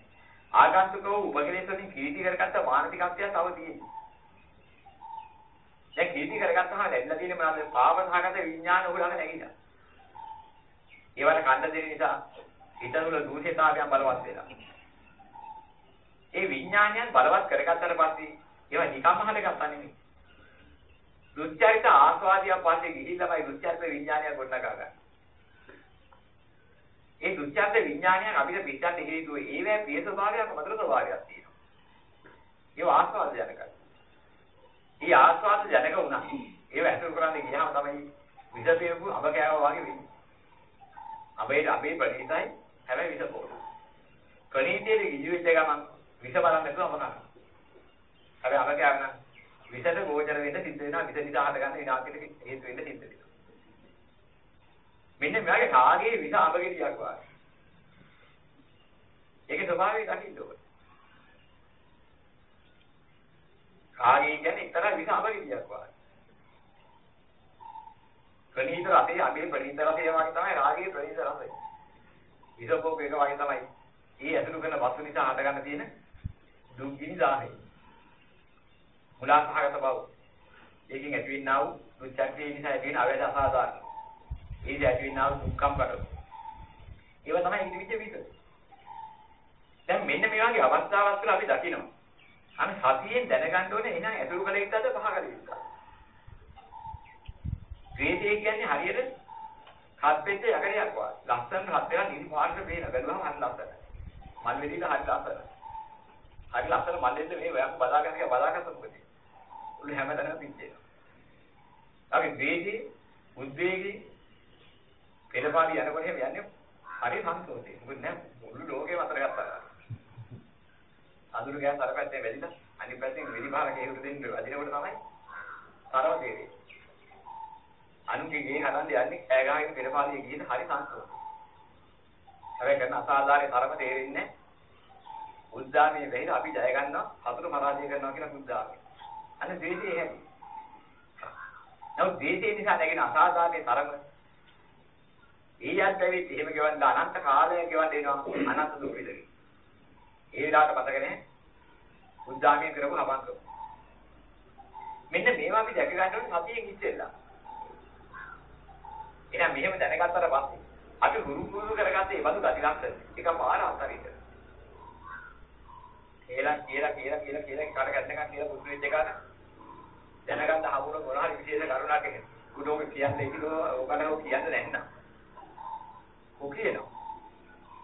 ආගන්තුකව උපකිලිතෙන් කීටි කරගත්ත මානසිකත්වය තව තියෙනවා. දැන් කීටි කරගත්තාම ලැබිලා තියෙන්නේ මොනවද? පාවසහගත විඥාන උගලම නැගිලා. ඒවට කන්න දෙන නිසා හිතවල දූෂිතාවයන් බලවත් වෙනවා. ඒ විඥානයන් බලවත් කරගත්තට පස්සේ ඒවා නිකම්ම හදගත්තා නෙමෙයි. දුච්චරිත ආස්වාදියා පස්සේ ගිහිල්ලාමයි දුච්චරිත විඥානය ගොඩනගා ගන්න. ඒ දුච්චරිත විඥානයන් අපිට පිටන්න හේතුව ඒවැ පිය ස්වභාවයක් මතර ස්වභාවයක් තියෙනවා. ඒව ආස්වාද ජනකයි. ඊ ආස්වාද ජනක වුණා. ඒව ඇසුරු කරන්නේ ගියාම තමයි විස පෙරපු අබ කෑවා වගේ වෙන්නේ. අපේ අපේ ප්‍රණීතයි හැබැයි විස පොර. ප්‍රණීතයේ ගිජු වෙච්ච ගමන් විස බලන්න නැතුව අමතක. හැබැයි අබ කෑව නම් විසට ගෝචර වෙන්න සිද්ධ වෙනවා විස නිසා හටගන්න විනාශයට හේතු වෙන්න සිද්ධ වෙනවා. මෙන්න මෙයාගේ කාගේ විස අබගෙඩියක් වගේ. ඒකේ ස්වභාවය දකින්න ඕනේ. කාගේ කියන්නේ එක්තරා විස අබගෙඩියක් වගේ. ප්‍රණීත රසයේ අගේ ප්‍රණීත රසය වගේ තමයි රාගයේ ප්‍රණීත රසය. විසකෝප එක වගේ තමයි. ඒ ඇතුළු කරන වස්තු නිසා හටගන්න තියෙන දුක්ගිනි දාහය. මුලාසහගත බව. ඒකෙන් ඇතිවෙනා වූ දුක්ඛේ නිසා ඇතිවෙන අවේද අසාධාරණ. ඒ ඇතිවෙනා වූ දුක්ඛම් බඩ. ඒව තමයි ඉදිවිච්ච විස. වගේ අවස්ථාවක් තුළ අපි දකිනවා. අන්න සතියෙන් දැනගන්න ඕනේ එහෙනම් ඇතුළු කළ යුත්තද පහ කළ යුත්තද? ද්වේෂය කියන්නේ හරියට හත්පෙච්ච යකඩයක් වගේ. ලස්සන හත් වෙලා නිල් පාට පේන බැලුවම හරි ලස්සනයි. මල් වෙදිලා හරි ලස්සනයි. හරි ලස්සන මල් වෙද්ද මේ ඔයක් බදාගන්න එක බදාගත්ත මොකද? උළු හැමතැනම පිච්චෙනවා. අපි ද්වේෂී, උද්වේගී, පෙරපාලි යනකොට එහෙම යන්නේ හරි සන්තෝෂයි. මොකද නෑ මුළු ලෝකෙම අතර ගත්තා. අඳුරු ගෑස් අර පැත්තේ වැදිලා අනිත් පැත්තෙන් වෙඩි බාර කේරුට දෙන්න වදිනකොට තමයි තරව තේරෙන්නේ. අනුන්ගේ ගේ හදන්න යන්නේ ඈ ගහගෙන පෙරපාලිය ගියද හරි සන්තෝෂයි. හැබැයි කරන අසාධාරණ තරම තේරෙන්නේ උද්දාමයේ වෙහිලා අපි ජය ගන්නවා හතුරු පරාජය කරනවා කියලා උද්දාමයේ. අන්න ද්වේෂය එහෙම. නමුත් ද්වේෂය නිසා නැගෙන අසාධාරණ තරම ඒ යද්දෙවිත් එහෙම ගෙවන්න අනන්ත කාලයක් ගෙවන්න එනවා අනන්ත දුක් විඳින. ඒ වෙලාවට මතක නැහැ. උද්දාමයේ කරපු හබන්කම. මෙන්න මේවා අපි දැක ගන්න ඕනේ සතියෙන් ඉස්සෙල්ලා. එහෙනම් මෙහෙම දැනගත්තට පස්සේ අපි හුරු පුරුදු කරගත්තේ මේ බඳු ගති ලක්ෂණ. එක පාර අතරින්ද. කියලා කියලා කියලා කියලා කියලා කාට ගන්නකම් කියලා පුදුම වෙච්ච එකට දැනගන්න හමුන මොන හරි විශේෂ කරුණක් එහෙම. කුඩෝක කියන්නේ කිලෝ ඕකනෝ කියන්නේ නැන්නා. ඔක කියනවා.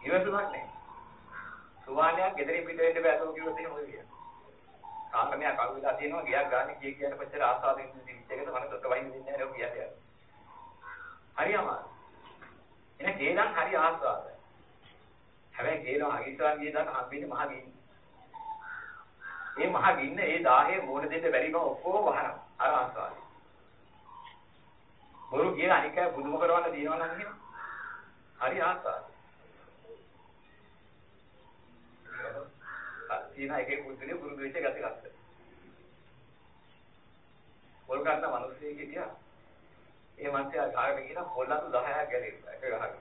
ඉවසුමක් නැහැ. සුවානයක් ගෙදරින් පිට වෙන්න බෑ අතෝ කිව්වොත් එහෙම ඔය කියනවා. කාමණයක් අලුවිලා තියෙනවා ගියක් ගන්න කිය කියන පච්චර ආසාවෙන් ඉන්න එකද මම දොට වහින්න දෙන්නේ නැහැ නෝ කියන්නේ. හරි අමාරු. එන කේලම් හරි ආස්වාදයි. හැබැයි කේලම් අගිස්සවන් ගිය දාට හම්බෙන්නේ මහ ගින්න. මේ මහ ගින්න ඒ 1000 මෝඩ දෙන්න බැරි බව ඔක්කොම වහනවා. අර ආස්වාදයි. බොරු කියන අනික බුදුම කරවන්න දිනවනම් එහෙම. හරි ආස්වාදයි. තියෙන එකේ පුදුනේ පුරුදු වෙච්ච ගති ලක්ෂණ. පොල් ගන්න මිනිස්සෙක් හිටියා. ඒ මනුස්සයා ගහකට ගිහින් පොල්ලතු 10ක් ගැලෙන්න එක ගහකට.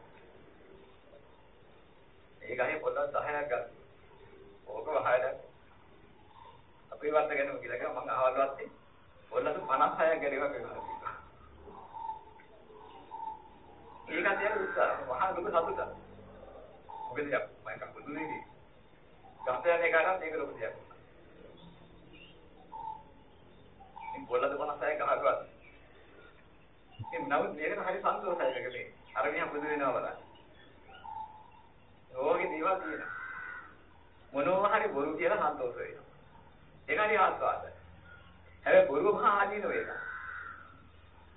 ඒ ගහේ පොල්ලතු 10ක් ගත්තා. ඕක වහයද අපේ වත්ත ගැනම කියලා කිව්වා මම අහවල් වත්තේ පොල්ලතු 56ක් ගැලෙවා කියලා. ඒකත් යාර උත්සාහ මහා ලොකු සතුටක්. මොකද යා මම කපුදුනේ ගම්පෑනේ කාටත් ඒක ලොකු දෙයක්. ඉතින් පොල්ලතු 56ක් ගහකට ඉතින් නමුත් මේකට හරි සන්තෝෂයි මේක මේ. අර මිනිහා පුදු වෙනවා බලන්න. ඕකේ දේවල් තියෙනවා. මොනවා හරි බොරු කියලා සන්තෝෂ වෙනවා. ඒක හරි ආස්වාදයි. හැබැයි බොරු මහා ආදීන වේක.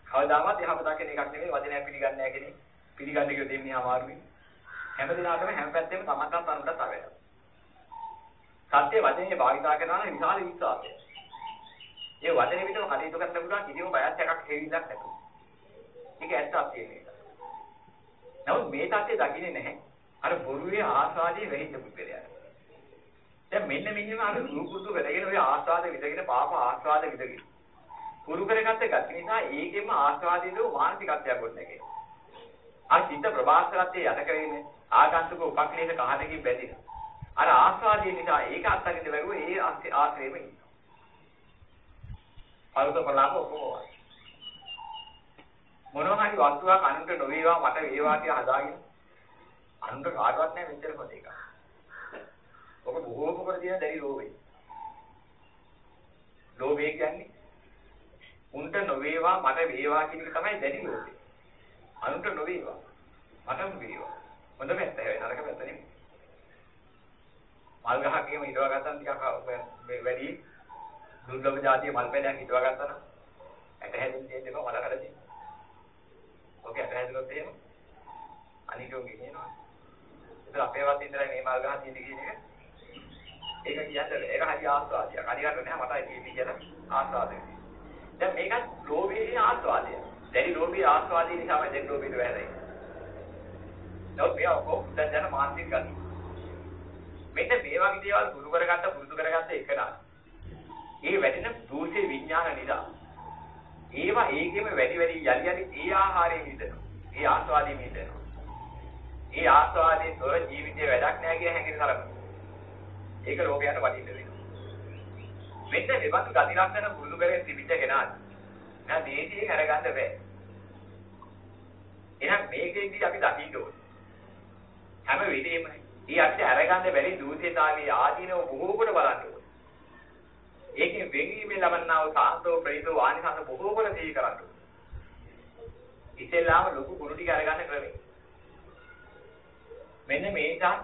කවදාවත් යහපතක් කියන එකක් නෙමෙයි වදිනයක් පිළිගන්නේ නැහැ කෙනෙක්. පිළිගන්න එක දෙන්නේ අමාරුයි. හැම දිනකටම හැම පැත්තෙම තමන්ටත් අනුන්ටත් අවැඩ. සත්‍ය වචනේ භාවිතා කරනවා නම් විශාල විශ්වාසයක්. ඒ වචනේ විතර කටයුතු කරන්න පුළුවන් කිසිම බයත් එකක් හේවිලක් නැතුව. ඒක ඇත්තක් තියෙන එක. නමුත් මේ தත්ත්වය දකින්නේ නැහැ. අර බොරුවේ ආස්වාදයේ වෙහිච්ච පුද්ගලයා. දැන් මෙන්න මෙන්නම අර රූපුදු කරගෙන ඔය ආස්වාද විදගෙන පාප ආස්වාද විදගෙන. කුරු කරගත්ත ගැති නිසා ඒකෙම ආස්වාදයේ මානසිකත්වයක් ගොඩනැගේ. අර චිත්ත ප්‍රභාස්කරත්තේ යට කරගෙන ආගන්තුක උපක්ලේශ කහටකින් බැඳිලා. අර ආස්වාදයේ නිසා ඒක අත්හරින්න බැරුව ඒ ආශ්‍රේම ඉන්නවා. අරුත ප්‍රලාප ඔක්කොම මොනවා හරි වස්තුවක් අනුන්ට නොවේවා මට වේවා කියලා හදාගෙන අනුන්ට කාටවත් නැහැ මෙච්චර කොට එක. ඔක බොහෝම කර තියෙන දැරි ලෝභය. ලෝභය කියන්නේ උන්ට නොවේවා මට වේවා කියන එක තමයි දැරි ලෝභය. අනුන්ට නොවේවා මට වේවා. හොඳ පැත්ත හැබැයි නරක පැත්ත නෙමෙයි. මල් ගහක් එහෙම හිටවා ගත්තා ටිකක් වැඩි දුර්ලභ જાතිය මල් පැලයක් හිටවා ගත්තා නම් ඇට හැදෙන්න තියෙන එක මල කඩ තියෙනවා. ඔක ඇහැදුනොත් එහෙම අනිකෝ ගෙනියනවා. ඒතර අපේ වත් ඉඳලා මේ මල් ගහ තියෙන කියන එක ඒක කියන්නේ ඒක හරි ආස්වාදයක්. හරියට නෑ මට ඒක කියලා ආස්වාදයක්. දැන් මේකත් ලෝභයේ ආස්වාදය. දැන් ලෝභයේ ආස්වාදය නිසා මම දැන් ලෝභයට වැරෙයි. නමුත් මේ ඔක්කොම දැන් යන මානසික ගති. මෙන්න මේ වගේ දේවල් පුරුදු කරගත්ත පුරුදු කරගත්ත එක නා. ඒ වැඩෙන දෝෂේ විඥාන නිසා ඒවා ඒකෙම වැඩි වැඩි යලි යලි ඒ ආහාරයෙන් මිදෙනවා. ඒ ආස්වාදයෙන් මිදෙනවා. ඒ ආස්වාදයෙන් තොර ජීවිතේ වැඩක් නැහැ කියන හැඟීම තරම. ඒක ලෝකයට වටින්න වෙනවා. මෙන්න මෙබඳු ගති ලක්ෂණ පුරුදු කරගෙන තිබිච්ච කෙනාට නෑ මේකේ අරගන්න බෑ. එහෙනම් මේකෙන්දී අපි දකින්න ඕනේ. හැම වෙලේම ඊ අර්ථය අරගන්න බැරි දූතිතාවේ ආදීනව බොහෝ කොට බලන්න ඕනේ. ඒකෙන් වෙන්වීමෙන් ලබන්නා වූ සාන්තෝ ප්‍රේතෝ ආනිසංස බොහෝ කොට සිහි කරන්න ඕනේ. ඉතින්ලාම ලොකු කුණු ටික අරගන්න ක්‍රමය. මෙන්න මේ නිසා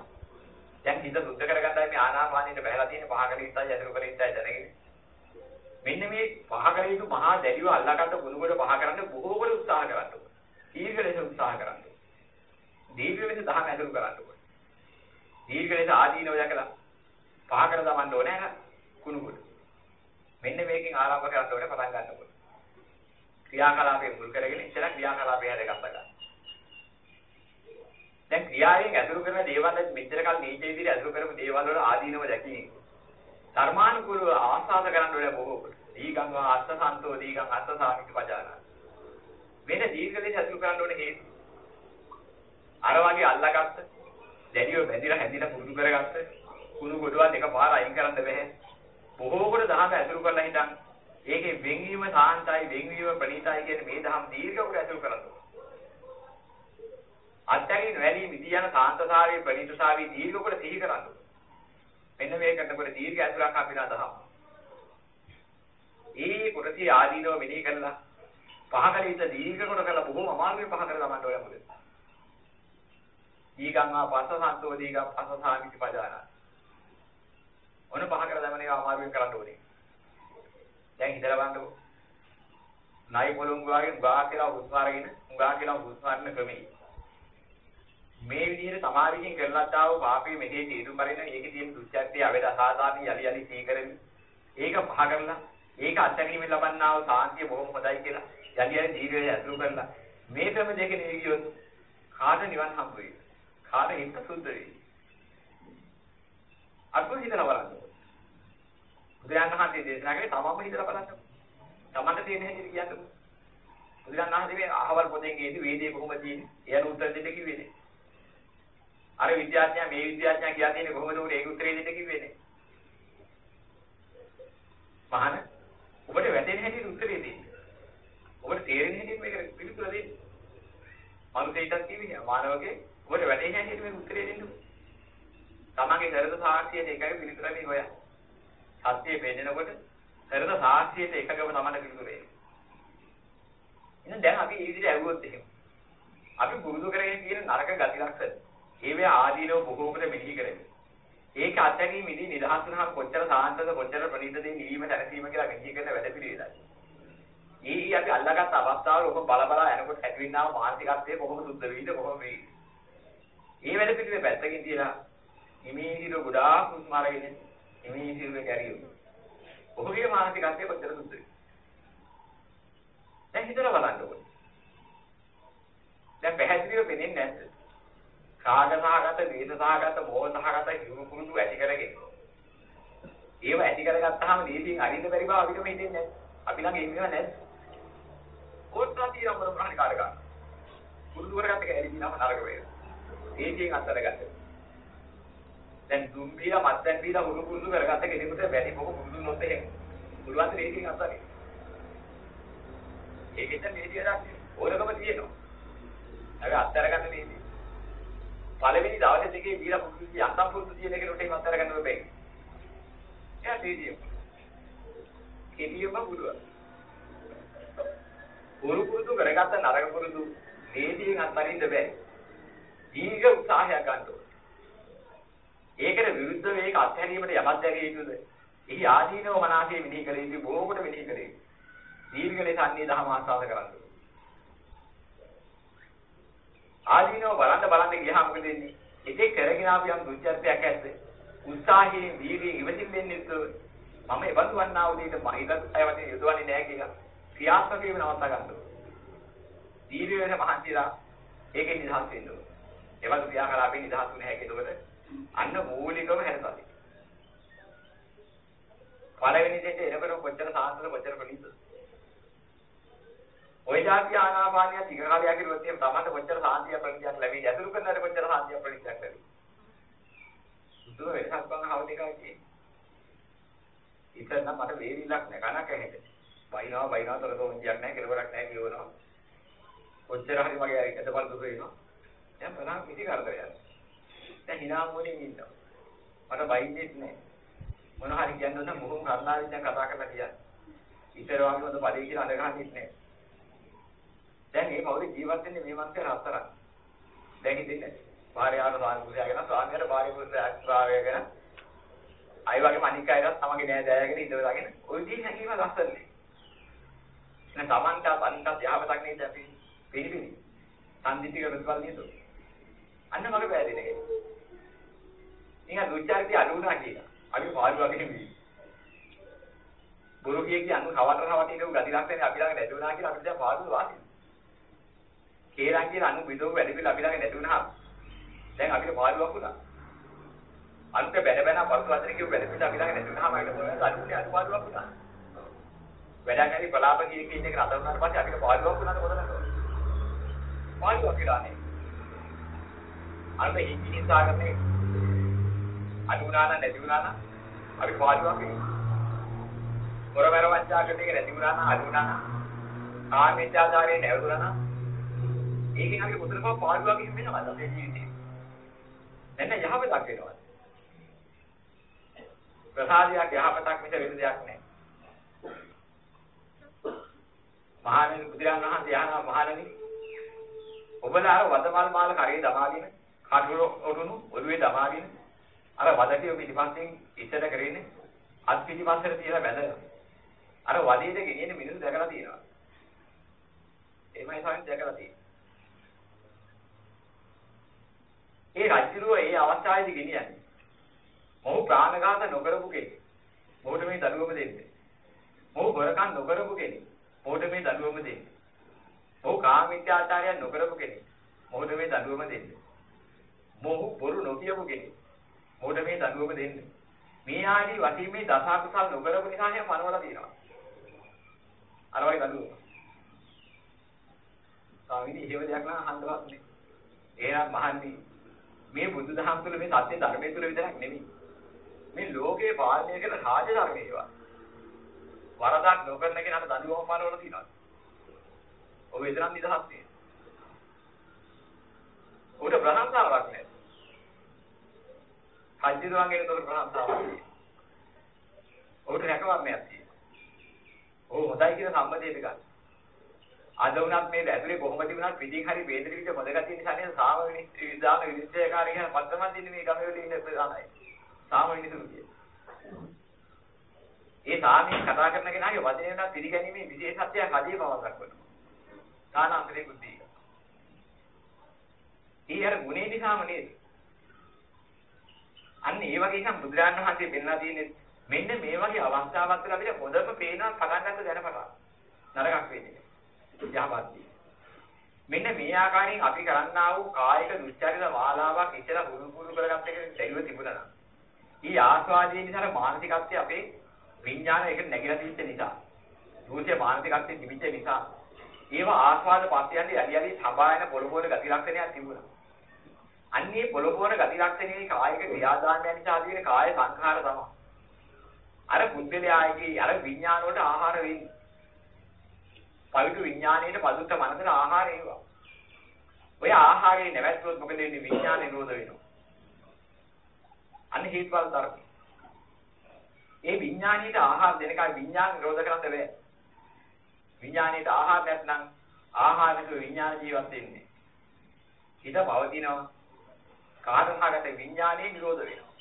දැන් හිත සුද්ධ කරගන්නයි මේ ආනාපානෙට බහැලා තියෙන පහකල ඉස්සයි අතුරු කර ඉස්සයි දැනගෙන. මෙන්න මේ පහකල යුතු මහා දැඩිව අල්ලාගත්ත කුණු කොට පහ කරන්න බොහෝ කොට උත්සාහ කරන්න ඕනේ. දීර්ඝ ලෙස උත්සාහ කරන්න ඕනේ. දීර්ඝ ලෙස දහම ඇතුළු කරන්න ඕනේ. දීර්ඝ ලෙස ආදීනව දැකලා පහ කර දමන්න ඕනේ නේද? කුණු කොට. මෙන්න මේකෙන් ආරම්භ කරන්න ඕනේ පටන් ගන්න ඕනේ. ක්‍රියාකලාපයේ මුල් කරගෙන ඉතල ක්‍රියාකලාපය හැදගත්ත ගන්න. දැන් ක්‍රියාවෙන් ඇතුළු කරන දේවල් මෙච්චර කල් නීච විදිහට ඇතුළු කරපු දේවල් වල ආදීනව දැකීම. ධර්මානුකූලව ආස්වාද කරන්න ඕනේ බොහෝ කොට. දීගං අස්සසන්තෝ දීගං අස්සසාමික පජානා. වෙන දීර්ඝ ලෙස ඇතුළු කරන්න ඕනේ හේතු. අර වගේ අල්ලාගත්ත දැඩිව බැඳිලා හැදිලා පුරුදු කරගත්ත කුණු ගොඩවල් එකපාර අයින් කරන්න බෑ. බොහෝ කොට දහම ඇතුළු කරලා හිටන් ඒකේ වෙන්වීම සාන්තයි වෙන්වීම ප්‍රණීතයි කියන මේ දහම් දීර්ඝ කොට ඇතුළු කරන්න ඕනේ. අත්‍යකින් වැඩි මිදී යන සාන්තතාවයේ ප්‍රණීතතාවයේ දීර්ඝ කොට සිහි කරන්න ඕනේ. මෙන්න මේ කරනකොට දීර්ඝ ඇතුළක් හම්බෙනා දහම්. ඒ කොටසේ ආදීනව මෙනෙහි කරලා පහකලිත දීර්ඝ කොට කරලා බොහොම අමාරුවෙන් පහ කර දාන්න ඕනේ මොකද? දීගං ආ පස්සසන්තෝ දීගං පස්සසාමිති පජානා. ඔන්න පහ කර දැමන එක අමාරුවෙන් කරන්න ඕනේ. දැන් හිතලා බලන්නකෝ. නයි පොළොංගු වගේ උගා කියලා හුස්ම අරගෙන උගා කියලා හුස්ම අරන ක්‍රමෙයි. මේ විදිහට සමාධියෙන් කරලත් ආව පාපී මෙහි තීරු මරින ඒකේ තියෙන දුච්චත්‍ය අවේද අසාදාපි යලි යලි සීකරමි. ඒක පහ කරලා ඒක අත්දැකීමෙන් ලබන්නා වූ සාන්තිය බොහොම හොඳයි කියලා යලි යලි දීර්ඝය ඇතුළු කරලා මේ ක්‍රම දෙක නෙවියොත් කාට නිවන් හම්බ වෙයි. කාට හිත සුද්ධ වෙයි. අත්ව හිතලා බලන්න. බුදුරජාණන් වහන්සේ දේශනා කළේ තමම හිතලා බලන්න. තමන්ට තියෙන හැටි කියන්න. බුදුරජාණන් වහන්සේ මේ අහවල් පොතෙන් කියේදී වේදේ කොහොමද තියෙන්නේ? එයාට උත්තර දෙන්න කිව්වේ නේ. අර විද්‍යාඥයා මේ විද්‍යාඥයා කියලා තියෙන්නේ කොහොමද උනේ ඒක උත්තරේ දෙන්න කිව්වේ නේ. මහාන ඔබට වැටෙන හැටි උත්තරේ දෙන්න. ඔබට තේරෙන හැටි මේක පිළිතුර දෙන්න. මනුස්සයෙක්ට කිව්වේ මානවකේ ඔබට වැටෙන හැටි මේක උත්තරේ දෙන්න. තමන්ගේ හෘද සාක්ෂියට එකයි පිළිතුරන්නේ හොයන්න. සත්‍යය පෙන්නකොට හෘද සාක්ෂියට එකගම තමයි පිළිතුරේ. එහෙනම් දැන් අපි මේ විදිහට ඇහුවොත් එහෙම. අපි පුරුදු කරගෙන තියෙන නරක ගති ලක්ෂණ. ඒවේ ආදීනව බොහෝමද මෙහි කරන්නේ. ඒක අත්දැකීම් ඉදී නිදහස් වුණාම කොච්චර සාන්තද කොච්චර ප්‍රණීතද නිවීම දැනසීම කියලා මෙහි කරන වැඩ පිළිවෙලයි. ඊ අපි අල්ලාගත් අවස්ථාවල ඔබ බල බල යනකොට ඇතිවෙනා මානසිකත්වයේ කොහොම සුද්ධ වෙයිද කොහොම වෙයි. මේ වැඩ පිළිවෙල පැත්තකින් තියලා ඉමීහිර ගොඩාක් හුස්ම අරගෙන ඉමීහිර ගැරියු. ඔහුගේ මානසිකත්වය කොච්චර සුද්ධ වෙයි. දැන් හිතලා බලන්න ඕනේ. දැන් පැහැදිලිව පේන්නේ නැද්ද? කාගසහගත, වේදසහගත, මොහසහගත හිරු කුරුදු ඇති කරගෙන. ඒව ඇති කරගත්තාම දීපින් අරින්න බැරි බව අපිටම හිතෙන්නේ නැහැ. අපි ළඟ ඉන්නව නැද්ද? කොට්ටාතිය අපර ප්‍රහාණ කාඩ ගන්න. කුරුදු කරගත්ත කැරි දිනම නරක වේද. දීපින් අත්තරගත්ත. දැන් දුම්බිලා මත්යන් බීලා හුරු කුරුදු කරගත්ත කෙනෙකුට වැඩි මොක කුරුදු නොත් එහෙම. පුළුවන් දීපින් අත්තරේ. ඒකෙන් මේ විදියට ඕනකම තියෙනවා. අපි අත්තරගන්න නේද? පළවෙනි දවසේ දෙකේ බීලා පුරුදු යන්තම් පුරුදු තියෙන කෙනෙකුට එහෙම අත්තරගන්න බෑ. එයා තීරිය. කෙලියම පුරුව. පුරු පුරුදු කරගත්ත නරක පුරුදු නේදියෙන් අත්හරින්න බෑ. දීර්ඝ උත්සාහයක් ගන්න ඕනේ. ඒකට විරුද්ධ මේක අත්හැරීමට යමක් දැරිය යුතුද? එහි ආදීනව මනසේ විනී කළ යුතු බොහෝකට විනී කළ යුතු. දීර්ඝ ලෙස අන්නේ දහම ආස්වාද කරන්න. ආදීනව බලන්න බලන්න ගියාම මොකද වෙන්නේ? ඉතින් කරගෙන ආපු යම් දුච්චර්පයක් ඇද්ද? උත්සාහයෙන් වීර්යයෙන් ඉවසිල්ලෙන් යුතුව මම එවතු වන්නා වූ දෙයට මහිතත් අයවදී යොදවන්නේ නැහැ කියලා ක්‍රියාත්මක වීම නවත්තා ගන්න ඕනේ. දීර්ඝ වෙන මහන්සිලා ඒකෙන් නිදහස් වෙන්න ඕනේ. එවතු ක්‍රියාකලාපේ නිදහස් වෙන්නේ නැහැ කියනකොට අන්න මූලිකම හැරසති. පළවෙනි දෙයට එනකොට කොච්චර සාන්තද කොච්චර ප්‍රණීතද? ඔය જાති ආනාපානිය ටික කාලයක් ඉරුවොත් එහෙම තමයි කොච්චර සාන්තිය ප්‍රණීතියක් ලැබෙයි. ඇතුළු කරනකොට කොච්චර සාන්තිය ප්‍රණීතියක් ලැබෙයි. සුදුම වෙනසක් බං හවුදේකයි ඉතින් නම් මට වේරිලක් නැහැ කනක් ඇහෙන්න. වයින්නවා වයින්නවා තොරතෝන් කියන්නේ නැහැ කෙලවරක් නැහැ කියවනවා. කොච්චර හරි මගේ එතපල් දුක වෙනවා. දැන් ප්‍රධාන කිසි කරදරයක්. දැන් hina මොනේ ඉන්නවා. මට බයින්නේත් නැහැ. මොන හරි කියන්න නම් මොහොම කරුණාවෙන් දැන් කතා කරලා කියන්නේ. ඉතර වගේ මොකද පඩේ කියලා අඳගහන්නෙත් නැහැ. දැන් මේ පෞරේ ජීවත් වෙන්නේ මේ මන්ත්‍රය හතරක්. දැන් ඉතින් භාර්යාව සානුකූලයා ගැන ස්වාමියාට භාර්ය පුරුෂයාගේ ගැන අය වගේම අනික් අයටත් තමගේ නෑ දෑයගෙන ඉඳලාගෙන ওই විදිහේ හැඟීම ලස්සනනේ. එහෙනම් Tamanta අනිත්‍යත් යහපතක් නේද අපි පිළිපිලි. සම්දිතික ප්‍රතිඵල නේද? අන්න මගේ පැහැදිලි නේද? නිකන් දුච්චාරිතය අඩු වුණා කියලා. අපි පාළු වගේ නෙමෙයි. බොරු කිය කිය අන්න කවටර රවටි ඉඳපු ගති ලක්ෂණ අපි ළඟ නැති වුණා කියලා අපිට දැන් පාළුව වාසියි. කේරන් කියලා අනු බිඳව වැඩි පිළ අපි ළඟ නැති වුණා. දැන් අපිට පාළුවක් වුණා. අන්ත බැන බැන පරතු වචන කියු බැන පිට අපි ළඟ නැති වුණාම ඒක තමයි අඩුනේ අඩුපාඩුවක් වුණා. වැඩක් හරි බලාප කිය කියන එක නතර වුණාට පස්සේ අපිට පාළුවක් වුණාද මොකද? පාළුවක් කියලානේ. අන්න හිතින් සාගතේ අඩු වුණා නම් නැති වුණා නම් අපි පාළුවක් වෙනවා. පොරවැර වංචාකට එක නැති වුණා නම් අඩු වුණා නම් කාමීත්‍යාචාරයේ නැවතුණා නම් ඒකෙන් අපි මුතරකව පාළුවක් වෙනවා අපේ ජීවිතේ. එන්න යහපතක් වෙනවා. ප්‍රසාදයක් යහපතක් මිස වෙන දෙයක් නැහැ. මහණෙනි බුදුරජාණන් වහන්සේ අහනවා මහණෙනි ඔබලා අර වදමල් මාල කරේ දමාගෙන කටුරු ඔටුනු ඔළුවේ දමාගෙන අර වදටිය පිටිපස්සෙන් ඉස්සර කරේනේ අත් පිටිපස්සට තියලා බැඳලා අර වදේට ගෙනියන මිනිස්සු දැකලා තියෙනවා. එහෙමයි සාමින් දැකලා තියෙන්නේ. ඒ රජුරුව ඒ අවස්ථාවේදී ගෙනියන්නේ. මොහු ප්‍රාණඝාත නොකරපු කෙනෙක්. මොහුට මේ දඬුවම දෙන්නේ. මොහු හොරකම් නොකරපු කෙනෙක්. මොහුට මේ දඬුවම දෙන්නේ. මොහු කාමීත්‍යාචාරය නොකරපු කෙනෙක්. මොහුට මේ දඬුවම දෙන්නේ. මොහු බොරු නොකියපු කෙනෙක්. මොහුට මේ දඬුවම දෙන්නේ. මේ ආදී වශයෙන් මේ දස අකුසල් නොකරපු නිසා නේ පනවලා තියෙනවා. අර වගේ දඬුවම. ස්වාමීනි එහෙම දෙයක් නම් අහන්නවත් නේ. එහෙනම් මහන්නේ මේ බුදුදහම තුළ මේ සත්‍ය ධර්මයේ තුළ විතරක් නෙමෙයි. මේ ලෝකේ පාලනය කරන රාජ ධර්මයේ ඒවා. වරදක් නොකරන කෙනාට දඬුවම පානවල තියෙනවා. ඔබ එතරම් නිදහස් නේ. උඩ ප්‍රශංසාවක් නෑ. හජ්ජිරුවන්ගේ තොර ප්‍රශංසාවක් නෑ. උඩ රැකවරණයක් තියෙනවා. ඕ හොඳයි කියන සම්මතයට ගන්න. අද වුණත් මේ ඇතුලේ කොහොමද වුණත් පිටින් හරි වේදන විදිහට මොදගතිය නිසා නේද සාම විනිශ්චය විදාන විනිශ්චයකාරී කියන පත්‍රමත් ඉන්නේ මේ ගමේ වල ඉන්න ප්‍රධානයි. සාම විනිශ්චය කියේ. ඒ සාමී කතා කරන කෙනාගේ වචනය නම් පිළිගැනීමේ විශේෂත්වයක් අධිය බවක් දක්වනවා. දානාන්තරේ බුද්ධිය. ඒ අර ගුණේ නිසාම නේද? අන්න ඒ වගේ එකක් බුදුරජාණන් වහන්සේ පෙන්ලා තියෙන්නේ මෙන්න මේ වගේ අවස්ථාවක් තුළ අපිට හොඳම පේනවා පටන් ගන්න දැනපටා. නරකක් වෙන්නේ. යහපත්දී. මෙන්න මේ ආකාරයෙන් අපි කරන්නා වූ කායික දුස්චරිත මාලාවක් ඉතලා පුරු පුරු කරගත්ත එක දෙවිව තිබුණා නම්. ඊ ආස්වාදයේ නිසා මානසිකත්වයේ අපේ විඥාන එක නැగిලා තිබෙච්ච නිසා. දුෘෂ්‍ය මානසිකත්වයේ තිබිච්ච නිසා. ඒවා ආස්වාද පස්ස යන්නේ යලි යලි සබායන පොළොපොළ ගති ලක්ෂණයක් තිබුණා. අන්නේ පොළොපොළ ගති ලක්ෂණේ කායික ක්‍රියාදාමයන් නිසා ඇතිවෙන කාය සංඛාර තමයි. අර බුද්ධලයාගේ අර විඥාන වලට ආහාර වෙන්නේ. පවිතු විඥාණයට පදුත්ත මනසට ආහාර ඒවා. ඔය ආහාරේ නැවැත්වුවොත් මොකද වෙන්නේ? විඥාන නිරෝධ වෙනවා. අන්න හේතුඵල ධර්ම. ඒ විඥාණයට ආහාර දෙනකල් විඥාන නිරෝධ කරන්න බෑ. විඥාණයට ආහාර නැත්නම් ආහාරක විඥාන ජීවත් වෙන්නේ. හිත පවතිනවා. කාටහකට විඥානේ නිරෝධ වෙනවා.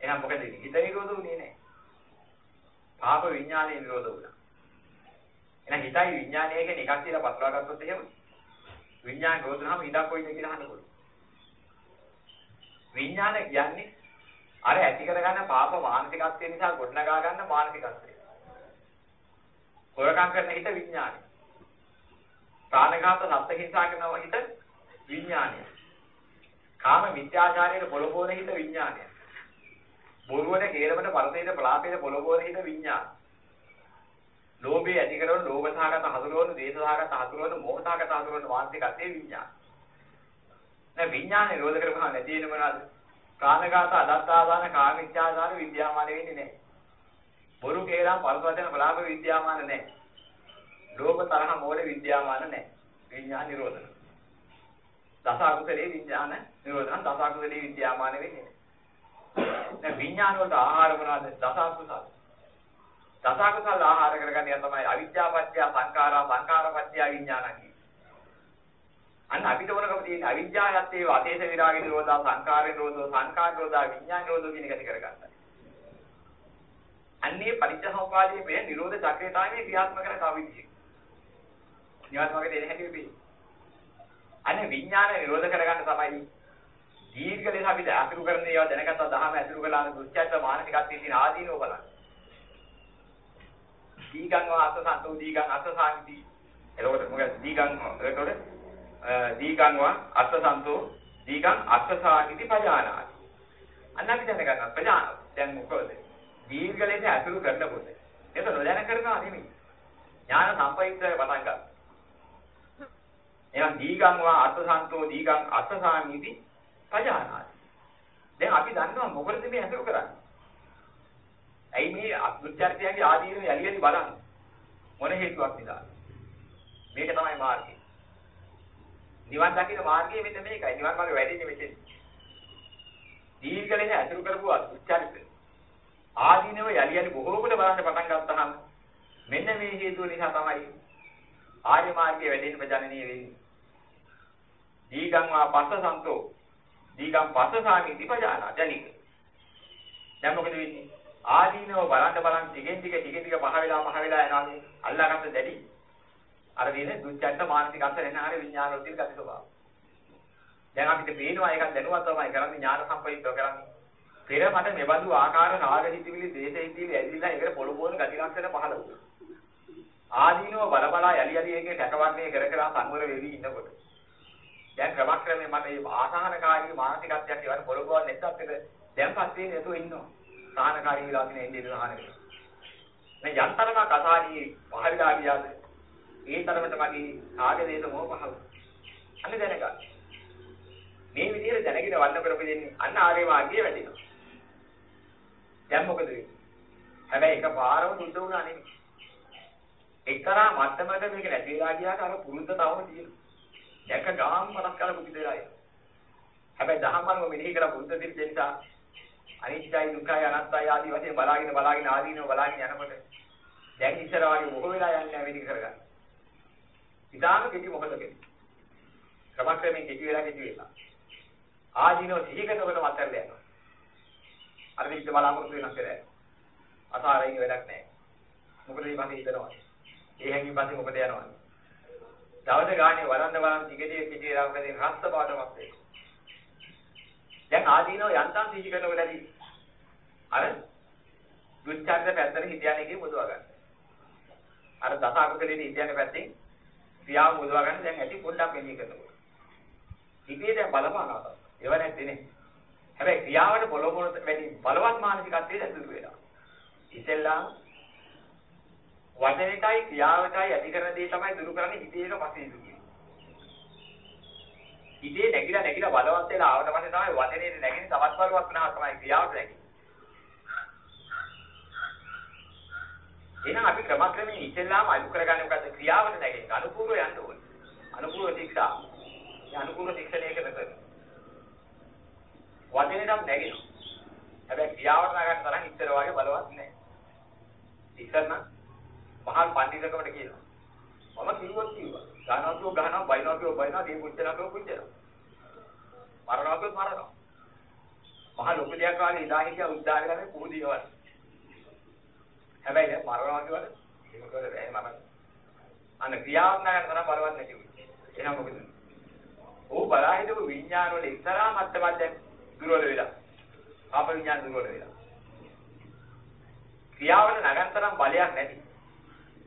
එහෙනම් මොකද හිත නිරෝධ වුණේ නැහැ. පාප විඥානේ නිරෝධ වුණා. එහෙනම් හිතයි විඥානය කියන එකක් කියලා පස්වා ගත්තොත් එහෙම විඥාන රෝධනහම හිතක් කොයිද කියලා අහන්න පුළුවන්. විඥාන කියන්නේ අර ඇති කරගන්න පාප මානසිකත්වය නිසා ගොඩනගා ගන්න මානසිකත්වය. හොරකම් කරන හිත විඥානය. ප්‍රාණඝාත සත්ත්ව හිංසා කරන හිත විඥානය. කාම මිත්‍යාචාරයේ පොළොබෝන හිත විඥානය. බොරුවට කේලමට පරතේට ප්‍රලාපේට පොළොබෝන හිත විඥානය. ලෝභය ඇති කරන ලෝභසහගත හසුරවන, දේශසහගත හසුරවන, මෝහසහගත හසුරවන මානසිකත්වයේ විඥාන. දැන් විඥාන නිරෝධ කරපහම නැති වෙන මොනවාද? ප්‍රාණඝාත, අදත්තාදාන, කාමීච්ඡාදාන විද්‍යාමාන වෙන්නේ නැහැ. බොරු කේරම් පරසවචන බලාප විද්‍යාමාන නැහැ. ලෝභ තරහ මෝඩ විද්‍යාමාන නැහැ. විඥාන නිරෝධන. දස අකුසලේ විඥාන නිරෝධ නම් දස අකුසලේ විද්‍යාමාන වෙන්නේ. දැන් විඥාන වලට ආහාර මොනවද? දස අකුසල. දස අකුසල ආහාර කරගන්න යා තමයි අවිද්‍යාපත්‍ය සංඛාරා සංඛාරපත්‍ය විඥාන කියන්නේ. අන්න අපිට ඕනකම තියෙන අවිද්‍යාවත් ඒ වාතේස විරාග නිරෝධා සංඛාර නිරෝධෝ සංඛාර නිරෝධා විඥාන නිරෝධෝ කියන එක ඇති කරගන්න. අන්නේ පරිච්ඡසමුපාදයේ මේ නිරෝධ චක්‍රය තමයි ක්‍රියාත්මක කරන කවිදිය. නිවාස වගේ දෙන හැටි වෙන්නේ. අනේ විඥාන නිරෝධ කරගන්න තමයි දීර්ඝ ලෙස අපි අතුරු කරන ඒවා දැනගත්තා දහම අතුරු කළාන දුච්චත්ත මානසිකත්වයේ තියෙන ආදීනව බලන්න. දීගං වාස සන්තෝ දීගං අස්ස සාන්ති. එතකොට මොකද දීගං එතකොට දීගං වා අස්ස සන්තෝ දීගං අස්ස සාන්ති පජානාති. අන්න අපි දැනගන්නවා ප්‍රජාන. දැන් මොකද? දීර්ඝ ලෙස අතුරු කරනකොට ඒක නොදැන කරනවා නෙමෙයි. ඥාන සම්පයිත්‍ය පටන් ගන්නවා. එහෙනම් දීගං වා අත්සන්තෝ දීගං අත්සාමීති පජානාති. දැන් අපි දන්නවා මොකටද මේ අසුර කරන්නේ? ඇයි මේ අත්‍යර්ථයන්ගේ ආදීනව යලියලි බලන්නේ? මොන හේතුවක් නිසා? මේක තමයි මාර්ගය. නිවන් දකින්න මාර්ගය මෙන්න මේකයි. නිවන් මාර්ගය වැඩින්නේ මෙතෙන්. දීර්ඝ ලෙස අසුර කරපු අත්‍යර්ථය. ආදීනව යලියලි බොහෝ කොට බලන්න පටන් ගත්තාම මෙන්න මේ හේතුව නිසා තමයි ආර්ය මාර්ගයේ වැඩෙන්න ප්‍රජනනීය වෙන්නේ. දීගං වා පස්ස සන්තෝ දීගං පස්ස සාමි දීපජානා ජනික. දැන් මොකද වෙන්නේ? ආදීනව බලන්න බලන්න ටිකෙන් ටික ටික ටික පහ වෙලා පහ වෙලා යනවා අල්ලාගත්ත දැඩි. අර දිනේ දුච්චත්ත මානසික අන්තර එන ආරේ විඥාන වල තියෙන ගති ස්වභාව. දැන් අපිට පේනවා ඒකක් දැනුවත් තමයි කරන්නේ ඥාන සම්ප්‍රයුක්තව කරන්නේ. පෙර මට මෙබඳු ආකාර නාග හිතවිලි දේශ හිතවිලි ඇදිලා ඒකට පොළො පොන ගති ලක්ෂණ පහළ වුණා. ආදීනව බල බලා යලි යලි එකේ සැකවන්නේ කර කර සංවර වෙවි ඉන්නකොට දැන් ක්‍රමක්‍රමයෙන් මට මේ ආසහනකාරී මානසිකත්වයක් ඒවට පොළොව නැත්තත් එක දැන්පත් වෙන්නේ නැතුව ඉන්නවා. සාහනකාරී වෙලා තියෙන ඉන්නේ සාහන වෙනවා. මේ යන්තරම කතාදී පහවිලා ගියාද ඒ තරමට මගේ ආගදේශ මොහ පහව. අන්න දැනගන්න. මේ විදිහට දැනගෙන වන්න කරපු දෙන්නේ අන්න ආර්ය මාර්ගයේ වැඩිනවා. දැන් මොකද වෙන්නේ? හැබැයි එකපාරම දුන්න උනා නෙමෙයි. එක්තරා මට්ටමක මේක නැති වෙලා ගියාට අර පුරුද්ද තවම තියෙනවා. දැක ගාම් මතක් කරලා පුදු දෙලා එනවා. හැබැයි දහම්මම මෙනෙහි කරලා පුරුද්ද දෙන්න නිසා අනිත්‍යයි දුක්ඛයි අනාත්තයි ආදී වශයෙන් බලාගෙන බලාගෙන ආදීනව බලාගෙන යනකොට දැන් ඉස්සර වගේ මොකෝ වෙලා යන්නේ නැහැ වෙදි කරගන්න. ඉතාලම කෙටි මොකදද? ක්‍රමක්‍රමයෙන් කෙටි වෙලා කෙටි වෙලා. ආදීනව සිහි කරනකොට මතර යනවා. අර විදිහට බලාපොරොත්තු වෙනස් කරලා. අසාරයෙන් වැඩක් නැහැ. මොකද මේ පස්සේ හිතනවා. ඒ හැංගි පස්සේ මොකද යනවා? දවස ගානේ වරන්ද වරන් දිගදී පිටේ රාවකදී රස්ත පාටමත් වේ. දැන් ආදීනෝ යන්තම් සිහි කරනකොට ඇති. අර දුච්චන්ද පැත්තට හිතයන් එකේ මුදවා ගන්න. අර දස අකුසලේ හිතයන් පැත්තෙන් ක්‍රියාව මුදවා ගන්න දැන් ඇති පොඩ්ඩක් මෙහෙය කරනකොට. හිතේ දැන් බලපානවා. ඒව නැත්තේ නේ. හැබැයි ක්‍රියාවට පොළොව පොළ වැඩි බලවත් මානසිකත්වයේ ඇතුළු වෙනවා. ඉතින්ලා වචනයටයි ක්‍රියාවටයි ඇති කරන දේ තමයි දුරු කරන්නේ හිතේක පස්සේ දුරු කියන්නේ. හිතේ නැగిලා නැగిලා බලවත් වෙලා ආවට පස්සේ තමයි වචනේ නැගෙන්නේ තවත් බලවත් වෙනවා තමයි ක්‍රියාවට නැගෙන්නේ. එහෙනම් අපි ක්‍රමක්‍රමයෙන් ඉස්සෙල්ලාම අලු කරගන්නේ මොකද්ද ක්‍රියාවට නැගෙන්නේ අනුපූර්ව යන්න ඕනේ. අනුපූර්ව ශික්ෂා. මේ අනුපූර්ව ශික්ෂණය කරන වචනේ නම් නැගෙනවා. හැබැයි ක්‍රියාවට නගන්න තරම් ඉස්සර වගේ බලවත් නැහැ. ඉස්සර නම් මහල් පඬිතුකමට කියනවා. මම කිව්වොත් කිව්වා. ගහනවා කියෝ ගහනවා, බයිනවා කියෝ බයිනවා, දී පුච්චනවා කියෝ පුච්චනවා. මරනවා කියෝ මරනවා. මහා ලොකු දෙයක් වගේ ඉදා හිටියා උද්දා වෙලා මේ පුරුදියවල්. හැබැයි දැන් මරනවා කියවල ඒක කරේ බෑ මම. අන්න ක්‍රියාවක් නගන්න තරම් බලවත් නැති වුණා. එහෙනම් මොකද? ඕ බලා හිටපු විඥාන වල ඉස්සරහා මට්ටමක් දැන් දුර්වල වෙලා. ආප විඥාන දුර්වල වෙලා. ක්‍රියාවට නගන්න තරම් බලයක් නැති.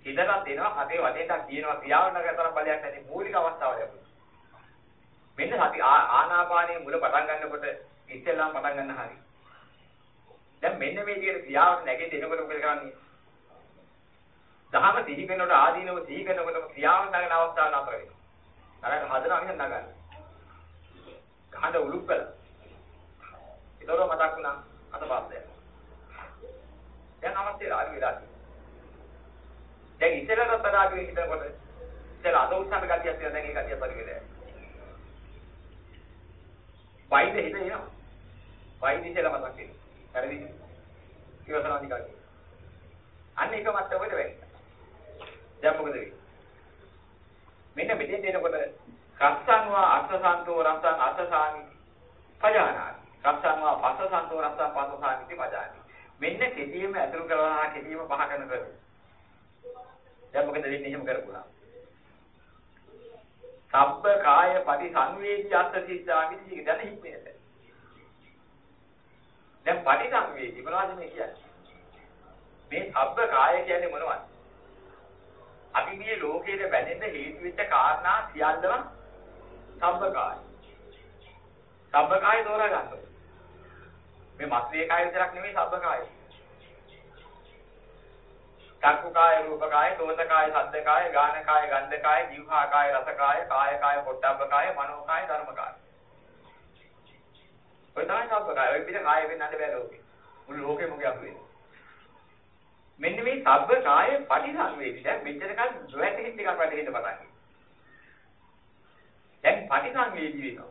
හිතට දෙනවා කටේ වටේට කියනවා ක්‍රියාවට නගන්න තරම් බලයක් නැති මූලික අවස්ථාව ලැබුණා. මෙන්න සති ආනාපානයේ මුල පටන් ගන්නකොට ඉස්සෙල්ලාම පටන් ගන්න හරියි. දැන් මෙන්න මේ විදිහට ක්‍රියාවට නැගෙන්න එනකොට මොකද කරන්නේ? දහම සිහි කරනකොට ආදීනව සිහි කරනකොට ක්‍රියාවට නගන අවස්ථාව නතර වෙනවා. අරගෙන හදනවා මිස නගන්න. ගහන උලුක් කළා. ඒතකොට මතක් වුණා අතපස්සය. දැන් අවශ්‍ය ආදි වෙලා දැන් ඉතලට තරාගේ හිතනකොට ඉතල අද උත්සන්න ගතියක් තියෙනවා දැන් ඒ ගතිය පරිගලයි. වෛද්‍ය හිත එනවා. වෛද්‍ය කියලා මතක් වෙනවා. හරිද? ඉවසනවා නිකන්. අන්න එක මට්ටමකට වෙන්නේ. දැන් මොකද වෙන්නේ? මෙන්න මෙතෙන් එනකොට රස්සං වා අස්සසන්තෝ රස්සං අස්සසාමි පජානාති. රස්සං වා පස්සසන්තෝ රස්සං පස්සසාමිති පජානාති. මෙන්න කෙටියෙම අතුරු කරනවා කෙටියෙම පහ කරන කර. දැන් මොකද වෙන්නේ එහෙම කරපුවා? සබ්බ කාය පරිසංවේදී අත්ථ සිද්ධාමි කියන දැන හික්මේට. දැන් පරිසංවේදී මොනවද මේ කියන්නේ? මේ සබ්බ කාය කියන්නේ මොනවද? අපි මේ ලෝකයේ බැඳෙන්න හේතු වෙච්ච කාරණා සියල්ලම සබ්බ කාය. සබ්බ කාය තෝරා ගන්න ඕනේ. මේ මස්ලේ කාය විතරක් නෙමෙයි සබ්බ කාය. චක්කු කාය, රූප කාය, සෝත කාය, සද්ද කාය, ගාන කාය, ගන්ධ කාය, જીවහා කාය, රස කාය, කාය කාය, පොට්ටබ්බ කාය, මනෝ කාය, ධර්ම කාය. ඔය තමයි සබ්බ කාය. ඔය පිට කාය වෙන්නත් බෑ ලෝකේ. මුළු ලෝකෙම මොකද අපුවේ. මෙන්න මේ සබ්බ කාය පටිසංවේදී දැන් මෙච්චර කල් නොවැටෙහිත් එකක් වැටෙන්න පටන් ගන්නවා. දැන් පටිසංවේදී වෙනවා.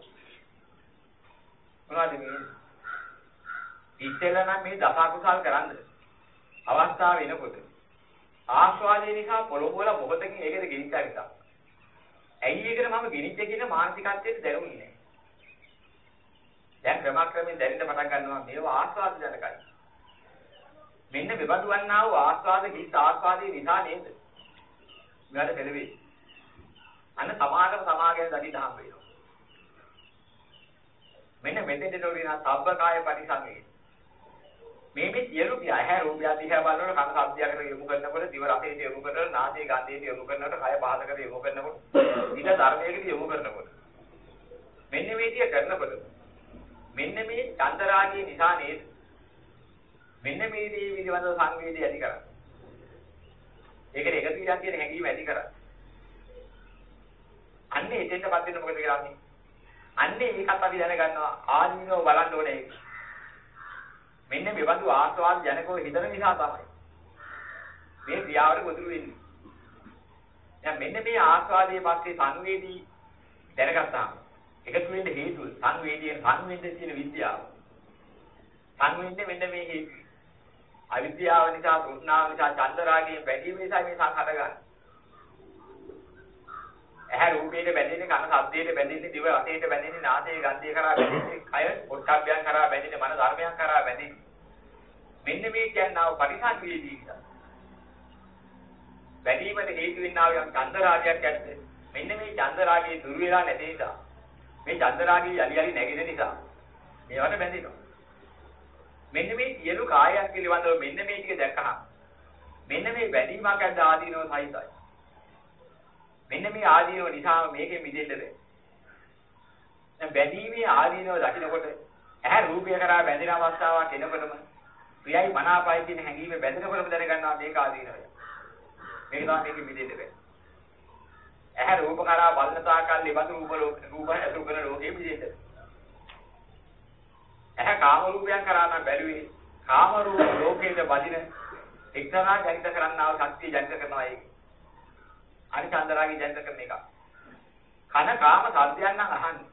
මොනවද මේ? ඉතල නම් මේ දස අකුසල් කරන්ද? අවස්ථාව වෙනකොට ආස්වාදේ නිසා පොළොව වල මොහොතකින් ඒකද ගෙනිච්චා නිසා. ඇයි ඒකට මම ගෙනිච්ච කියන මානසිකත්වයට දැනුනේ නැහැ. දැන් ක්‍රමක්‍රමයෙන් දැනෙන්න පටන් ගන්නවා මේවා ආස්වාද ජනකයි. මෙන්න මෙබඳු වන්නා වූ ආස්වාද හිත් ආස්වාදයේ නිසා නේද? මෙයාට පෙළවේ. අන්න සමාගම සමාගයෙන් දකින්න හම්බ වෙනවා. මෙන්න මෙතෙන්ට තෝරිනා සබ්බකාය පරිසංවේ. මේ මේ සියලු ඇහැ රූපය දිහා බලනකොට කන ශබ්දයකට යොමු කරනකොට දිව රසයට යොමු කරනකොට නාසය ගන්ධයට යොමු කරනකොට කය පහසකට යොමු කරනකොට ඊට ධර්මයකට යොමු කරනකොට මෙන්න මේ ටික කරනකොට මෙන්න මේ චන්දරාගයේ නිසා නේද මෙන්න මේ දේ පිළිබඳව සංවේදී ඇති කරන්නේ. ඒකට එකතු විලා කියන හැඟීම ඇති කරන්නේ. අන්නේ එතෙන්ටපත් වෙන්න මොකද කරන්නේ? අන්නේ ඒකත් අපි දැනගන්නවා ආදීනව බලන්න ඕනේ ඒක. මෙන්න මෙබඳු ආස්වාද ජනකව හිතන නිසා තමයි. මේ ක්‍රියාවට ගොදුරු වෙන්නේ. දැන් මෙන්න මේ ආස්වාදයේ පස්සේ සංවේදී දැනගත්තාම එකතු වෙන්න හේතුව සංවේදීන සංවේදයේ තියෙන විද්‍යාව. සංවේදනේ මෙන්න මේ හේතුව. අවිද්‍යාව නිසා තෘෂ්ණාව නිසා චන්දරාගයෙන් බැඳීම නිසා මේ සංහත ගන්න. ඇහැ රූපයට බැඳෙන්නේ කන ශබ්දයට බැඳෙන්නේ දිව රසයට බැඳෙන්නේ නාසය ගන්ධය කරා බැඳෙන්නේ කය පොට්ටබ්බයන් කරා බැඳෙන්නේ මන ධර්මයන් කරා බැඳෙන්නේ. මෙන්න මේ කියනව පරිසංවේදී නිසා. බැඳීමට හේතු වෙන්නා වූ යම් චන්දරාගයක් ඇද්ද? මෙන්න මේ චන්දරාගයේ දුර වෙලා නැති නිසා මේ චන්දරාගය යලි යලි නැගෙන නිසා මේවට බැඳෙනවා. මෙන්න මේ සියලු කායයන් පිළිබඳව මෙන්න මේ ටික දැක්කහම මෙන්න මේ බැඳීමක් ඇද්ද ආදීනව සහිතයි. මෙන්න මේ ආදීනව නිසා මේකෙන් මිදෙන්න බෑ. දැන් බැඳීමේ ආදීනව දකිනකොට ඇහැ රූපය කරා බැඳෙන අවස්ථාවක් එනකොටම ප්‍රියයි මනාපයි කියන හැඟීම බැඳෙනකොටම දැනගන්නවා මේක ආදීනවය. මේක තමයි මේකෙන් මිදෙන්න බෑ. ඇහැ රූප කරා බලන තාකල් ඉබඳු රූප රූප ඇතුළු කරන ලෝකෙ මිදෙන්න. ඇහැ කාම රූපයන් කරා නම් බැලුවේ කාම රූප ලෝකයේ බදින එක්තරා ජනිත කරන්නා වූ ශක්තිය ජනිත කරනවා ඒක. අනිචන්දරාගේ ජනිත කරන එක. කන කාම සද්දයන් නම් අහන්නේ.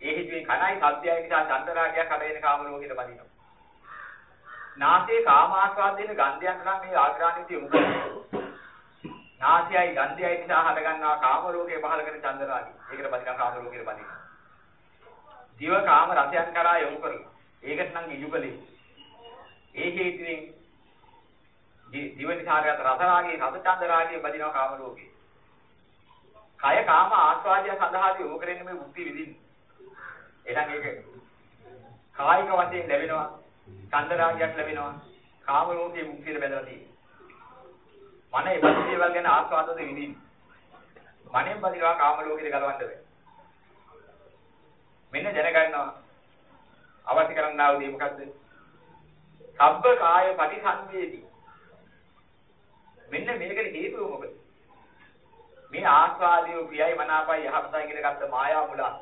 ඒ හිතුවේ කනයි සද්දයයි නිසා චන්දරාගයක් හදගෙන කාම ලෝකෙට බදිනවා. නාසයේ කාම ආස්වාද දෙන ගන්ධයන් නම් මේ ආග්‍රාණිත යොමු කරනවා. නාසයයි ගන්ධයයි නිසා හදගන්නා කාම ලෝකේ පහල කරන චන්දරාගය. ඒකට බදිනා කාම ලෝකෙට බදිනවා. දිව කාම රසයන් කරා යොමු කරනවා. ඒකට නම් ඉජුකලේ. ඒ හේතුවෙන් දිව නිසාගත රස රාගයේ රස චන්ද රාගයේ බදිනවා කාම ලෝකේ. කය කාම ආස්වාදය සඳහා යොමු කරන්නේ මේ මුක්ති විදින්න. එහෙනම් ඒක කායික වශයෙන් ලැබෙනවා. චන්ද රාගයක් ලැබෙනවා. කාම ලෝකයේ මුක්තියට බැඳලා තියෙනවා. මන ඒ බදි දේවල් ගැන ආස්වාදද විඳින්න. මනෙන් බදිනවා කාම ලෝකෙට ගලවන්න බෑ. මෙන්න දැනගන්නවා අවශ්‍ය කරන්නා වූ දේ මොකද්ද? සබ්බ කාය පටිසංවේදී. මෙන්න මේකට හේතුව මොකද? මේ ආස්වාදියෝ ප්‍රියයි මනාපයි යහපතයි කියලා ගත්ත මායාව මුලා.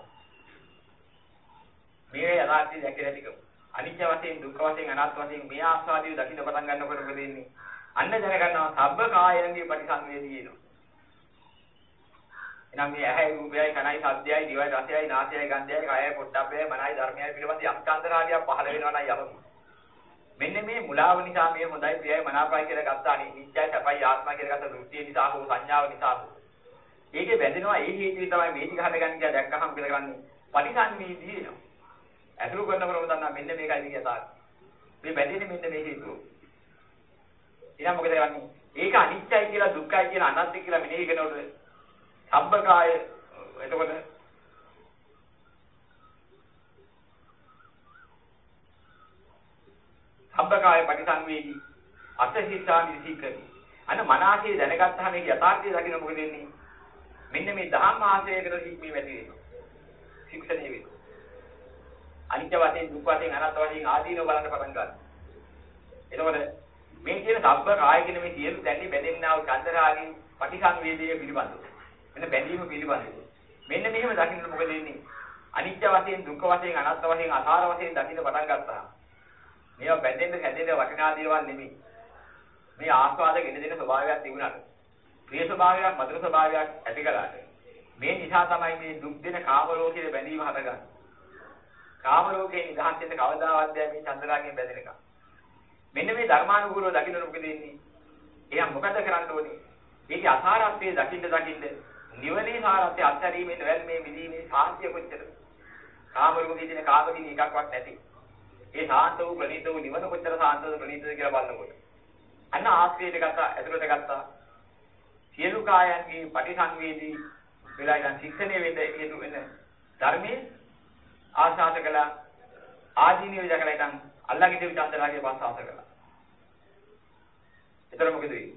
මේ යථාර්ථය දැකලා ටිකම. අනිත්‍ය වශයෙන් දුක්ඛ වශයෙන් අනාත්ම වශයෙන් මේ ආස්වාදියෝ දකින්න පටන් ගන්නකොට මොකද වෙන්නේ? අන්න දැනගන්නවා සබ්බ කායයන්ගේ පටිසංවේදී එනවා. එහෙනම් මේ ඇහැයි රූපයයි කනයි ශබ්දයයි දිවයි රසයයි නාසයයි ගන්ධයයි කයයි පොට්ටබ්බයයි මනයි ධර්මයයි පිළිබඳ යක්ඛන්ද රාගයක් පහළ වෙනවා නම් යමු. මෙන්න මේ මුලාව නිසා මේ හොඳයි ප්‍රියයි මනාපයි කියලා ගත්තා නිත්‍යයි සපයි ආත්මයි කියලා ගත්ත දෘෂ්ටිය නිසා හෝ සංඥාව නිසා හෝ. ඒකේ බැඳෙනවා ඒ හේතුව තමයි මේ ටික හදගන්න කියලා දැක්කහම කියලා කරන්නේ පරිසංවේදී වෙනවා. අතුරු කරනකොට දන්නා මෙන්න මේකයි කියතාව. මේ බැඳෙන්නේ මෙන්න මේ හේතුව. ඊළඟ මොකද කරන්නේ? ඒක අනිත්‍යයි කියලා දුක්ඛයි කියලා අනත්ත්‍ය කියලා මෙනෙහි කරනකොට සම්බකාය එතකොට සම්බකාය පරිසංවේදී අසහිතානි සීකරි. අන්න මනසේ දැනගත්තාම මේක යථාර්ථය දකින්න මොකද වෙන්නේ? මෙන්න මේ දහම් ආශ්‍රයකට හික්මී වැඩි වෙනවා. ශික්ෂණය වෙනවා. අනිත්‍ය වශයෙන් දුක් වශයෙන් අනාත්ම වශයෙන් ආදීනව බලන්න පටන් ගන්නවා. එතකොට මේ කියන සබ්බ කාය කියන මේ සියලු දැන්නේ බැඳෙන්නා වූ චන්දරාගී පටිසංවේදයේ පිළිබඳව. මෙන්න බැඳීම පිළිබඳව. මෙන්න මෙහෙම දකින්න මොකද වෙන්නේ? අනිත්‍ය වශයෙන් දුක් වශයෙන් අනාත්ම වශයෙන් අසාර වශයෙන් දකින්න පටන් ගත්තා. මේවා බැඳෙන්න හැදෙන්න වටිනා දේවල් නෙමෙයි. මේ ආස්වාද ගෙන දෙන ස්වභාවයක් තිබුණාට ප්‍රිය ස්වභාවයක් මధుර ස්වභාවයක් ඇති කළාට මේ නිසා තමයි මේ දුක් දෙන කාම ලෝකයේ බැඳීම හටගන්නේ. කාම ලෝකයේ නිදහස් වෙන්න කවදාවත් බැහැ මේ චන්දරාගෙන් බැඳෙන එක. මෙන්න මේ ධර්මානුකූලව දකින්න මොකද වෙන්නේ? එයා මොකද කරන්න ඕනේ? මේකේ අසාරත්වයේ දකින්න දකින්න නිවනේ සාරත්වය අත්හැරීමෙන් වැල්මේ මිදීමේ සාන්තිය කොච්චරද? කාම ලෝකයේ තියෙන කාමකින් එකක්වත් නැති. ඒ සාන්ත වූ ප්‍රණීත වූ නිවන කොච්චර සාන්තද ප්‍රණීතද කියලා බලනකොට. අන්න ආශ්‍රයයට ගත්තා, ඇතුළට ගත්තා. සියලු කායන්ගේ පටිසංවේදී වෙලා ඉඳන් ශික්ෂණය වෙන්න හේතු වෙන ධර්මයේ ආශාස කළා. ආදීනිය දැකලා ඉඳන් අල්ලාගේ දෙවි චන්දරාගේ පාසාස කළා. එතන මොකද වෙන්නේ?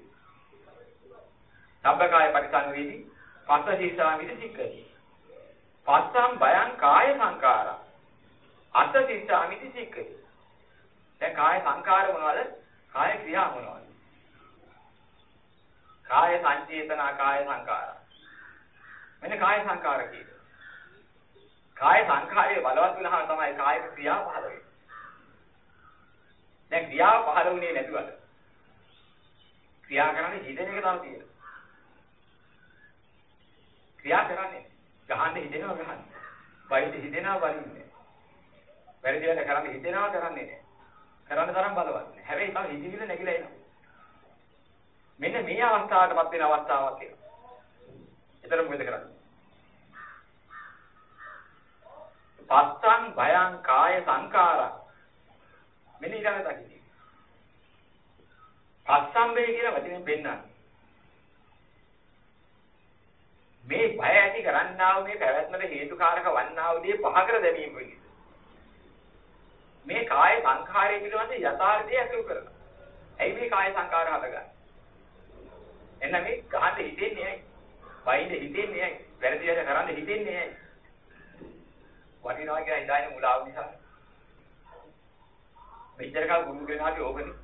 සබ්බකාය පරිසංවේදී පස්ස ශික්ෂාමිති සික්කති. පස්සම් බයං කාය සංකාරා. අස්ස ශික්ෂාමිති සික්කති. දැන් කාය සංකාර මොනවද? කාය ක්‍රියා මොනවද? කාය සංචේතනා කාය සංකාරා. මෙන්න කාය සංකාර කියන්නේ. කාය සංඛාරයේ බලවත් වෙනහම තමයි කායික ක්‍රියාව පහළ වෙන්නේ. දැන් ක්‍රියාව පහළ වුණේ නැතුවද? ක්‍රියා කරන්නේ හිතෙන එක තමයි තියෙන්නේ. ක්‍රියා කරන්නේ ගහන්න හිතෙනවා ගහන්න. වයිද හිතෙනවා වරින්නේ. වැරදි වැඩ කරන්න හිතෙනවා කරන්නේ නැහැ. කරන්න තරම් බලවත් නැහැ. හැබැයි තව හිතවිල්ල නැగిලා එනවා. මෙන්න මේ අවස්ථාවටපත් වෙන අවස්ථාවක් එනවා. එතන මොකද කරන්නේ? පස්සං භයං කාය සංකාරං මෙන්න ඊළඟ දකින්නේ. පස්සම්බේ කියන වචනේ පෙන්නන්නේ. මේ භය ඇති කරන්නා වූ මේ පැවැත්මට හේතුකාරක වන්නා වූ දේ පහ කර දැමීම පිණිස. මේ කාය සංඛාරය පිළිබඳ යථාර්ථය අසු කරනවා. ඇයි මේ කාය සංඛාර හදගන්නේ? එන්න මේ ගහන්න හිතෙන්නේ ඇයි? වයින්ද හිතෙන්නේ ඇයි? වැරදි වැඩ කරන්න හිතෙන්නේ ඇයි? වටිනවා කියලා ඉඳාගෙන මුලාව නිසා. මෙච්චර කල් ගුරු කෙනාගේ ඕකනේ.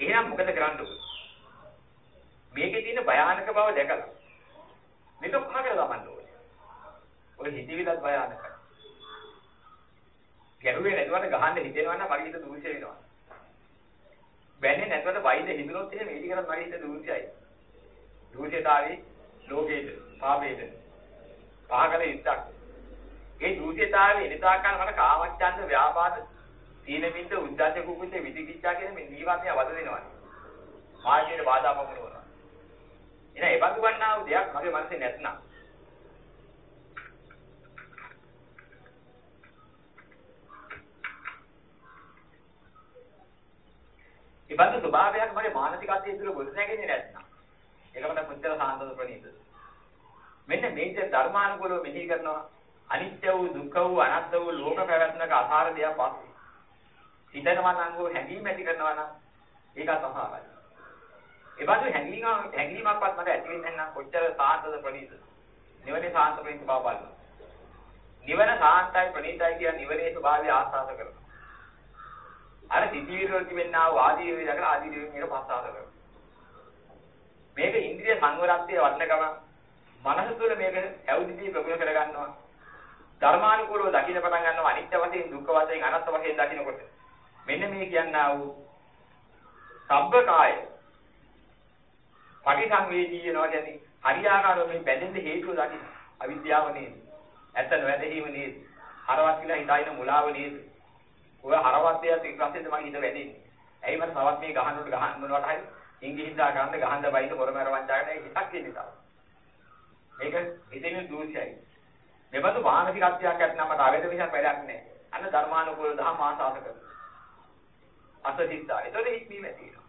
එහෙනම් මොකද කරන්න ඕනේ? මේකේ තියෙන භයානක බව දැකලා මේක පහකට දාන්න ඕනේ. ඔය හිතවිලත් භයානකයි. ගැහුවේ නැතුවට ගහන්න හිතෙනවා නම් මගේ හිත දූෂ්‍ය වෙනවා. බැන්නේ නැතුවට වයිද හිතුනොත් එහෙම මේටි කරත් මගේ හිත දූෂ්‍යයි. දූෂ්‍යතාවී ලෝකේද පාපේද පහකල ඉස්සක්. ඒ දූෂ්‍යතාවයේ එනිතාකන් මට කාමච්ඡන්ද ව්‍යාපාද තීන මිද්ද උද්ධච්ච කුකුච්ච විදිකිච්ඡා කියන මේ නීවරණය වද දෙනවා. මාර්ගයට බාධා පමුණුවනවා. එන ඒ බඳු වන්නා වූ දෙයක් මගේ මනසේ නැත්නම් ඒ බඳු ස්වභාවයක් මගේ මානසිකත්වයේ තුල ගොඩ නැගෙන්නේ නැත්නම්. ඒක මට කොච්චර සාන්තද ප්‍රණීතද මෙන්න මේක ධර්මානුකූලව මෙහි කරනවා. අනිත්‍ය වූ දුක්ඛ වූ අනාත්ම වූ ලෝක පැවැත්මක අසාර දෙයක් පස්සේ හිතනවා නම් හෝ හැඟීම් ඇති කරනවා නම් ඒකත් අසාරයි. ඒ බඳු හැඟීම හැඟීමක්වත් මට ඇති වෙන්නේ නැත්නම් කොච්චර සාන්තද ප්‍රණීතද නිවනේ සාන්ත ප්‍රණීත බව බලන්න නිවන සාන්තයි ප්‍රණීතයි කියන නිවනේ ස්වභාවය ආස්වාද කරනවා. අර සිතිවිලි වල තිබෙනා වූ ආදී වේ දකලා ආදී වේ මේක පස්සාද කරනවා. මේක ඉන්ද්‍රිය සංවරත්වයේ වටනකම මනස තුළ මේක ඇවුදිදී ප්‍රගුණ කර ගන්නවා. ධර්මානුකූලව දකින්න පටන් ගන්නවා අනිත්‍ය වශයෙන් දුක්ඛ වශයෙන් අනාත්ම වශයෙන් දකින්නකොට. මෙන්න මේ කියන්නා වූ සබ්බකාය පටිසංවේදී වෙනවා කියන්නේ හරියාකාරව මේ බැඳෙන්න හේතුව දකින්න. අවිද්‍යාව නේද? ඇත්ත නොවැදහිම නේද? හරවත් කියලා හිතාගෙන මුලාව නේද? ඔය හරවත් දෙයක් ඊපස්සේද මගේ හිත වැදෙන්නේ. ඇයි මට තවත් මේ ගහන්නට ගහන්න මොනවට හරි ඉංග්‍රීසිදා ගන්න ගහන්න බයිද හොරමර වංචාගෙන හිතක් කියන නිසා. මේක හිතෙන දූෂ්‍යයි. මෙබඳු මානසිකත්වයක් ඇත්නම් මට අවේද විශ්වාස වැඩක් නැහැ. අන්න ධර්මානුකූල දහම ආසාස කරනවා. අසදිස්සා. ඒතකොට හික්මීම ඇති වෙනවා.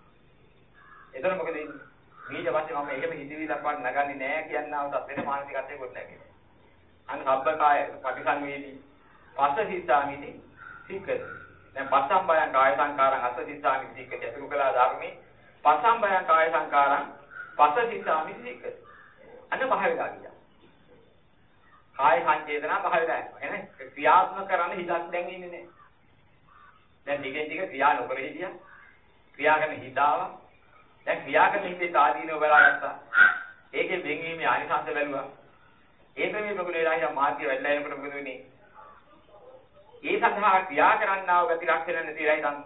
ඒතකොට මොකද වෙන්නේ? ඊට පස්සේ මම එහෙම හිතවිලක් වත් නගන්නේ නැහැ කියනවටත් වෙන මානසිකත්වයක් කොට නැගෙන්නේ. අන්න සබ්බකාය පටිසංවේදී පස්ස සිතාමිති සික්කති. දැන් පස්සම්බයං කාය සංකාරං අස්ස සිතාමිති සික්කති. අතුරු කළා ධර්මයේ පස්සම්බයං කාය සංකාරං පස්ස සිතාමිති සික්කති. අන්න පහ වෙලා ගියා. කාය සංචේතනා පහ වෙලා යනවා. එහෙනම් ක්‍රියාත්මක කරන්න හිතක් දැන් ඉන්නේ නැහැ. දැන් ටිකෙන් ටික ක්‍රියා නොකර හිටියා. ක්‍රියා කරන හිතාවා. දැන් ක්‍රියා කරන හිතේ ආදීනව බලාගත්තා. ඒකේ වෙන්වීමේ ආනිසංස බැලුවා. ඒක මේ ප්‍රගුණ වෙලා ඉන්න මාර්ගය වැඩිලා එනකොට මොකද වෙන්නේ? ඒ සඳහා ක්‍රියා කරන්නා වූ ගති ලක්ෂණ නැතිලා ඉතින්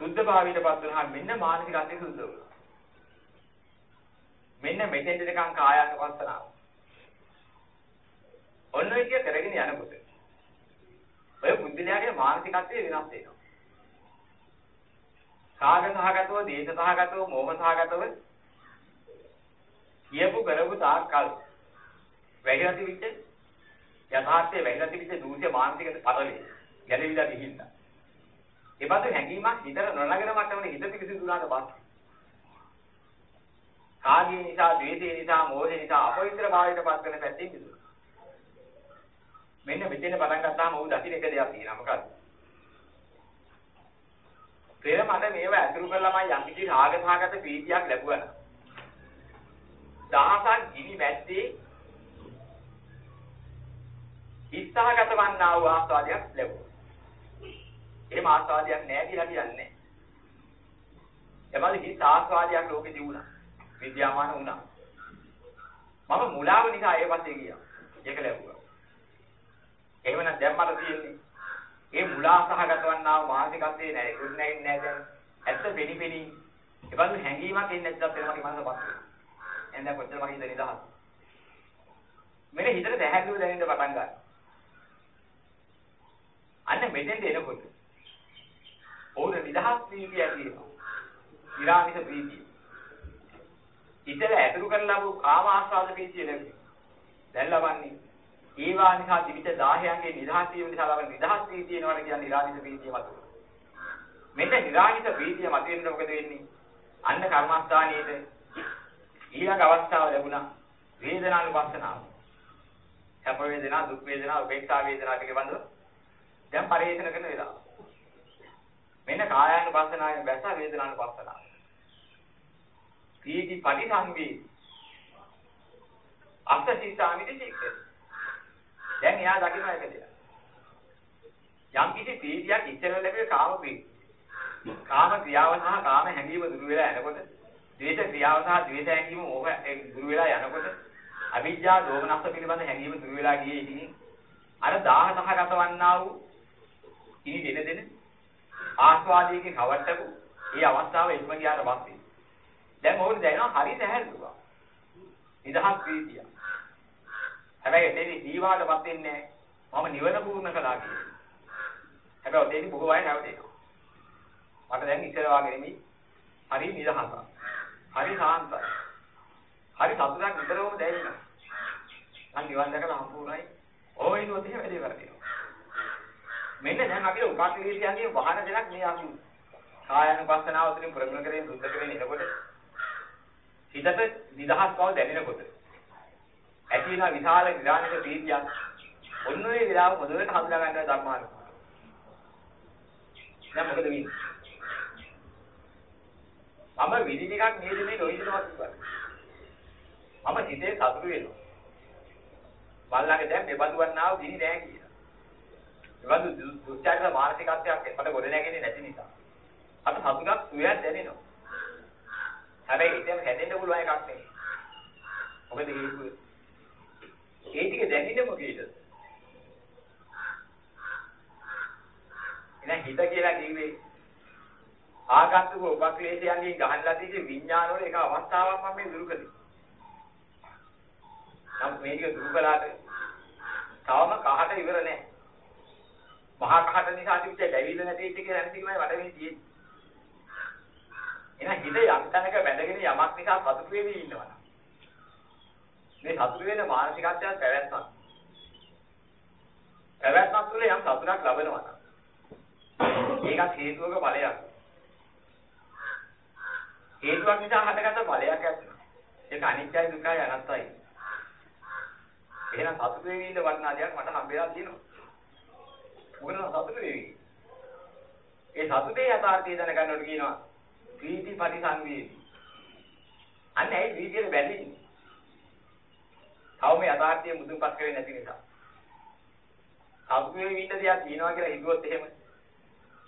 සුද්ධ භාවයටපත් වුණාම මෙන්න මානසික අධි සුද්ධ වුණා. මෙන්න මෙතෙන් දෙකන් කායානුපස්සනාව. ඔන්න ඔය කිය කරගෙන යනකොට ඔය බුද්ධිලයාගේ මානසිකත්වය වෙනස් වෙනවා. රාග සහගතව, දේශ සහගතව, මෝහ සහගතව කියපු කරපු තාක්කල් වැහිලා තිබිච්ච යථාර්ථයේ වැහිලා තිබිච්ච දූෂ්‍ය මානසික පරලේ ගැලවිලා ගිහිල්ලා. ඒපස්සේ හැඟීමක් හිතර නොනගන මට්ටමේ හිත පිළිසිදු වුණාට පස්සේ කාගේ නිසා, ද්වේෂය නිසා, මෝහය නිසා අපවිත්‍ර භාවයට පත් කරන පැත්තෙන් මිදුණා. මෙන්න මෙතන පටන් ගත්තාම ඔහු දකින්න එක දෙයක් තියෙනවා මොකද්ද? පෙර මට මේව ඇතුළු කරලාමයි යම් කිසි රාග සහගත ප්‍රීතියක් ලැබුවා. දහසක් ගිනි මැද්දේ ඉස්සහගත වන්නා වූ ආස්වාදයක් ලැබුවා. එහෙම ආස්වාදයක් නැහැ කියලා කියන්නේ. එබැවින් හිත ආස්වාදයක් ලෝකේ තිබුණා. විද්‍යාමාන වුණා. මම මුලාව නිසා ඒ පස්සේ ගියා. ඒක ලැබුවා. එහෙමනම් දැන් මට තියෙන්නේ ඒ මුලා සහගත වන්නා වූ මානසිකත්වේ නැහැ. කුත් නැගින් නැහැ දැන්. ඇත්ත පිළිපිලි. එබැවින් හැඟීමක් එන්නේ නැද්ද කියලා මගේ මනස පස්සේ. එන්න කොච්චර මගේ හිත නිදහස්. මෙන්න හිතට දැහැල්ලුව දැනෙන්න පටන් ගන්නවා. අන්න මෙතෙන්ට එනකොට ඔවුන නිදහස් ප්‍රීතිය ඇති වෙනවා. ඊරාමිස ප්‍රීතිය. ඉතල ඇතුළු කරලා වූ කාම ආස්වාද ප්‍රීතිය ලැබෙනවා. දැන් ලබන්නේ ඒවා නිසා දිවිත 10යන්ගේ නිදහස් වීම නිසා ලබන නිදහස් ප්‍රීතිය වෙනවට කියන්නේ ඊරාමිස ප්‍රීතිය මත. මෙන්න ඊරාමිස ප්‍රීතිය මත වෙනකොට මොකද වෙන්නේ? අන්න කර්මස්ථානයේද ඊළඟ අවස්ථාව ලැබුණා වේදනානුපස්සනාව. සැප වේදනා, දුක් වේදනා, උපේක්ෂා වේදනා පිළිබඳව දැන් පරිේෂණ කරන වෙලාව. මෙන්න කායානුපස්සනාවෙන් බැස වේදනානුපස්සනාව. පීති පරිසංවී අස්සසිතාමිති සික්කේ. දැන් එයා දකින්න එක දෙයක්. යම් කිසි පීතියක් ඉස්සර ලැබෙන කාම පීති. කාම ක්‍රියාව සහ කාම හැඟීම දුරු වෙලා යනකොට, ද්වේෂ ක්‍රියාව සහ ද්වේෂ හැඟීම ඕක දුරු වෙලා යනකොට, අවිජ්ජා දෝමනස්ස පිළිබඳ හැඟීම දුරු වෙලා ගියේ ඉතින් අර 10 සහගත වන්නා වූ ඉනි දෙන දෙන ආස්වාදයේ කවට්ටපු ඒ අවස්ථාව එක්ම ගියාට පස්සේ දැන් මොකද දැනෙනවා හරි සැහැල්ලුවා. නිදහස් ප්‍රීතිය. හැබැයි එතෙන්දී දීවාටපත් වෙන්නේ මම නිවන පුරුණ කළා කියන්නේ. හැබැයි ඔතේදී බොහෝ අය නැවතෙනවා. මට දැන් ඉස්සර වගේ නෙමෙයි හරි නිදහසක්. හරි සාන්තයි. හරි සතුටක් විතරම දැනෙනවා. මම නිවන් දැකලා සම්පූර්ණයි. ඕයිනොත් එහෙම වැඩේ කරදිනවා. මෙන්න දැන් අපිට උපාක්ලේශයන්ගේ වහන දෙයක් මේ අසු. කායानुපස්සනාව තුළින් ප්‍රගුණ කරගෙන සුද්ධ කරගෙන එනකොට හිතට නිදහස් බව දැනෙනකොට ඇති වෙන විශාල විඥානික ප්‍රීතියක් ඔන්න ඔය විලාව මොදලට හඳුනා ගන්න ධර්මාන. දැන් මොකද වෙන්නේ? මම විදි ටිකක් නේද මේ නොවිදිනවත් කිව්වා. මම හිතේ සතුටු වෙනවා. බල්ලාගේ දැන් මෙබඳු වන්නාව ගිනි නෑ කියලා. ඒවලු දුස්චරිත මානසිකත්වයක් එකට ගොඩ නැගෙන්නේ නැති නිසා. අත සතුටක් සුවයක් දැනෙනවා. හැබැයි ඉතින් හැදෙන්න පුළුවන් එකක් නෙවෙයි. මොකද හේතුව? ඒ ටික දැනෙන්නේ මොකේද? එහෙනම් හිත කියලා කිව්වේ ආගන්තුක උපක්ලේශයන්ගෙන් ගහන්නලා තියෙන විඥාන වල එක අවස්ථාවක් මම මේ දුරු කළේ. නම් මේක දුරු කළාට තවම කහට ඉවර නැහැ. මහා කහට නිසා තිබිච්ච දැවිල්ල නැති වෙච්ච කියලා නැතිමයි මට මේ තියෙන්නේ. එහෙනම් හිත යම් තැනක බැඳගෙන යමක් නිසා සතුට වෙවි ඉන්නවා. මේ සතුට වෙන මානසිකත්වයක් පැවැත්මක්. පැවැත්මක් තුළ යම් සතුටක් ලබනවා. ඒකත් හේතුවක ඵලයක්. හේතුවක් නිසා හටගත්ත ඵලයක් ඇත්තේ. ඒක අනිත්‍යයි දුකයි අනත්තයි. එහෙනම් සතුට වෙවි ඉන්න වටිනා දෙයක් මට හම්බෙලා තියෙනවා. මොකද සතුට වෙවි. ඒ සතුටේ යථාර්ථය දැනගන්නකොට කියනවා ප්‍රීති පරිසංවේදී. අන්න ඒ ප්‍රීතියට බැඳෙන්නේ. තවම යථාර්ථය මුදුන්පත් කරේ නැති නිසා. සතුට වෙවි ඉන්න දෙයක් තියෙනවා කියලා හිතුවොත් එහෙම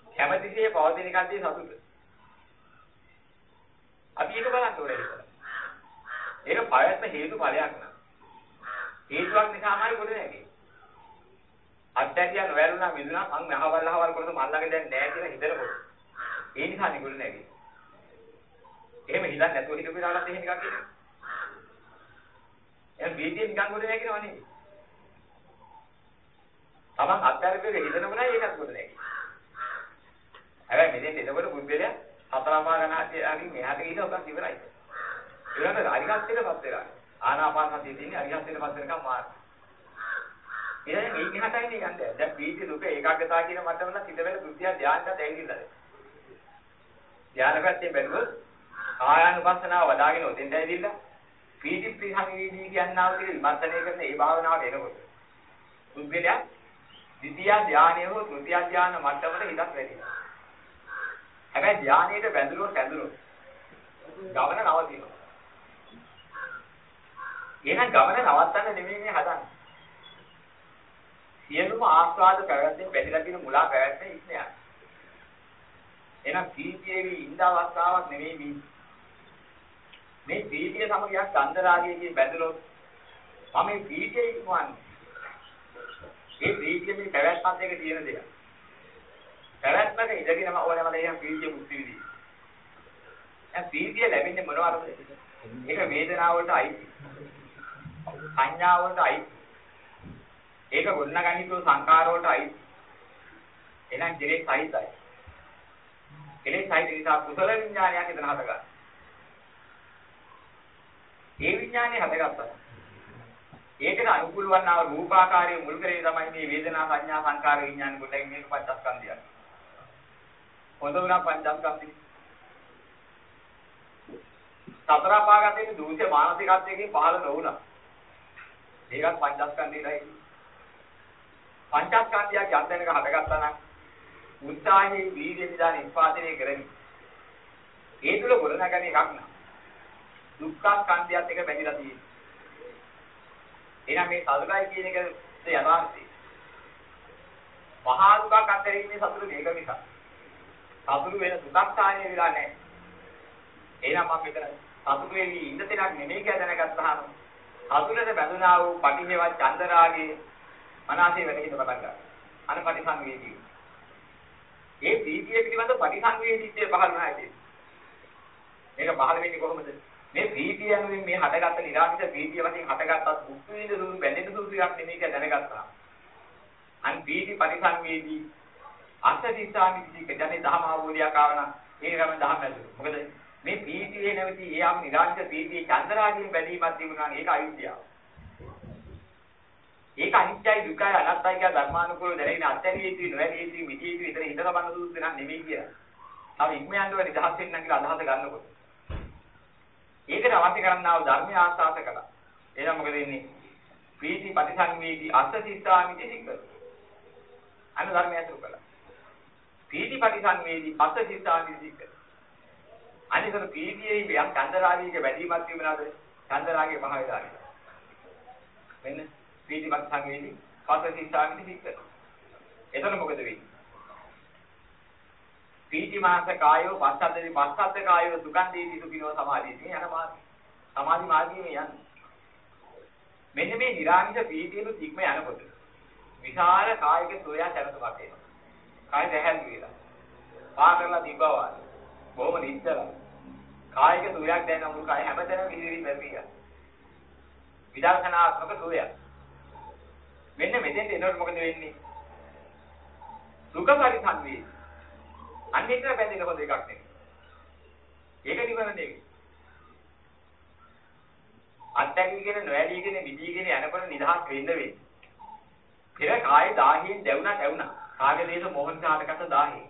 කැමැතිසේ පවතින එකක්දී සතුට. අපි ඒක බලන්න ඕනේ ඒක. ඒක පයත්ම හේතු ඵලයක් නා. හේතුවක් නිසාමයි ගොඩ නැගෙන්නේ. අත්‍යතිය නොවැළුණා මිදුණා මං මහවල් අහවල් කරන මල්ලගේ දැන් නෑ කියලා හිතනකොට. ඒ නිසා නිගොඩ නැගෙන්නේ. එහෙම හිතන්නේ නැතුව හිතපු දාලා තියෙන එකක් කියන්නේ. එහෙනම් බීජේ නිකන් ගොඩ නැගෙනව නෙවෙයි. තමන් අත්‍යරිපේ හිතනම නෑ ඒකත් ගොඩ නැගෙන්නේ. හැබැයි මෙතෙන් එතකොට බුද්ධලයා හතරමා ගණනාදී මෙහාට ගිහින් ඔබ ඉවරයි. ඊළඟට අරිහත්ත්වයටපත් වෙලා. ආනාපාන සතිය තියෙන්නේ අරිහත්ත්වයටපත් වෙනකම් මාර්ගය. එහෙනම් මේ මෙහාටයි නේ යන්නේ. දැන් පීති දුක ඒකාග්‍රතාව කියන මට්ටම නම් හිත වෙන බුද්ධිය ධානයට දැනෙන්නද? ධාන පැත්තේ බැලුවොත් කායානුපස්සනාව වඩාගෙන උදෙන්ද ඇවිල්ලා පීති ප්‍රිහංගීදී කියනවා කියන විමර්ශනය කරන ඒ භාවනාවට එනකොට බුද්ධිය ද්විතිය ධානය හෝ තෘතිය ධාන මට්ටමට හිතක් වැඩිනවා. හැබැයි ධානයේට බැඳුනොත් ඇඳුනොත් ගමන නවතිනවා. එහෙනම් ගමන නවත්තන්න නෙමෙයි මේ හදන්නේ. සියලුම ආස්වාද පැවැත්මෙන් බැහැලා තියෙන මුලා පැවැත්ම ඉන්න යන. එහෙනම් පීතියේ ඉඳ අවස්ථාවක් නෙමෙයි මේ. මේ පීතිය සමගියක් ගන්ධ රාගයේ බැඳුනොත් මම මේ පීතියේ ඉක්මවන්නේ. ඒ පීතියේ මේ පැවැත්මත් එක තියෙන දෙයක්. පැවැත්මක ඉඳගෙනම ඕනෑම දෙයක් පීතිය මුක්ති විදි. දැන් පීතිය ලැබෙන්නේ මොනවද? ඒක වේදනාවට අයිති. සංඥාවට අයිති. ඒක ගොඩනගනිතු සංකාර වලට අයිති. එහෙනම් කෙලෙස් සහිතයි. කෙලෙස් සහිත නිසා කුසල විඥානයක් එතන හටගන්නවා. ඒ විඥානය හටගත්තා. ඒකට අනුකූල වන්නා රූපාකාරයේ මුල් කරේ තමයි මේ වේදනා සංඥා සංකාර විඥාන කොටගෙන මේක පංචස්කන්ධය. හොඳ වුණා පංචස්කන්ධය. සතර පාගතේ දුෂ්‍ය මානසිකත්වයෙන් පහළ නොවුණා. ඒකත් පංචස්කන්ධයයි. පංචස්කන්ධයක් යම් තැනක හටගත්තා නම් උත්සාහයේ වීර්ය විදාන නිස්පාදනය කරමි. ඒ තුල ගොඩනගන එකක් නෑ. දුක්ඛ ස්කන්ධයත් එක බැඳිලා තියෙන්නේ. එහෙනම් මේ සතුටයි කියන එක යථාර්ථය. මහා දුකක් අත්හැරීමේ සතුට මේක නිසා. සතුට වෙන දුකක් ස්ථානය විලා නැහැ. එහෙනම් මම මෙතන සතුට වෙවි ඉන්න තැනක් නෙමෙයි කියලා දැනගත්තාම සතුටට බැඳුනා වූ පටිඝේවත් චන්දරාගේ මනසේ වැඩෙන්න පටන් ගන්නවා. අන පටිසංවේදී. ඒ ප්‍රීතිය පිළිබඳ පටිසංවේදීත්වය පහළ වෙනවා ඇති. මේක පහළ වෙන්නේ කොහොමද? මේ ප්‍රීතිය යනුවෙන් මේ හටගත්ත නිරාමිෂ ප්‍රීතිය වශයෙන් හටගත්තත් මුක්ති විඳ දුරු බැඳෙන දුරු එකක් නෙමෙයි කියලා දැනගත්තා. අන් ප්‍රීති පටිසංවේදී අස්සදිස්සාමි කිසි කදනේ දහම අවබෝධයක් ආවනම් ඒක ගමන් දහම ඇතුළු. මොකද මේ ප්‍රීතියේ නැවති එයාම නිරාමිෂ ප්‍රීතියේ චන්දරාගයෙන් බැඳීමක් තිබුණා නම් ඒක අවිද්‍යාව. ඒක අනිත්‍යයි දුකයි අනාත්තයි කියලා ධර්මානුකූලව දැනගෙන අත්හැරිය යුතුයි නොහැරිය යුතුයි මිදිය යුතුයි විතර හිතලා බලන සුදුසු නම් නෙමෙයි කියලා. තව ඉක්ම යන්න වෙන නිදහස් වෙන්න කියලා අදහස ගන්නකොට. ඒකට අවශ්‍ය කරන්නා වූ ධර්මය ආස්වාද කළා. එහෙනම් මොකද වෙන්නේ? ප්‍රීති පටිසංවේදී අස්සසිතාමිති සික්ක. අන්න ධර්මය අසුර කළා. ප්‍රීති පටිසංවේදී අස්සසිතාමිති සික්ක. අනිතර ප්‍රීතියේ යම් චන්දරාගයක වැඩිමත් වීමනද චන්දරාගයේ පහ වෙලා මෙන්න ප්‍රීතිමත් සංවේදී පස්සසිතාමිති සික්ක. එතන මොකද වෙන්නේ? පීතිමාස කායෝ පස්සද්දේ පස්සද්ද කායෝ සුගන්ධේති සුඛිනෝ සමාධියේ යන මාර්ගය. සමාධි මාර්ගයේ යන්නේ. මෙන්න මේ නිරාමිෂ පීතියු තික්ම යනකොට විශාල කායික සෝයා සැලසුමක් එනවා. කාය දැහැල් වේලා. පා කරලා තිබ්බවා. බොහොම නිශ්චලයි. කායික සෝයක් දැනෙන මුළු කාය හැමතැනම ඉදිරි බැරිය. විදර්ශනාත්මක සෝයක්. මෙන්න මෙතෙන්ට එනකොට මොකද වෙන්නේ? සුඛ පරිසංවේදී. අනිත් එක බැඳෙන හොඳ එකක් නෙවෙයි. ඒක නිවන නෙවෙයි. අත්දැකීගෙන නොඇලීගෙන විදීගෙන යනකොට නිදහස් වෙන්න වෙන්නේ. පෙර කායේ දාහියෙන් දැවුණා දැවුණා. කාගේ දේශ මොහොන් සාටකට දාහිය.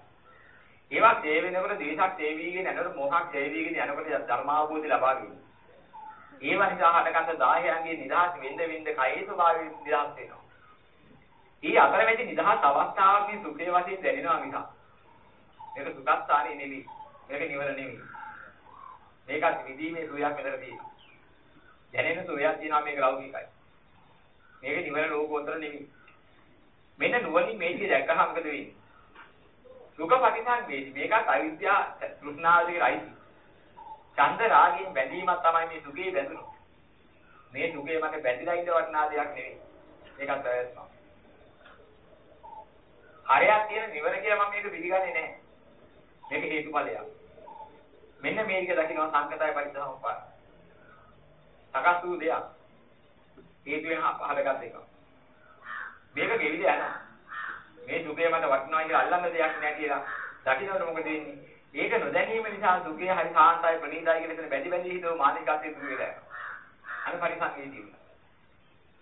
ඒවා තේ වෙනකොට දේශක් තේ වීගෙන යනකොට මොහක් තේ වීගෙන යනකොට ධර්මාවබෝධය ලබා ගන්න. ඒවා නිසා හටගන්න දාහයන්ගේ නිදහස් වෙන්න වෙන්න කයේ ස්වභාවය නිදහස් වෙනවා. ඊ අතරමැදි නිදහස් අවස්ථාවක් මේ සුඛේ වශයෙන් දැනෙනවා මිසක්. මේක සුඛස්ථානේ නෙවෙයි. මේක නිවර නෙවෙයි. මේකත් විදීමේ සුවයක් මෙතන තියෙනවා. දැනෙන සුවයක් තියෙනවා මේක ලෞකිකයි. මේක නිවර ලෝකෝත්තර නෙවෙයි. මෙන්න නුවණින් මේක දැක්කහම මොකද වෙන්නේ? සුඛ පරිසංවේදී මේකත් අවිද්‍යා තෘෂ්ණාවදී රයිසි. ඡන්ද රාගයෙන් බැඳීමක් තමයි මේ සුඛේ බැඳුණු. මේ සුඛේ මට බැඳිලා ඉඳ වටනා දෙයක් නෙවෙයි. ඒකත් ප්‍රයත්න. හරයක් තියෙන නිවන කියලා මම මේක පිළිගන්නේ නැහැ. මේක හේතුඵලයක්. මෙන්න මේක දකින්න සංකතය පරිසම්පාද. සකස් වූ දෙයක්. හේතුවෙන් හදගත් එකක්. මේක ගෙවිද යනවා. මේ සුඛය මට වටිනවා කියලා අල්ලන්න දෙයක් නැහැ කියලා දකින්නකොට මොකද වෙන්නේ? ඒක නොදැනීම නිසා සුඛය හරි සාන්තයි ප්‍රණීතයි කියලා කියන බැඳි බැඳි හිතව මානසිකත්වයේ දුර වෙලා යනවා. අන පරිසංවේදී.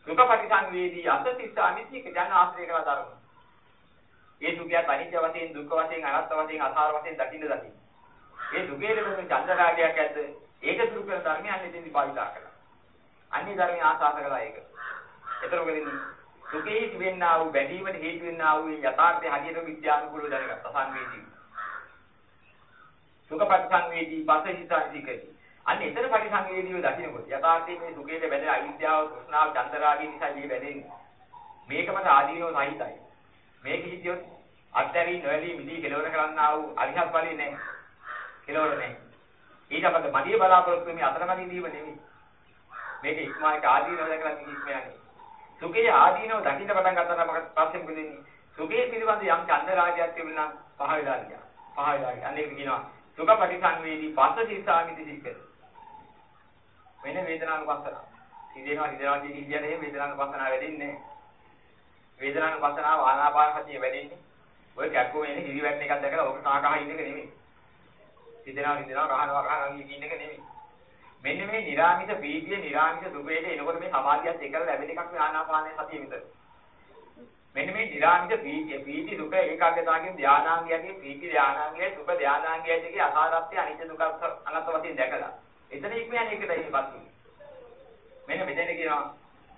සුඛ පරිසංවේදී අසතිස්ස අනිත්‍යක ජන ආශ්‍රය කරලා ධර්ම. ඒ සුඛයත් අනිත්‍ය වශයෙන් දුක්ඛ වශයෙන් අනාත්ම වශයෙන් අසාර වශයෙන් දකින්න දකින්න. ඒ දුකේ දෙන චන්ද රාගයක් ඇද්ද ඒක දුරු කරන ධර්මයන් ඉතින් භාවිතා කළා. අන්නේ ධර්මයේ ආසාස කළා ඒක. ඒතර මොකද දුකේ තිබෙනා වූ බැඳීමට හේතු වෙනා වූ යථාර්ථය හරියට විද්‍යානුකූලව දැනගත්තා සංවේදී. සුඛ පරිසංවේදී පසහිතාසිකයි. අන්න එතන පරිසංවේදීව දකින්නකොට යථාර්ථයේ මේ සුඛයේ බැඳෙන අවිද්‍යාව, තෘෂ්ණාව, චන්දරාගය නිසා මේ බැඳෙන්නේ. මේකමද ආදීනෝ සහිතයි. මේක හිතියොත් අත්හැරී නොයලී මිදී කෙලවර කරන්නා වූ අරිහත් ඵලෙ නැහැ. කෙලවර නැහැ. ඊට අපද මදිය බලාපොරොත්තු මේ අතරමැදි දීම නෙමෙයි. මේක ඉක්මායක ආදීනෝ දැකලා මිදී ඉක්මයන්නේ. සුඛයේ ආදීනව දකින්න පටන් ගත්තාම පස්සේ මොකද වෙන්නේ? සුඛයේ පිළිබඳ යම් ඡන්ද රාගයක් තිබුණා පහ වෙලා ගියා. පහ වෙලා ගියා. අන්න ඒක කියනවා සුඛ පටිසංවේදී පස්ස සිතාමිති සික්කද. මෙන්න වේදනානුපස්සනාව. සිදේනවා සිදේනවා කියන කියන්නේ වේදනානුපස්සනාව වැඩින්නේ. වේදනානුපස්සනාව ආනාපාන සතිය වැඩින්නේ. ඔය කැක්කෝ එන්නේ හිරි වැටෙන එකක් දැකලා ඔක කා කහ ඉන්න එක නෙමෙයි. සිදේනවා සිදේනවා කහනවා කහනවා කියන එක නෙමෙයි. මෙන්න මේ නිරාමිත පීතිය නිරාමිත දුකේට එනකොට මේ සමාධියත් එක්කලා ලැබෙන එකක් මේ ආනාපානයේ සතිය විතර. මෙන්න මේ නිරාමිත පීතිය පීති දුක ඒකාග්‍රතාවකින් ධානාංගයගේ පීති ධානාංගයේ සුඛ ධානාංගයේ දෙකේ අසාරත්‍ය අනිත්‍ය දුක අනත්ත වශයෙන් දැකලා. එතන ඉක්මයන් ඒකට ඉපත් මෙන්න මෙතන කියනවා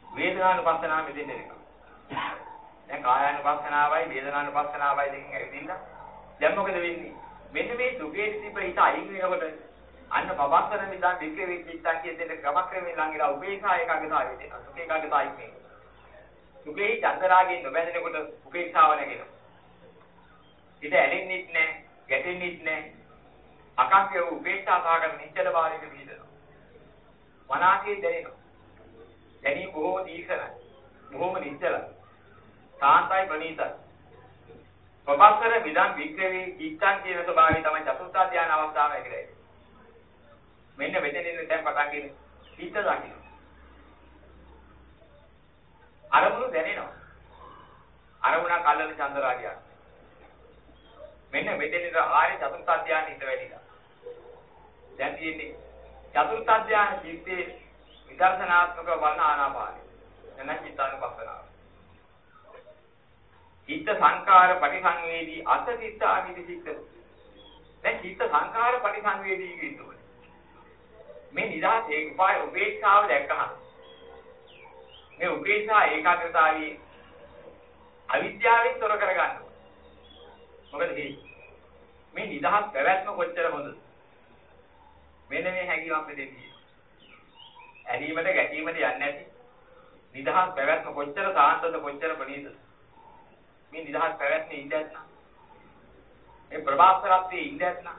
වේදනානුපස්සනාව මෙතෙන් එනවා. දැන් කායානුපස්සනාවයි වේදනානුපස්සනාවයි දෙකෙන් ඇවිදින්න. දැන් මොකද වෙන්නේ? මෙන්න මේ දුකේ තිබ්බ හිත අයින් වෙනකොට අන්න පවස්සන මිදන් දෙකේ විචිත්තන් කියන දෙක ක්‍රමක්‍රමයෙන් ළඟිලා උපේක්ෂා ඒකාග්‍රතාවය වෙනවා. සුඛ ඒකාග්‍රතාවයි කියන්නේ. සුඛේ චන්දරාගයෙන් නොබැඳෙනකොට උපේක්ෂාව නැගෙනවා. හිත ඇලෙන්නෙත් නැහැ, ගැටෙන්නෙත් නැහැ. අකම්පිය වූ උපේක්ෂා සාගර නිශ්චල භාවයක පිහිටනවා. මනසේ දැනෙනවා. දැනී බොහෝ දීර්ඝයි. බොහෝම නිශ්චලයි. සාන්තයි ප්‍රණීතයි. පවස්සර විදන් වික්‍රේ චිත්තන් කියන ස්වභාවය තමයි චතුර්ථ ධානය අවස්ථාවයි කියලා. මෙන්න මෙතනින් දැන් පටන් ගන්න හිත දකින්න. අරමුණු දැනෙනවා. අරමුණ කල්ලන චන්දරාගයක්. මෙන්න මෙතනින් ආයේ චතුර්ථ ධානය හිත වැඩිලා. දැන් තියෙන්නේ චතුර්ථ ධානය චිත්තේ විදර්ශනාත්මක වර්ණ ආනාපානයි. එන චිත්තානුපස්සනාව. චිත්ත සංකාර පරිසංවේදී අසතිත්ත ආමිති චිත්ත. දැන් චිත්ත සංකාර පරිසංවේදී කියනවා. මේ නිදහස් ඒකපාය උපේක්ෂාව දැක්කහම මේ උපේක්ෂා ඒකාග්‍රතාවී අවිද්‍යාවෙන් තොර කරගන්න මොකද මේ නිදහස් පැවැත්ම කොච්චර හොඳද? මෙන්න මේ හැකියාව දෙන්නේ ඇලීමට ගැටීමට යන්නේ නැති නිදහස් පැවැත්ම කොච්චර සාන්තද කොච්චර ප්‍රණීතද? මේ නිදහස් පැවැත්මේ ඉඳලා මේ ප්‍රභාස්වරත්වයේ ඉඳලා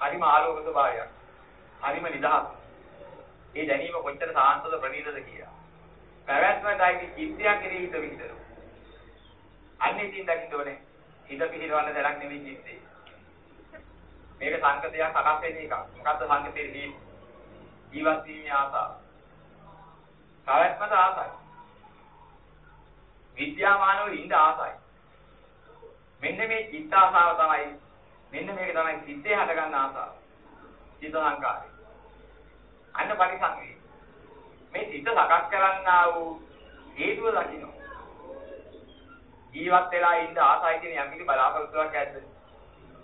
හරිම ආලෝක ස්වභාවයක් හරිම නිදහස්. ඒ දැනීම කොච්චර සාන්තද ප්‍රණීතද කියලා. පැවැත්මයි චිත්තයක් කෙරෙහි හිත විහිදෙනවා. අන්නේ ඉතින් දකින්න ඕනේ. හිත පිහිරවන්න දෙයක් නෙවෙයි චිත්තේ. මේක සංකතයක් සකස් වෙන එකක්. මොකද්ද සංකතේ ජීවත් වීමේ ආසාව. පැවැත්මට ආසයි. විද්‍යාමානව ඉන්න ආසයි. මෙන්න මේ චිත්ත ආසාව තමයි මෙන්න මේක තමයි සිද්දේ හටගන්න ආසාව. චිත්ත සංකාරය. අන්න පරිසංවේ. මේ සිත සකස් කරන්නා වූ හේතුව දකින්න. ජීවත් වෙලා ඉන්න ආසයි කියන යම් කිසි බලාපොරොත්තුවක් ඇද්ද?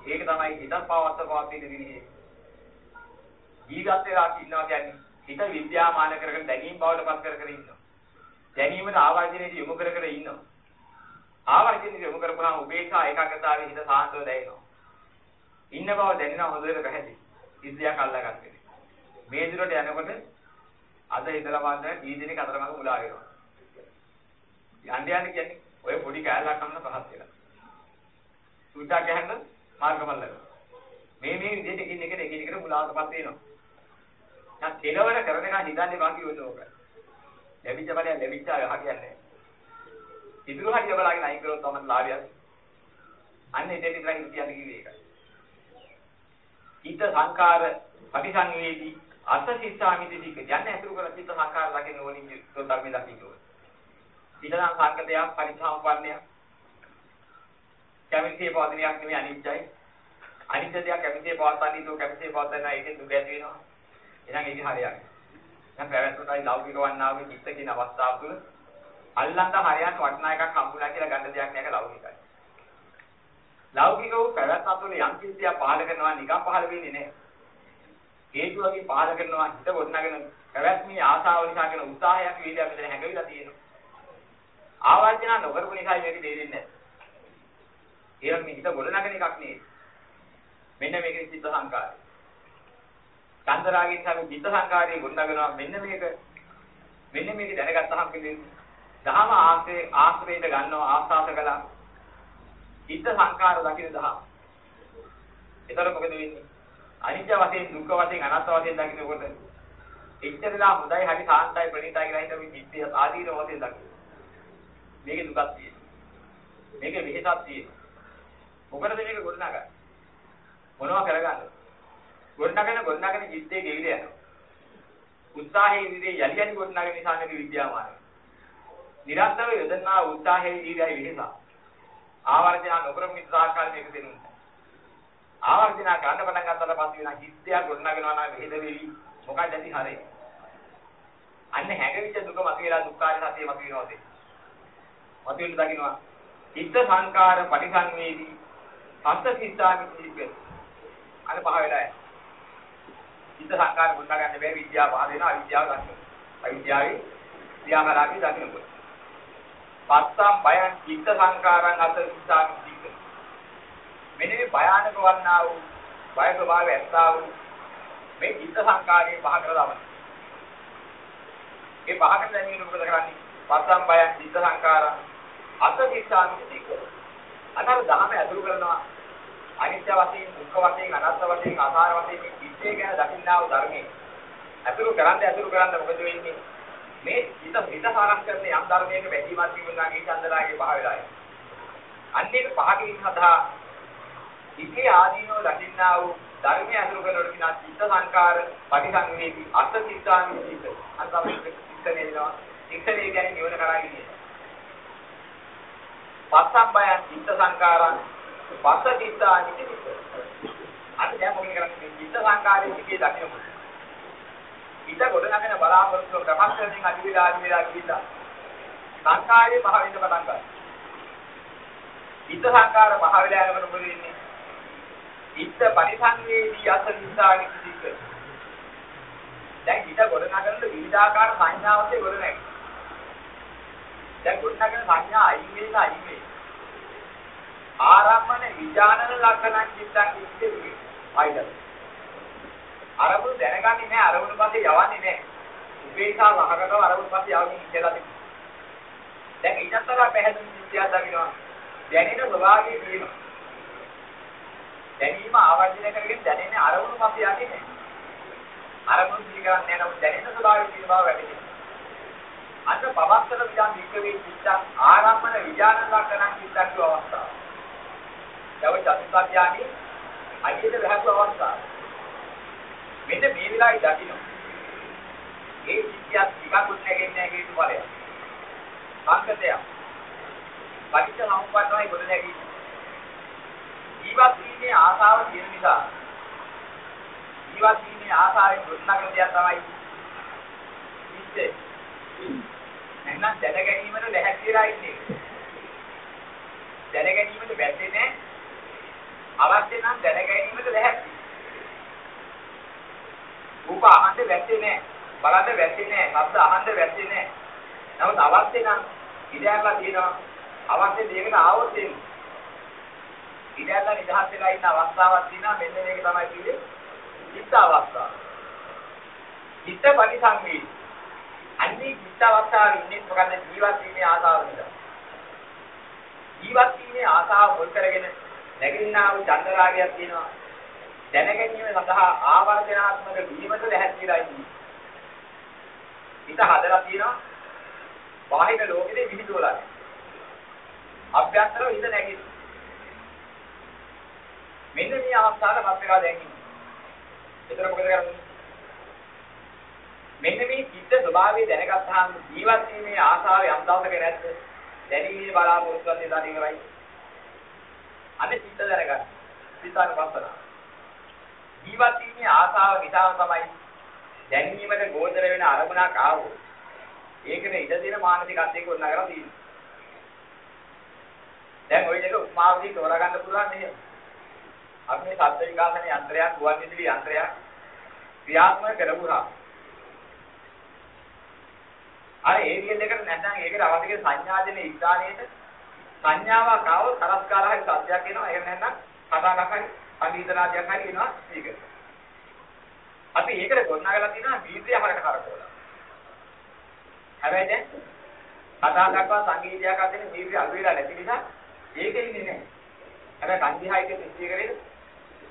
ඒක තමයි හිතක් පවත්ත පවත්ින විදිහේ. ජීවත් වෙලා ඉන්නවා කියන්නේ හිත විද්‍යාමාන කරගෙන දැනීම් බවට පත් කර කර ඉන්නවා. දැනීමට ආවර්ජනයේ යොමු කර කර ඉන්නවා. ආවර්ජනයේ යොමු කරපුවාම උපේක්ෂා ඒකාග්‍රතාවයේ හිත සාන්තව දැනෙනවා. ඉන්න බව දැනෙනවා හොඳට පැහැදිලි. සිද්ධියක් අල්ලාගත්තේ. මේ දුරට යනකොට අද ඉඳලා වාදන දී දිනක අතරමඟ මුලා වෙනවා. යන්න යන්න කියන්නේ ඔය පොඩි කෑල්ලක් අන්න පහත් වෙලා. සුද්ධා ගහන්න මාර්ගමල් ලැබෙනවා. මේ මේ විදිහට එකින් එකට එකින් එකට මුලාවටපත් වෙනවා. දැන් කෙලවර කරන එක හිතන්නේ වාගේ වෙන ඕක. ලැබිච්ච බලය ලැබිච්ච අය අහ කියන්නේ. ඉදිරි හරිය බලාගෙන අයින් කරොත් තමයි ලාභයක්. අන්න එතෙන් ඉඳලා කියන්නේ කිව්වේ ඒකයි. චිත්ත සංකාර පටිසංවේදී අස සිතාමිති දික යන්නේ අතුරු කර චිත්ත සංකාර දකින්න ඕනින් ධර්මයේ දකින්න ඕනේ. ඊළඟ සංකතයක් පරිසම්පන්නයක් කැමතිේ පවතිනයක් නෙමෙයි අනිත්‍යයි. අනිත්‍ය දෙයක් කැමතිේ පවතන්නේ තෝ කැමතිේ පවතන ඒකෙන් දුක ඇති වෙනවා. එහෙනම් ඒක හරියක්. දැන් පැවැත්මටයි ලෞකික වන්නාවේ චිත්ත කියන අවස්ථාව තුළ අල්ලන්න හරියට වටිනා එකක් හම්බුනා කියලා ගන්න දෙයක් නෑ ලෞකිකයි. ලෞකික වූ පැවැත්ම තුළ යම් කිසියක් පහල කරනවා නිකම් පහල වෙන්නේ නෑ. හේතු වගේ පහල කරනවා හිත ගොඩනගෙන පැවැත්මේ ආසාව නිසා කරන උත්සාහයක් වේදයක් මෙතන හැඟවිලා තියෙනවා. ආවර්ජන නොකරපු නිසා මේක දෙන්නේ නැහැ. ඒක මේ හිත ගොඩනගන එකක් නෙවෙයි. මෙන්න මේකේ චිත්ත සංකාරය. චන්දරාගයෙන් තමයි චිත්ත සංකාරය ගොඩනගනවා මෙන්න මේක. මෙන්න මේක දැනගත්තාම කියන්නේ දහම ආශ්‍රේ ආශ්‍රේත ගන්නවා ආස්වාද කළා. චිත්ත සංකාර දකින්න දහම. ඒතර මොකද වෙන්නේ? අනිත්‍ය වශයෙන් දුක්ඛ වශයෙන් අනාත්ම වශයෙන් දකින්නකොට එච්චරලා හොඳයි හරි සාන්තයි ප්‍රණීතයි කියලා හිතමි චිත්තය ආදීන වශයෙන් දකින්න. මේකේ දුකක් තියෙනවා. මේකේ විහිසක් තියෙනවා. මොකටද මේක ගොඩනගන්නේ? මොනවා කරගන්නද? ගොඩනගන ගොඩනගන චිත්තේ ගෙවිල යනවා. උත්සාහයේ විදිහේ යලි යලි ගොඩනගන නිසා මේක විද්‍යාමානයි. නිරන්තරව යොදන්නා උත්සාහයේ විදිහයි විහිසක්. ආවර්ජන නොකරම මිත්‍රාකාර මේක දෙනුනේ. ආවර්ජන කරන්න පටන් ගන්නතර පස්සේ වෙන චිත්තය ගොඩනගනවා නම් වේද වෙවි මොකක්ද ඇති හරේ. අන්න හැඟවිච්ච දුක මතුවලා දුක්ඛාර සතිය මතුවෙනවා තේ. මතුවෙන්න දකින්නවා. චිත්ත සංකාර පරිසංවේදී සත්‍ය සිතාමි කිව්වේ. අර පහ වෙලා යනවා. චිත්ත සංකාර මුල්ලා ගන්න බැහැ විද්‍යාව පහ දෙනවා අවිද්‍යාව ගන්න. අවිද්‍යාවේ ක්‍රියාකාරී දකින්නකොට. පස්සම් බයං චිත්ත සංකාරං අත සිතාමි කිව්වේ. මෙන්න මේ භයානක වන්නා වූ බය ස්වභාවය ඇත්තා වූ මේ චිත්ත සංකාරයේ පහ කරලා දාන්න. ඒ පහකට දැනීම මොකද කරන්නේ? පස්සම් බයං චිත්ත සංකාරං අත සිතාමි කිව්වේ. අතර දහම ඇතුළු කරනවා අනිත්‍ය වශයෙන් දුක්ඛ වශයෙන් අනාත්ම වශයෙන් ආකාර වශයෙන් මේ චිත්තය ගැන දකින්නා වූ ධර්මයේ. අතුරු කරන්නේ අතුරු කරන්නේ මොකද වෙන්නේ? මේ හිත හිත හරස් කරන යම් ධර්මයක වැඩිමත් තිබුණා ඒ චන්දරාගේ පහ වෙලා යනවා. අන්නේක පහකින් සදා ඉති ආදීනෝ දකින්නා වූ ධර්මයේ අතුරු කරනකොට කියන චිත්ත සංකාර පටිසංවේදී අත් චිත්තානි චිත්ත. අන්තම චිත්ත නේනවා චිත්තනේ කියන්නේ නිවන කරා කියන්නේ පස්සම්බයන් චිත්ත සංකාරං පස්ස චිත්තානි චිත්ත. අද දැන් මොකද කරන්නේ චිත්ත සංකාරයේ සිටේ දකින්නකොට. හිත ගොඩ නැගෙන බලාපොරොත්තු ප්‍රපංචයෙන් අදි විලා අදි විලා ගිහිල්ලා සංකාරයේ පහ වෙන්න පටන් ගන්නවා. චිත්ත සංකාර පහ වෙලා යනකොට මොකද වෙන්නේ? චිත්ත පරිසංවේදී අස චිත්තානි චිත්ත. දැන් හිත ගොඩ නැගෙන විවිධාකාර සංඥාවන්ගේ ගොඩ නැගෙනවා. දැන් ගොඩනගෙන සංඥා අයින් වෙලා අයින් වෙයි. ආරම්මන විඥානන ලක්ෂණ චිත්තං ඉච්ඡේ ආයිද. අරමුණු දැනගන්නේ නැහැ අරමුණු පස්සේ යවන්නේ නැහැ. උපේක්ෂා ලහකටව අරමුණු පස්සේ යවන්නේ කියලා තියෙනවා. දැන් ඊටතර පැහැදිලි සිද්ධියක් දකින්නවා. දැනෙන ස්වභාවය කියනවා. දැනීම ආවර්ජනය කරගෙන දැනෙන්නේ අරමුණු පස්සේ යන්නේ නැහැ. අරමුණු පිළිගන්නේ නැහැ නමුත් දැනෙන ස්වභාවය තියෙන බව වැටහෙනවා. අන්න පවත්තන වියන් වික්‍රේ චිත්තං ආරම්මන විඥාන ලක්ෂණ චිත්තං කිය අවස්ථාව. යව චතුත්ථඥානි අයියට වැහතු අවස්ථාව. මෙන්න මේ විලායි දකින්න. ඒ සිද්ධියක් ටිකකුත් නැගෙන්නේ නැහැ හේතු බලය. සංකතය. පටිච්ච සමුප්පන්නවයි ගොඩ නැගෙන්නේ. ජීවත් වීමේ ආසාව තියෙන නිසා ජීවත් වීමේ ආසාවෙන් ගොඩනගන දෙයක් තමයි ඉස්සේ. එහෙනම් දැන ගැනීමට ලැහැත්තිලා ඉන්නේ. දැන ගැනීමට බැස්සේ නැහැ. අවශ්‍ය නම් දැන ගැනීමට ලැහැත්ති. රූප අහන්න වැටෙන්නේ නැහැ. බලන්න වැටෙන්නේ නැහැ. ශබ්ද අහන්න වැටෙන්නේ නැහැ. නමුත් අවශ්‍ය නම් ඉඩයක්ලා තියෙනවා. අවශ්‍ය දෙයකට ආවොත් එන්නේ. ඉඩයක්ලා නිදහස් වෙලා ඉන්න අවස්ථාවක් තියෙනවා. මෙන්න මේක තමයි කියන්නේ චිත්ත අවස්ථාව. චිත්ත පරිසංවේදී. අන්නේ චිත්ත අවස්ථාවේ ඉන්නේ මොකද ජීවත් වීමේ ආසාව නිසා. ජීවත් වීමේ ආසාව මුල් කරගෙන නැගින්නා වූ චන්දරාගයක් තියෙනවා. දැනගැනීම සඳහා ආවර්ජනාත්මක වීමට ලැහැත්තිලා ඉන්නේ. හිත හදලා තියෙනවා බාහිර ලෝකෙදී විහිදුවලා. අභ්‍යන්තරව හිත නැගිටිනවා. මෙන්න මේ අවස්ථාවට පත් වෙලා දැන් ඉන්නේ. එතන මොකද කරන්නේ? මෙන්න මේ චිත්ත ස්වභාවය දැනගත්තාම ජීවත් වීමේ ආසාව යම් දවසක නැද්ද? දැනීමේ බලාපොරොත්තුවත් එදාට ඉවරයි. අද චිත්ත දැනගන්න. චිත්තාන පස්සන. ජීවත් වීමේ ආසාව නිසා තමයි දැනීමට ගෝචර වෙන අරමුණක් ආවෝ. ඒකනේ ඉඳ දින මානසික අධ්‍යයක උන්නගලා තියෙන්නේ. දැන් ওই දෙක උපමාවදී තෝරගන්න පුළුවන් නේද? අපි මේ ශබ්ද විකාශන යන්ත්‍රයක් ගුවන් විදුලි යන්ත්‍රයක් ක්‍රියාත්මක කරගුණා. අර ඒරියල් එකට නැත්නම් ඒකට අවශ්‍ය සංඥාදෙන ඉස්හානයේට සංඥාවක් ආවොත් තරස් කාලා හරි සත්‍යයක් එනවා. එහෙම නැත්නම් කතාවක් හරි සංගීතනාදයක් හරි එනවා මේක. අපි ඒකට ගොඩනගලා තියෙනවා වීර්යය හරකට කරකවලා. හැබැයි දැන් කතා දක්වා සංගීතයක් අතරින් වීර්යය අඩු වෙලා නැති නිසා ඒක ඉන්නේ නැහැ. හැබැයි කන්දිහායික සිද්ධිය කරේ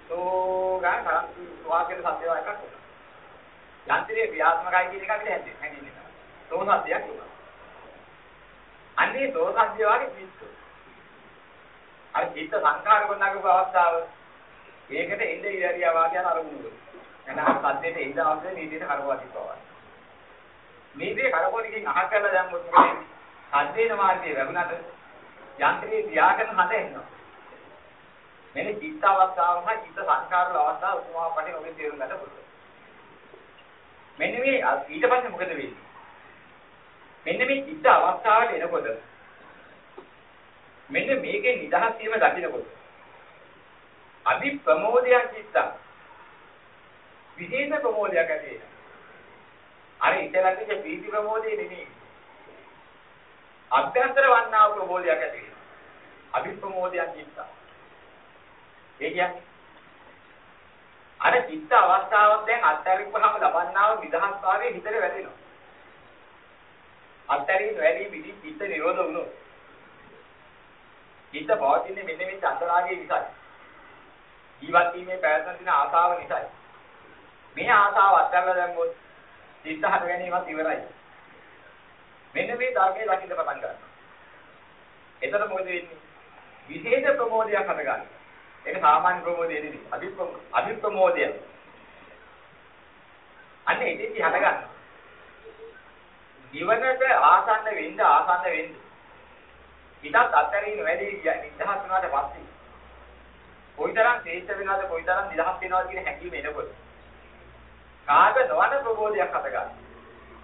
සෝ ගන්න තරම් වාක්‍යද සත්‍යව එකක් උනා. යන්ත්‍රයේ ක්‍රියාත්මකයි කියන එක අපිට හැදෙන්නේ හැදෙන්නේ. සෝ සත්‍යයක් උනා. අන්නේ සෝ සත්‍ය වගේ පිස්සු. අර චිත්ත සංඛාර ගොඩනගපු අවස්ථාව ඒකට එන්නේ ඉරියා වාක්‍යන අරමුණු. එහෙනම් සත්‍යයට එන්න අවශ්‍ය නීතියට කරවතිපවා. නීතිය කරකෝණකින් අහ කරලා දැම්මොත් මොකද වෙන්නේ? සද්දේන මාර්ගයේ වැගුණට යන්ත්‍රයේ ක්‍රියාකරන හද එනවා. මෙන්න චිත්ත අවස්ථාව හා චිත්ත සංකාර වල අවස්ථාව උපමා පටේ ඔබේ තේරුම් ගන්න පුළුවන්. මෙන්න මේ ඊට පස්සේ මොකද වෙන්නේ? මෙන්න මේ චිත්ත අවස්ථාවට එනකොට මෙන්න මේකේ නිදහස් වීම දකින්නකොට අදි ප්‍රමෝදයන් චිත්තං විශේෂ ප්‍රමෝදයක් ඇති වෙනවා. අර ඉතලට කිය ප්‍රීති ප්‍රමෝදේ නෙමෙයි. අභ්‍යන්තර වන්නා වූ ප්‍රමෝදයක් ඇති වෙනවා. අභිප්‍රමෝදයක් චිත්ත. ඒ කියන්නේ අර චිත්ත අවස්ථාවක් දැන් අත්හැරිපුවාම ලබන්නා වූ නිදහස් භාවයේ හිතේ වැටෙනවා. අත්හැරීම වැඩි පිටි චිත්ත නිරෝධ වුණොත්. චිත්ත පවතින්නේ මෙන්න මේ චන්දරාගයේ නිසායි. ජීවත් වීමේ පැවැත්ම දින ආසාව නිසායි. මේ ආසාව අත්හැරලා දැම්මොත් චිත්ත හට ගැනීමත් ඉවරයි. මෙන්න මේ ධර්මයේ දකින්න පටන් ගන්නවා. එතකොට මොකද වෙන්නේ? විශේෂ ප්‍රමෝදයක් හට ගන්නවා. ඒක සාමාන්‍ය ප්‍රමෝදය නෙවෙයි. අභිප්‍රම අභිප්‍රමෝදය. අන්න එතෙන්දි හට ගන්නවා. ජීවනට ආසන්න වෙන්න ආසන්න වෙන්න. හිතත් අත්හැරින්න වැඩි නිදහස් වුණාට පස්සේ කොයිතරම් ශ්‍රේෂ්ඨ වෙනවද කොයිතරම් නිදහස් වෙනවද කියන හැඟීම එනකොට කාග නොවන ප්‍රබෝධයක් හටගන්නවා.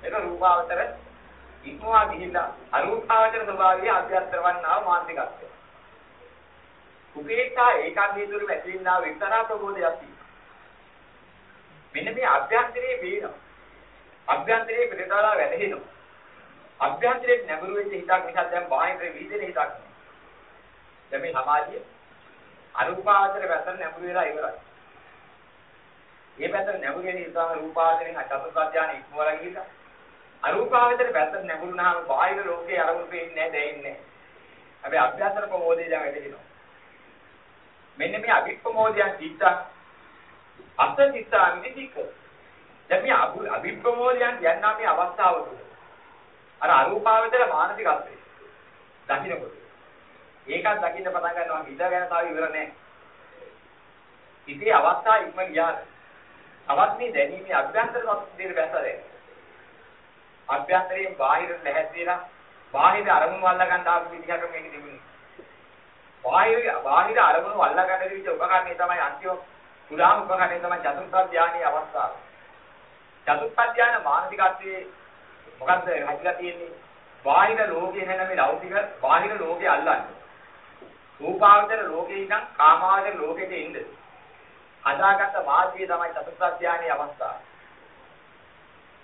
ඒක රූපාවතර ඉක්මවා ගිහිල්ලා අරූපාවචර ස්වභාවයේ අධ්‍යාත්ම වන්නා මානසිකත්වය. උපේක්ෂා ඒකාග්‍රී දුරු ඇතිවෙනා විතරා ප්‍රබෝධයක් තියෙනවා. මෙන්න මේ අභ්‍යන්තරයේ වේනවා. අභ්‍යන්තරයේ පිටතලා වැදෙනවා. අභ්‍යන්තරයේ නැඹුරු වෙච්ච හිතක් නිසා දැන් බාහිර වීදෙන හිතක්. දැන් මේ සමාජයේ අරූපාවචර වැසන නැඹුරු වෙලා ඉවරයි. මේ පැත්තට නැඹුරු වෙන නිසා රූපාවචරයෙන් චතුර්ථ ඉක්මවලා ගිහිල්ලා අරූපාවචර පැත්තට නැඹුරුනහම බාහිර ලෝකේ අරමුණු පේන්නේ නැහැ දැනෙන්නේ නැහැ. හැබැයි අභ්‍යන්තර ප්‍රමෝදය දැන් වැටෙනවා. මෙන්න මේ අභිප්‍රමෝදයන් චිත්ත අස චිත්ත අනිතික. දැන් මේ අභිප්‍රමෝදයන් යන්නා මේ අවස්ථාව තුළ අර අරූපාවචර මානසිකත්වය දකින්නකොට ඒකත් දකින්න පටන් ගන්නවා හිත ගැන තාම ඉවර නැහැ. ඉතින් අවස්ථා ඉක්ම ගියාද? තවත් මේ දැනීමේ අභ්‍යන්තර සත්‍යයේ බැසරේ. අභ්‍යන්තරයෙන් බාහිර නැහැදීලා බාහිර අරමුණු අල්ලා ගන්න ආපු විදිහට මේක තිබුණේ. බාහිර බාහිර අරමුණු අල්ලා ගන්න විදිහ උපකරණය තමයි අන්තිම පුරාම උපකරණය තමයි චතුර්ථ ධානයේ අවස්ථාව. චතුර්ථ ධාන මානසිකත්වයේ මොකද්ද හැදිලා තියෙන්නේ? බාහිර ලෝකේ නැන මේ ලෞකික බාහිර ලෝකේ අල්ලන්නේ. රූපාවචර ලෝකේ ඉඳන් කාමාවචර ලෝකෙට එන්නේ. හදාගත්ත මාර්ගය තමයි චතුර්ථ ධානයේ අවස්ථාව.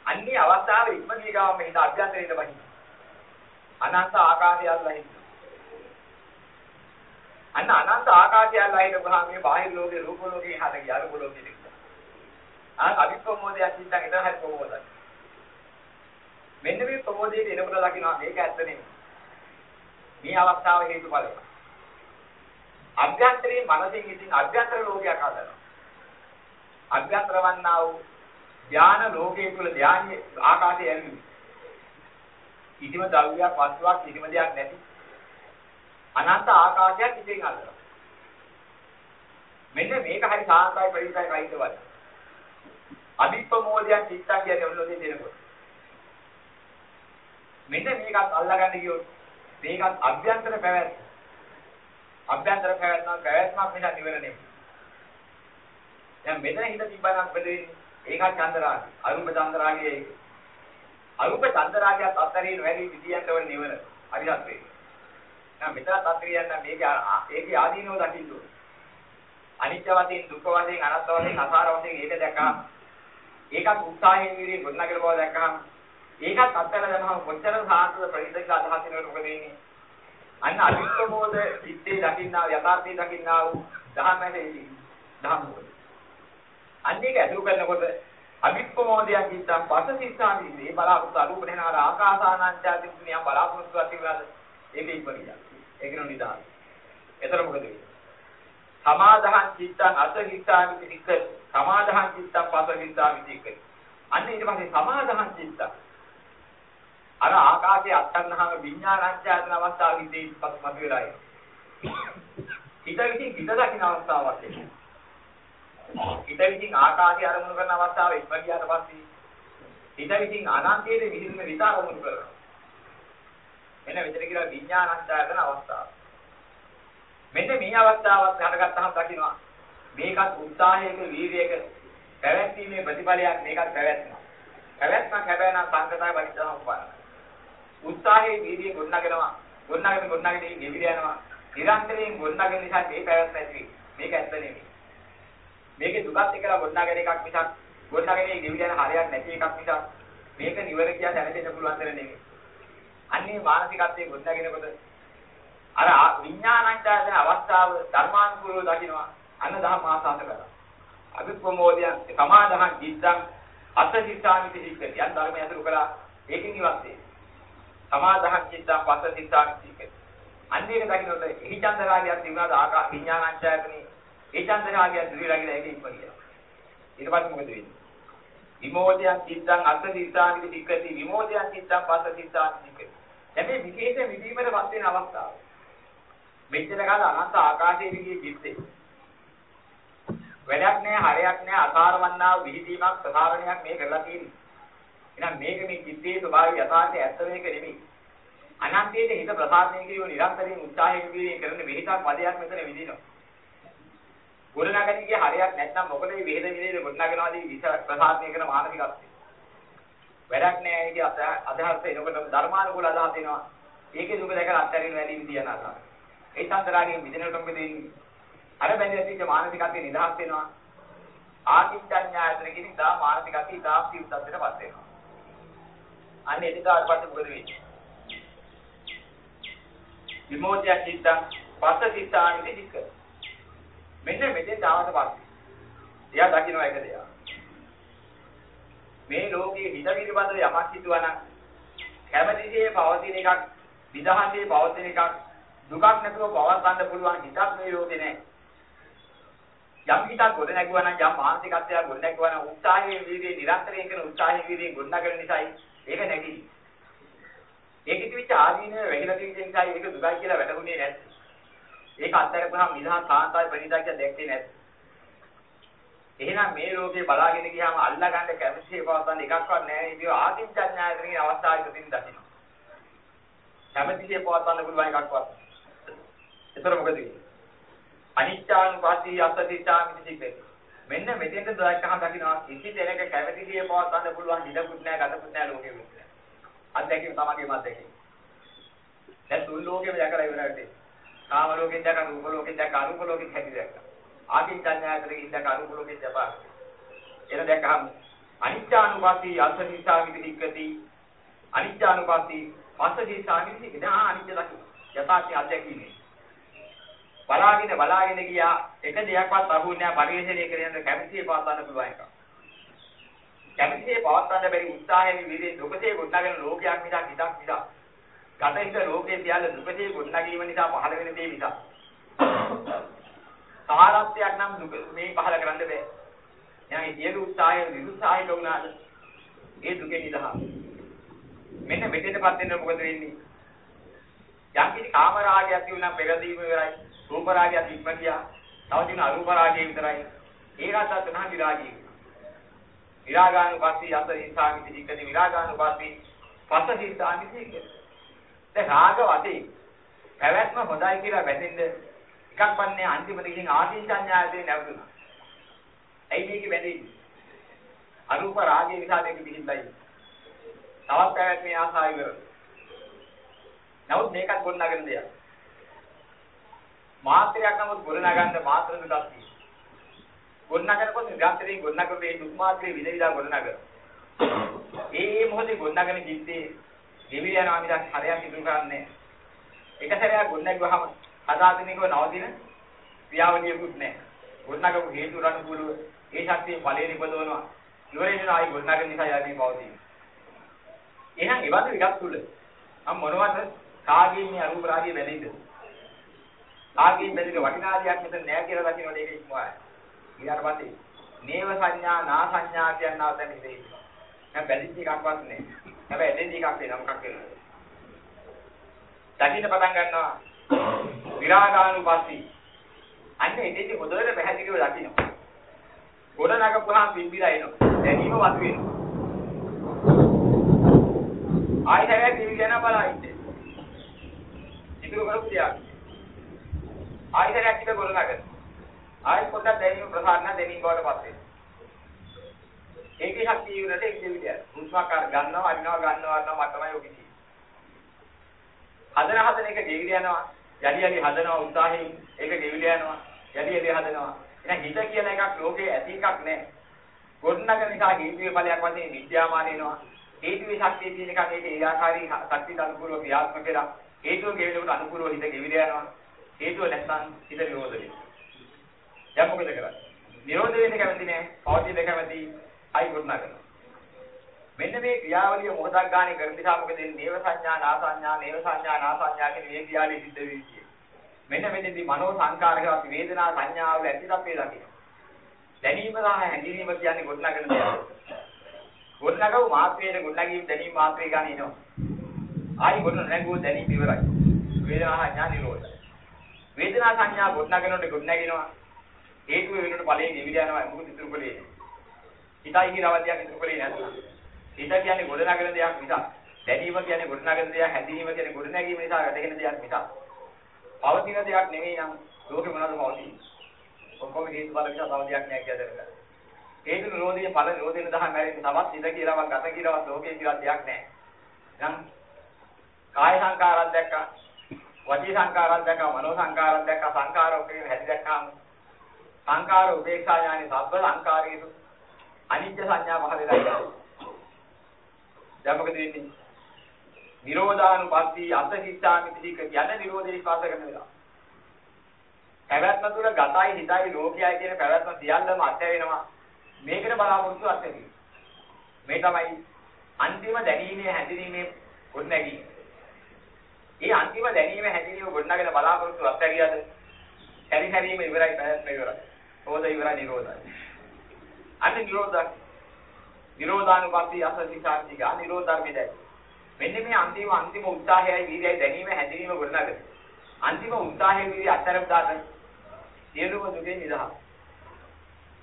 අන්නේ අවස්ථාවේ ඉක්මනිය ගාම හිත අභ්‍යන්තරයට වහින. අනන්ත ආකාශය අල්ලහින්. අන්න අනන්ත ආකාශය අල්ලහින් ගහම මේ බාහිර ලෝකේ රූප ලෝකේ හද ගියා රූප ලෝකෙට. ආ අවිප්‍රමෝදයක් හිටන් ඉතන හරි ප්‍රමෝදයි. මෙන්න මේ ප්‍රමෝදයේ එනකොට දකින්නවා මේක ඇත්ත නෙමෙයි. මේ අවස්ථාව හේතුඵලයි. අභ්‍යන්තරයේ මනසින් ඉතින් අභ්‍යන්තර ලෝකයක් හදනවා. අභ්‍යන්තර වන්නා වූ ධාන ලෝකයේ තුල ධානයේ ආකාශය ඇල්ලුයි. කිසිම ද්‍රව්‍යයක් වස්තුවක් කිසිම දෙයක් නැති අනන්ත ආකාශයක් ඉතින් අල්ලනවා. මෙන්න මේක හරි සාන්තයි පරිසයි කයිදවල. අභිප්‍රමෝදයන් චිත්තන් කියන්නේ ඔන්නෝදී දෙනකොට. මෙන්න මේකත් අල්ලගන්න ගියොත් මේකත් අභ්‍යන්තර පැවැත්ම. අභ්‍යන්තර පැවැත්ම පැවැත්මක් නිසා නිවන නෙමෙයි. දැන් මෙතන හිත තිබ්බනම් බෙදෙන්නේ ඒකත් චන්දරාගය. අරුප චන්දරාගය ඒක. අරුප චන්දරාගයත් අත්තරින් වැඩි විදියට වල නිවන. හරියට වේ. දැන් මෙතනත් අත්තරියන්න මේක ඒකේ ආදීනව දකින්න ඕනේ. අනිත්‍ය වශයෙන් දුක්ඛ වශයෙන් අනාත්ම වශයෙන් අසාර වශයෙන් ඒක දැක්කා. ඒකත් උත්සාහයෙන් විරේ ගොඩනගල බව දැක්කහම ඒකත් අත්තර දැනහම කොච්චර සාර්ථක ප්‍රතිදේශ අදහස් වෙනවද මොකද වෙන්නේ? අන්න අවික්‍රමෝද සිත්තේ දකින්නා යථාර්ථයේ දකින්නා වූ ධම්මයේ ධම්මෝද අන්නේක ඇසුරු කරනකොට අවිප්පමෝදයන් කිත්තම් පස සිස්සාදී මේ බලාපොරොත්තු අරූප නැනාර ආකාසානංචාදී නියම් බලාපොරොත්තු ඇතිවලාද ඒක ඉක්මනියා ඒක නෝ නිදාන. එතන මොකද වෙන්නේ? සමාදහං චිත්තං අස හිතාමිති සික්ක සමාදහං චිත්තං පස හිතාමිති සික්ක අන්න ඊට පස්සේ සමාදහං චිත්තං අර ආකාශයේ අත්තරනහම විඥානංචායතන අවස්ථාව විදී පස් මතුවලායි හිත විසින් හිත දකින්න අවස්ථාවක් එන්නේ හිත විසින් ආකාශය අරමුණු කරන අවස්ථාව ඉක්ම ගියාට පස්සේ හිත විසින් අනන්තයේ විහිදුන විත අරමුණු කරනවා. මෙන්න මෙතන කියලා විඥානස්ථායතන අවස්ථාව. මෙන්න මේ අවස්ථාවත් හටගත්තාම දකින්නවා. මේකත් උත්සාහයක වීර්යයක පැවැත්ීමේ ප්‍රතිඵලයක් මේකත් පැවැත්ම. පැවැත්මක් හැබැයි නම් සංකතය වලින්ම උපන්න. උත්සාහයේ වීර්යය ගොඩනගෙනවා. ගොඩනගෙන ගොඩනගෙන නිවිල යනවා. නිරන්තරයෙන් ගොඩනගෙන නිසා මේ පැවැත්ම ඇති වෙන්නේ. මේක ඇත්ත නෙමෙයි. මේකේ දුකත් එක්කලා ගොඩනගෙන එකක් මිසක් ගොඩනගෙන ගෙවිලන හරයක් නැති එකක් මිසක් මේක නිවර කියා දැනෙන්න පුළුවන් දෙයක් නෙමෙයි. අන්නේ මානසිකත්වයේ ගොඩනගෙනකොට අර විඥානංචායතන අවස්ථාව ධර්මානුකූලව දකින්නවා අන්න දහම් ආසාත කරා. අභිප්‍රමෝදයන් සමාදහන් චිත්තං අත්ථිතාමිති සික්කති. යන් ධර්මය අතුරු කළා ඒකෙන් ඉවත් වේ. සමාදහන් චිත්තං පස්සතිතාමිති සික්කති. අන්නේක දකින්නොත් එහි චන්දරාගයක් තිබුණාද ආකා විඥානංචායතනේ ඒ චන්දරාගය දුරිලාගෙන ඒක ඉක්ම ගියා. ඊට පස්සේ මොකද වෙන්නේ? විමෝදයන් චිත්තං අත්ථ සිතානිති සික්කති විමෝදයන් චිත්තං පස්ස සිතානිති සික්කති. දැන් මේ විශේෂ විදීමටපත් වෙන අවස්ථාව. මෙච්චර කාල අනන්ත ආකාශයේ විදිහේ චිත්තේ. වැඩක් නැහැ, හරයක් නැහැ, අසාරවන්නා විහිදීමක්, ප්‍රසාරණයක් මේ කරලා තියෙන්නේ. එහෙනම් මේක මේ චිත්තේ ස්වභාවය යථාර්ථය ඇත්ත මේක නෙමෙයි. අනන්තයේ හිත ප්‍රසාරණය කිරීම නිරන්තරයෙන් උත්සාහයෙන් කිරීම කරන මෙහිතක් පදයක් මෙතන විදිනවා. ගොඩනගන්නේ හරියක් නැත්නම් මොකද මේ වේද විදේද ගොඩනගනවාදී විස ප්‍රසාරණය කරන මානසිකත්වය. වැඩක් නැහැ කිය අදහස් එනකොට ධර්මානුකූල අදහස් එනවා. ඒකේ දුක දැකලා අත්හැරින්න වැඩි විදියන අදහස්. ඒ සම්තරාගේ විදිනට මොකද වෙන්නේ? අර බැඳී ඇතිච්ච මානසිකත්වයේ නිදහස් වෙනවා. ආකින්චඤ්ඤායතන කියන දා මානසිකත්වයේ දා පිටුත්තටපත් වෙනවා. අන්න එදිකාට පස්සේ මොකද වෙන්නේ? විමෝචය චිත්තං පස්ස චිත්තානිති දික්ක. මෙන්න මෙතෙන් ආවට පස්සේ එයා දකින්න එක දෙයක්. මේ ලෝකයේ හිත පිළිබඳව යමක් හිතුවා නම් කැමැතිසේ පවතින එකක් විදහාසේ පවතින එකක් දුකක් නැතුව පවත්වන්න පුළුවන් හිතක් මේ ලෝකේ නැහැ. යම් හිතක් ගොඩ නැගුවා නම් යම් මානසිකත්වයක් ගොඩ නැගුවා නම් උත්සාහයේ වීර්යයේ නිරන්තරයෙන් කරන උත්සාහයේ වීර්යයෙන් ගොඩනගන නිසායි ඒක නැගී. ඒකෙදි විච ආදීනව වැහිලා තියෙන නිසා ඒක දුකයි කියලා වැටහුනේ නැත්නම් ඒක අත්හැරපුවාම නිදහස් සාන්තයි ප්‍රණීතයි කියලා දැක්කේ නැද්ද? එහෙනම් මේ ලෝකේ බලාගෙන ගියාම අල්ලා ගන්න කැමැතිේ පවත්තන්න එකක්වත් නැහැ. ඒක ආදිත්‍යඥායතනයේ අවස්ථාවකදී දකින්න. කැමැතිේ පවත්තන්න පුළුවන් එකක්වත්. ඒතර මොකද වෙන්නේ? අනිච්චානුපස්සී අසතිච්ඡාමිති සික්කේ. මෙන්න මෙතෙන්ද දැක්කහම දකින්නවා කිසි දෙයක කැමැතිේ පවත්තන්න පුළුවන් ඉඩකුත් නැහැ, ගතකුත් නැහැ ලෝකෙ විතර. අත්දැකීම තමගේ අත්දැකීම. දැන් තුන් ලෝකෙම දැකලා ඉවරයි. කාම ලෝකෙත් දැක, රූප ලෝකෙත් දැක, අරූප ලෝකෙත් හැටි දැක්කා. ආකින්චඤ්ඤායතනෙ ඉඳක අරූප ලෝකෙත් දැපා. එන දැක්කහම අනිච්චානුපස්සී අසතිච්ඡා විදික්කති. අනිච්චානුපස්සී පස්සදී සාමිති ඉදා අනිච්ච දකි. යථාර්ථය අධ්‍යක්ීමේ. බලාගෙන බලාගෙන ගියා එක දෙයක්වත් අහුන්නේ නැහැ පරිශ්‍රණය කරන කැමැතිේ පවත්වන්න පුළුවන් එක. කැමැතිේ පවත්වන්න බැරි උත්සාහයෙන් විදිහේ දුකසේ ගොඩනගෙන ලෝකයක් මිසක් හිතක් මිසක්. ගත හිත ලෝකයේ සියල්ල දුකසේ ගොඩනගීම නිසා පහළ වෙන දේ නිසා. සාරත්වයක් නම් දුක මේ පහල කරන්න බෑ. එහෙනම් ඒ සියලු උත්සාහය නිරුත්සාහික වුණාද? ඒ දුකේ නිදහස. මෙන්න මෙතෙන්ටපත් වෙන්න මොකද වෙන්නේ? යම් කිසි කාම රාගයක් තියුණා පෙරදීම ඉවරයි. රූප රාගයක් ඉක්ම ගියා. තව තියෙන අරූප රාගය විතරයි. ඒකත් අතන විරාගය. විරාගානුපස්සී අතරින්සාමිති දික්කති විරාගානුපස්සී පස්සසිතාමිති දික්කති. දැන් රාග වතේ පැවැත්ම හොඳයි කියලා වැටෙන්න එකක් වන්නේ අන්තිමට ගිහින් ආදීන්චඤ්ඤායතේ නැවතුණා. ඇයි මේක වෙන්නේ? අරූප රාගය නිසා මේක පිළිඳයි. තවත් පැවැත්මේ ආසාව ඉවර. නමුත් මේකත් ගොඩනගෙන දෙයක්. මාත්‍රයක් නමුත් ගොඩනගන්න මාත්‍ර දුකක් තියෙනවා. ගොඩනගනකොට ගාත්‍රේ ගොඩනගන මේ දුක් මාත්‍රේ විද විදා ගොඩනගන. ඒ ඒ මොහොතේ ගොඩනගන ජීවිතේ දෙවියන් යනවා මිසක් හරයක් ඉදිරි කරන්නේ. එක සැරයක් ගොඩනගුවාම අදාදිනේකව නවතින ක්‍රියාවලියකුත් නැහැ. ගොඩනගපු හේතු අනුකූලව ඒ ශක්තිය ඵලයේ නිපදවනවා. ඉවරේ වෙන ආයි ගොඩනගන නිසා යන්නේ පවතින. එහෙනම් ඒවත් විගත් තුල අම් මොනවද කාගේ මේ අරූප රාගය බැඳෙයිද? කාගේ බැඳින වටිනාදියක් මෙතන නෑ කියලා දකින්නට ඒක ඉක්මවයි. ඊට පස්සේ නේව සංඥා නා සංඥා කියනවා දැන් ඉතින්. දැන් බැඳිච්ච එකක්වත් නෑ. හැබැයි එතෙන්දී එකක් වෙනවා මොකක් වෙනවද? දකින්න පටන් ගන්නවා විරාගානුපස්සී. අන්න එතෙන්දී හොඳට පැහැදිලිව දකින්න. ගොඩ නගපුවාම පිම්බිලා එනවා. දැනීම වතු වෙනවා. ආයෙ හැබැයි පිම්බි යන බලා ඉන්නේ. ඉතුරු කරපු තියක්. ආයෙ හැබැයි කිත ගොඩ නගන. ආයෙ පොඩ්ඩක් දැනීම ප්‍රසාරණ දැනීම බවට පත් වෙනවා. ඒකේ ශක්තිය උනට ඒක දෙවිදිය. උස්මාකාර ගන්නවා අරිනවා ගන්නවා අරිනවා මතමයි ඔකි තියෙන්නේ. හදන හදන එක ගෙවිල යනවා. යලි යලි හදනවා උත්සාහයෙන් ඒක ගෙවිල යනවා. යලි යලි හදනවා. එහෙනම් හිත කියන එකක් ලෝකේ ඇති එකක් නැහැ. ගොඩනගන නිසා හේතුවේ ඵලයක් වශයෙන් විද්‍යාමාන වෙනවා. හේතුවේ ශක්තිය තියෙන එක මේක ඒ ආකාරී ශක්තියට අනුකූලව ක්‍රියාත්මක වෙලා හේතුව ගෙවෙනකොට අනුකූලව හිත ගෙවිල යනවා. හේතුව නැත්නම් හිත නිරෝධ වෙනවා. දැන් මොකද කරන්නේ? නිරෝධ වෙන්න කැමති නෑ. පවතින කැමති අයි ගොඩනගනවා. මෙන්න මේ ක්‍රියාවලිය මොහොතක් ගානේ කරන නිසා මොකද වෙන්නේ? නේව සංඥා, නා සංඥා, නේව සංඥා, නා සංඥා කියන මේ ක්‍රියාවලිය සිද්ධ වෙන්නේ. මෙන්න මෙතනදී මනෝ සංකාරකවත් වේදනා සංඥාවල ඇතිදප්පේ දකින්න. දැනීම සහ හැඟීම කියන්නේ ගොඩනගන දෙයක්. ගොඩනගව මාත්‍රයේ ගොඩනගීම් දැනීම මාත්‍රේ ගන්න එනවා. ආයි ගොඩනගුව දැනීම ඉවරයි. වේදනා සංඥා නිරෝධයි. වේදනා සංඥා ගොඩනගනකොට ගොඩනගිනවා. හේතු වෙනකොට ඵලයේ නිවිල යනවා මොකද ඉතුරු කොලේ. හිතයි හිරවදියක් ඉතුරු කොලේ නැත්නම්. හිත කියන්නේ ගොඩනගන දෙයක් මිසක්. දැනීම කියන්නේ ගොඩනගන දෙයක් හැදීම කියන්නේ ගොඩනැගීම නිසා වැටෙන දෙයක් මිසක්. පවතින දෙයක් නෙවෙයි නම් ලෝකෙ මොනවද පවතින්නේ? ඔක්කොම හේතු බල නිසා තව දෙයක් නෑ කියලා දැනගන්න. හේතු නිරෝධයේ ඵල නිරෝධයෙන් දහම මැරෙන්න තවත් ඉඳ කියලාවත් ගත කියලාවත් ලෝකේ කියලා දෙයක් නෑ. නම් කාය සංකාරයක් දැක්කා වචී සංකාරයක් දැක්කා මනෝ සංකාරයක් දැක්කා සංකාරෝපේ හැටි දැක්කාම සංකාර උපේක්ෂා ඥානෙ සබ්බ සංකාරයේසු අනිත්‍ය සංඥා පහල වෙලා දැන් මොකද වෙන්නේ? නිරෝධානුපස්සී අසහිතාමි පිළික යන නිරෝධේ විශ්වාස කරන වෙලාව. පැවැත්ම තුළ ගතයි හිතයි ලෝකයයි කියන පැවැත්ම සියල්ලම අත්හැවෙනවා. මේකට බලාපොරොත්තු අත්හැවි. මේ තමයි අන්තිම දැනීමේ හැඳිනීමේ ගොඩනැගීම. ඒ අන්තිම දැනීම හැඳිනීම ගොඩනගෙන බලාපොරොත්තු අත්හැරියද? හැරි හැරීම ඉවරයි පැවැත්ම ඉවරයි. හොද ඉවරයි නිරෝධයි. අන්න නිරෝධයි. නිරෝධානුපස්සී අසතිසාරති ගා නිරෝධ ධර්මයයි. මෙන්න මේ අන්තිම අන්තිම උත්සාහයයි වීර්යයි දැනීම හැදීම ගොඩනගන. අන්තිම උත්සාහයේ වීර්ය අත්තරම් දාන සියලුම දුකේ නිදහස්.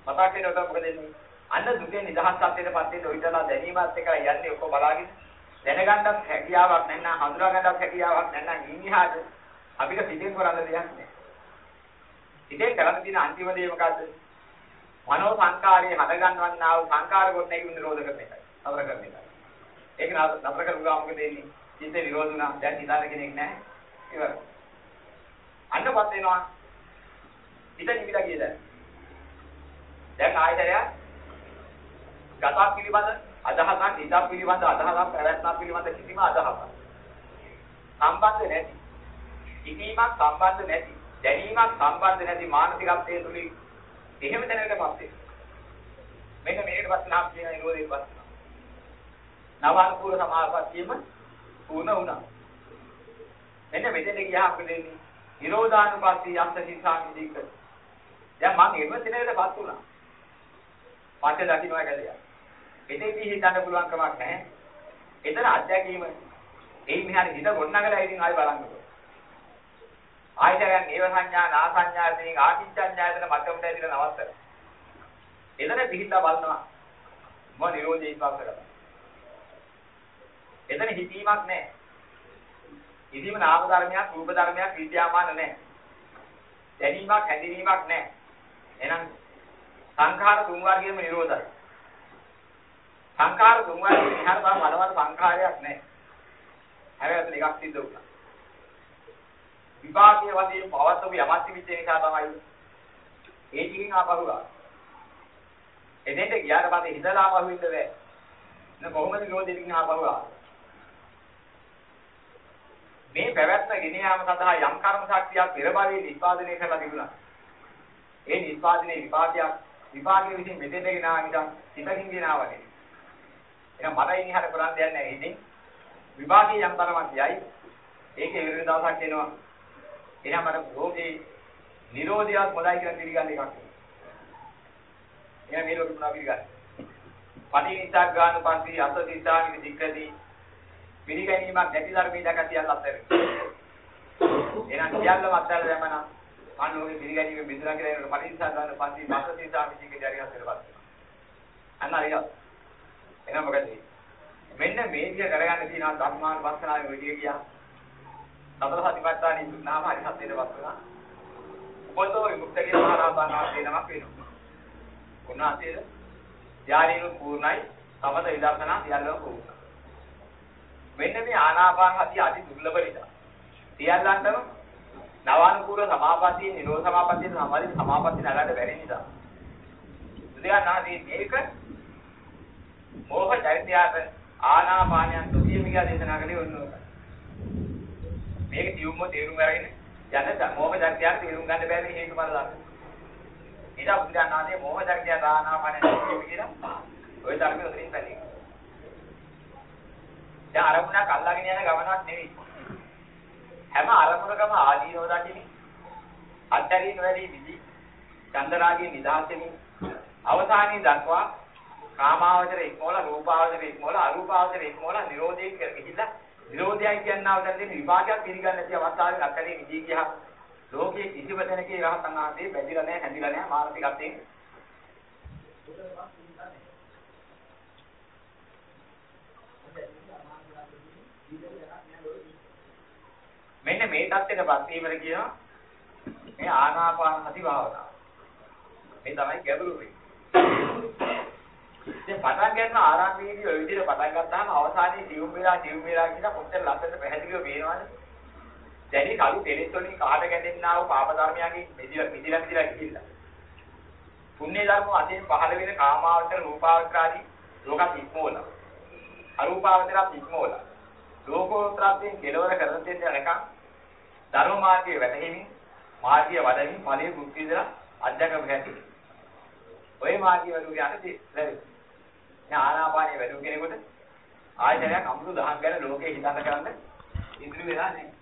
මතක් වෙනකොට මොකද වෙන්නේ? අන්න දුකේ නිදහස් තත්ත්වයටපත් වෙන්න ඔයිටලා දැනීමත් එක්ක යන්නේ ඔක්කොම බලාගෙන දැනගන්නත් හැකියාවක් නැත්නම් හඳුනා ගන්නත් හැකියාවක් නැත්නම් ඊනිහාට අපිට පිටින් කරන්න දෙයක් නැහැ. ඉතින් කරන්න තියෙන අන්තිම දේ මොකද්ද? මනෝ සංකාරයේ හදගන්නවන්නා වූ සංකාර කොට නැගීම නිරෝධ කරන එකයි. නතර කරන එකයි. ඒක නතර කරුවා මොකද වෙන්නේ? චිත්ත නිරෝධ වුණා. දැන් හිතාන කෙනෙක් නැහැ. ඉවරයි. අන්නපත් වෙනවා. හිත නිවිලා ගියද? දැන් ආයතනය ගතක් පිළිබඳ අදහසක් හිතක් පිළිබඳ අදහසක් පැවැත්මක් පිළිබඳ කිසිම අදහසක් සම්බන්ධ නැති ඉදීමක් සම්බන්ධ නැති දැනීමක් සම්බන්ධ නැති මානසිකත්වයේ තුලින් එහෙම දැනකටපත් වෙනවා මෙන්න මේකට පස්සේ නම් කියන නිරෝධයෙන් පස්සේ නවානුකූල සමාපත්තියම පුණ වුණා මෙන්න මෙතෙන් ගියා අපිට දෙන්නේ නිරෝධානුපස්සී යස්ස සිතාමි දීක දැන් මම එහෙම තැනකටපත් වුණා පස්සේ දකින්නවා කියලා එතෙන්දී හිතන්න පුළුවන් කමක් නැහැ. එතන අත්දැකීම එයි මෙහාට හිත ගොඩනගලා ඉතින් ආයෙ බලන්නකො. ආයතයන් නේව සංඥා නා සංඥා දෙනින් ආකින්චඤ්ඤායතන මට්ටමට ඇවිල්ලා නවත්තන. එතන පිහිටලා බලනවා. මොන නිරෝධය ඉස්පස් කරලා. එතන හිතීමක් නැහැ. ඉදීම නාම ධර්මයක් රූප ධර්මයක් විද්‍යාමාන නැහැ. දැනීමක් හැඳිනීමක් නැහැ. එහෙනම් සංඛාර තුන් වර්ගයේම නිරෝධයි. සංඛාර තුන් වර්ගයේ ඉහළ බව බලවත් සංඛාරයක් නැහැ. හැබැයි එකක් සිද්ධ වුණා. විභාගයේ වශයෙන් පවත්වපු යමත් විචේ නිසා තමයි ඒ ටිකෙන් ආපහු ආවා. එදෙන්ට ගියාට පස්සේ හිතලා ආපහු ඉන්න බෑ. න කොහොමද විරෝධයෙන් ආපහු ආවා. මේ පැවැත්ම ගෙන යාම සඳහා යම් කර්ම ශක්තියක් පෙර භවයේ නිස්පාදනය කරලා තිබුණා. ඒ නිස්පාදනයේ විපාකයක් විපාකයේ විසින් මෙතෙන්ට ගෙනාවා නිසා හිතකින් ගෙනාවා නෙවෙයි. එහෙනම් මට ඉන්නේ හර කරන්න දෙයක් නැහැ. ඉතින් විභාගයේ යම් තරමක් යයි. ඒකේ විරුද්ධ දවසක් එනවා. එහෙනම් මට රෝගේ නිරෝධියක් මොදයි කියලා පිළිගන්න එකක්. එහෙනම් මේ ලෝකෙ මොනවා පිළිගන්නේ? පටිනිසක් ගන්න පස්සේ අසතිසාමික දික්කදී පිළිගැනීමක් නැති ධර්මයේ දැක සියල්ල අත්හැර. එහෙනම් සියල්ලම අත්හැරලා දැමන අන්න ඔගේ පිළිගැනීම බිඳුනා කියලා එනකොට පටිනිසක් ගන්න පස්සේ අසතිසාමික දික්කදී හරි හතරපත්. අන්න හරියට එහෙනම් මොකද මෙන්න මේ විදිහ කරගන්න තියෙනවා ධර්මාන වස්සනාවේ ඔය විදිහ ගියා. සතර සතිපට්ඨානෙ දුන්නාම හරි හතේට වස්සනා. උපතෝ විමුක්තිය මහරහතන් වහන්සේ නමක් වෙනවා. උන්වහන්සේද ඥානිනු පූර්ණයි සමත විදර්ශනා සියල්ලම පූර්ණයි. මෙන්න මේ ආනාපාන හතිය අති දුර්ලභ නිසා. සියල්ලන්ටම නවානුකූල සමාපatti නිරෝධ සමාපatti සමාධි සමාපatti නගන්න බැරි නිසා. බුදුන් වහන්සේ මේක මෝහ චෛත්‍යයට ආනාපානයන් තුසියම කියලා දේශනා කළේ ඔන්න ඔක. මේක තියුම්ම තේරුම් අරගෙන යන මෝහ චෛත්‍යයට තේරුම් ගන්න බැරි හේතු බල දාන්න. ඊට බුදුරණාහි මෝහ චෛත්‍යයට ආනාපානයන් තුසියම කියලා ওই ධර්මයේ උතරින් පැන්නේ. දැන් අරමුණක් අල්ලාගෙන යන ගමනක් නෙවෙයි. හැම අරමුණකම ආදීනව දකින්නේ. අත්හැරීම වැඩි විදි. චන්දරාගයේ නිදහසෙමින් අවසානයේ දක්වා කාමාවචර ඉක්මවල රූපාවචර ඉක්මවල අරූපාවචර ඉක්මවල නිරෝධයෙන් ගිහිල්ලා නිරෝධයයි කියනවා දැන් දෙන විභාගයක් පිළිගන්න නැති අවස්ථාවේ අත්හැරේ විදී ගියා ලෝකයේ කිසිම තැනකේ රහතන් වහන්සේ බැඳිලා නැහැ හැඳිලා නැහැ මානසිකත්වයෙන් මෙන්න මේ தත්ත්වයටපත් වීමර කියනවා මේ ආනාපාන සති භාවනාව. මේ තමයි ගැඹුරු වෙන්නේ. දැන් පටන් ගන්න ආරම්භයේදී ඔය විදිහට පටන් ගත්තාම අවසානයේ සිවුම් වේලා සිවුම් වේලා කියන කොච්චර ලස්සනට පැහැදිලිව පේනවද? දැනි කලු දෙලෙස් වලින් කාට ගැදෙන්නා වූ පාප ධර්මයන්ගේ මිදිලා මිදිලා මිදිලා ගිහිල්ලා. පුණ්‍ය ධර්ම අතරින් පහළ වෙන කාමාවචර රූපාවචර ආදී ලෝකත් ඉක්මවල. අරූපාවචරත් ඉක්මවල. ලෝකෝත්තරයෙන් කෙලවර කරන දෙන්න යනකම් ධර්ම මාර්ගයේ වැටෙමින් මාර්ගය වඩමින් ඵලයේ මුක්තිය දලා අධ්‍යාත්ම හැටි. ඔය මාර්ගය වලු යන්නේ ලැබෙන්නේ. දැන් ආනාපානිය වැඩි කෙනෙකුට ආයතනයක් අමුතු දහම් ගැන ලෝකේ හිතන්න කරන්න ඉදිරි වෙලා නැහැ.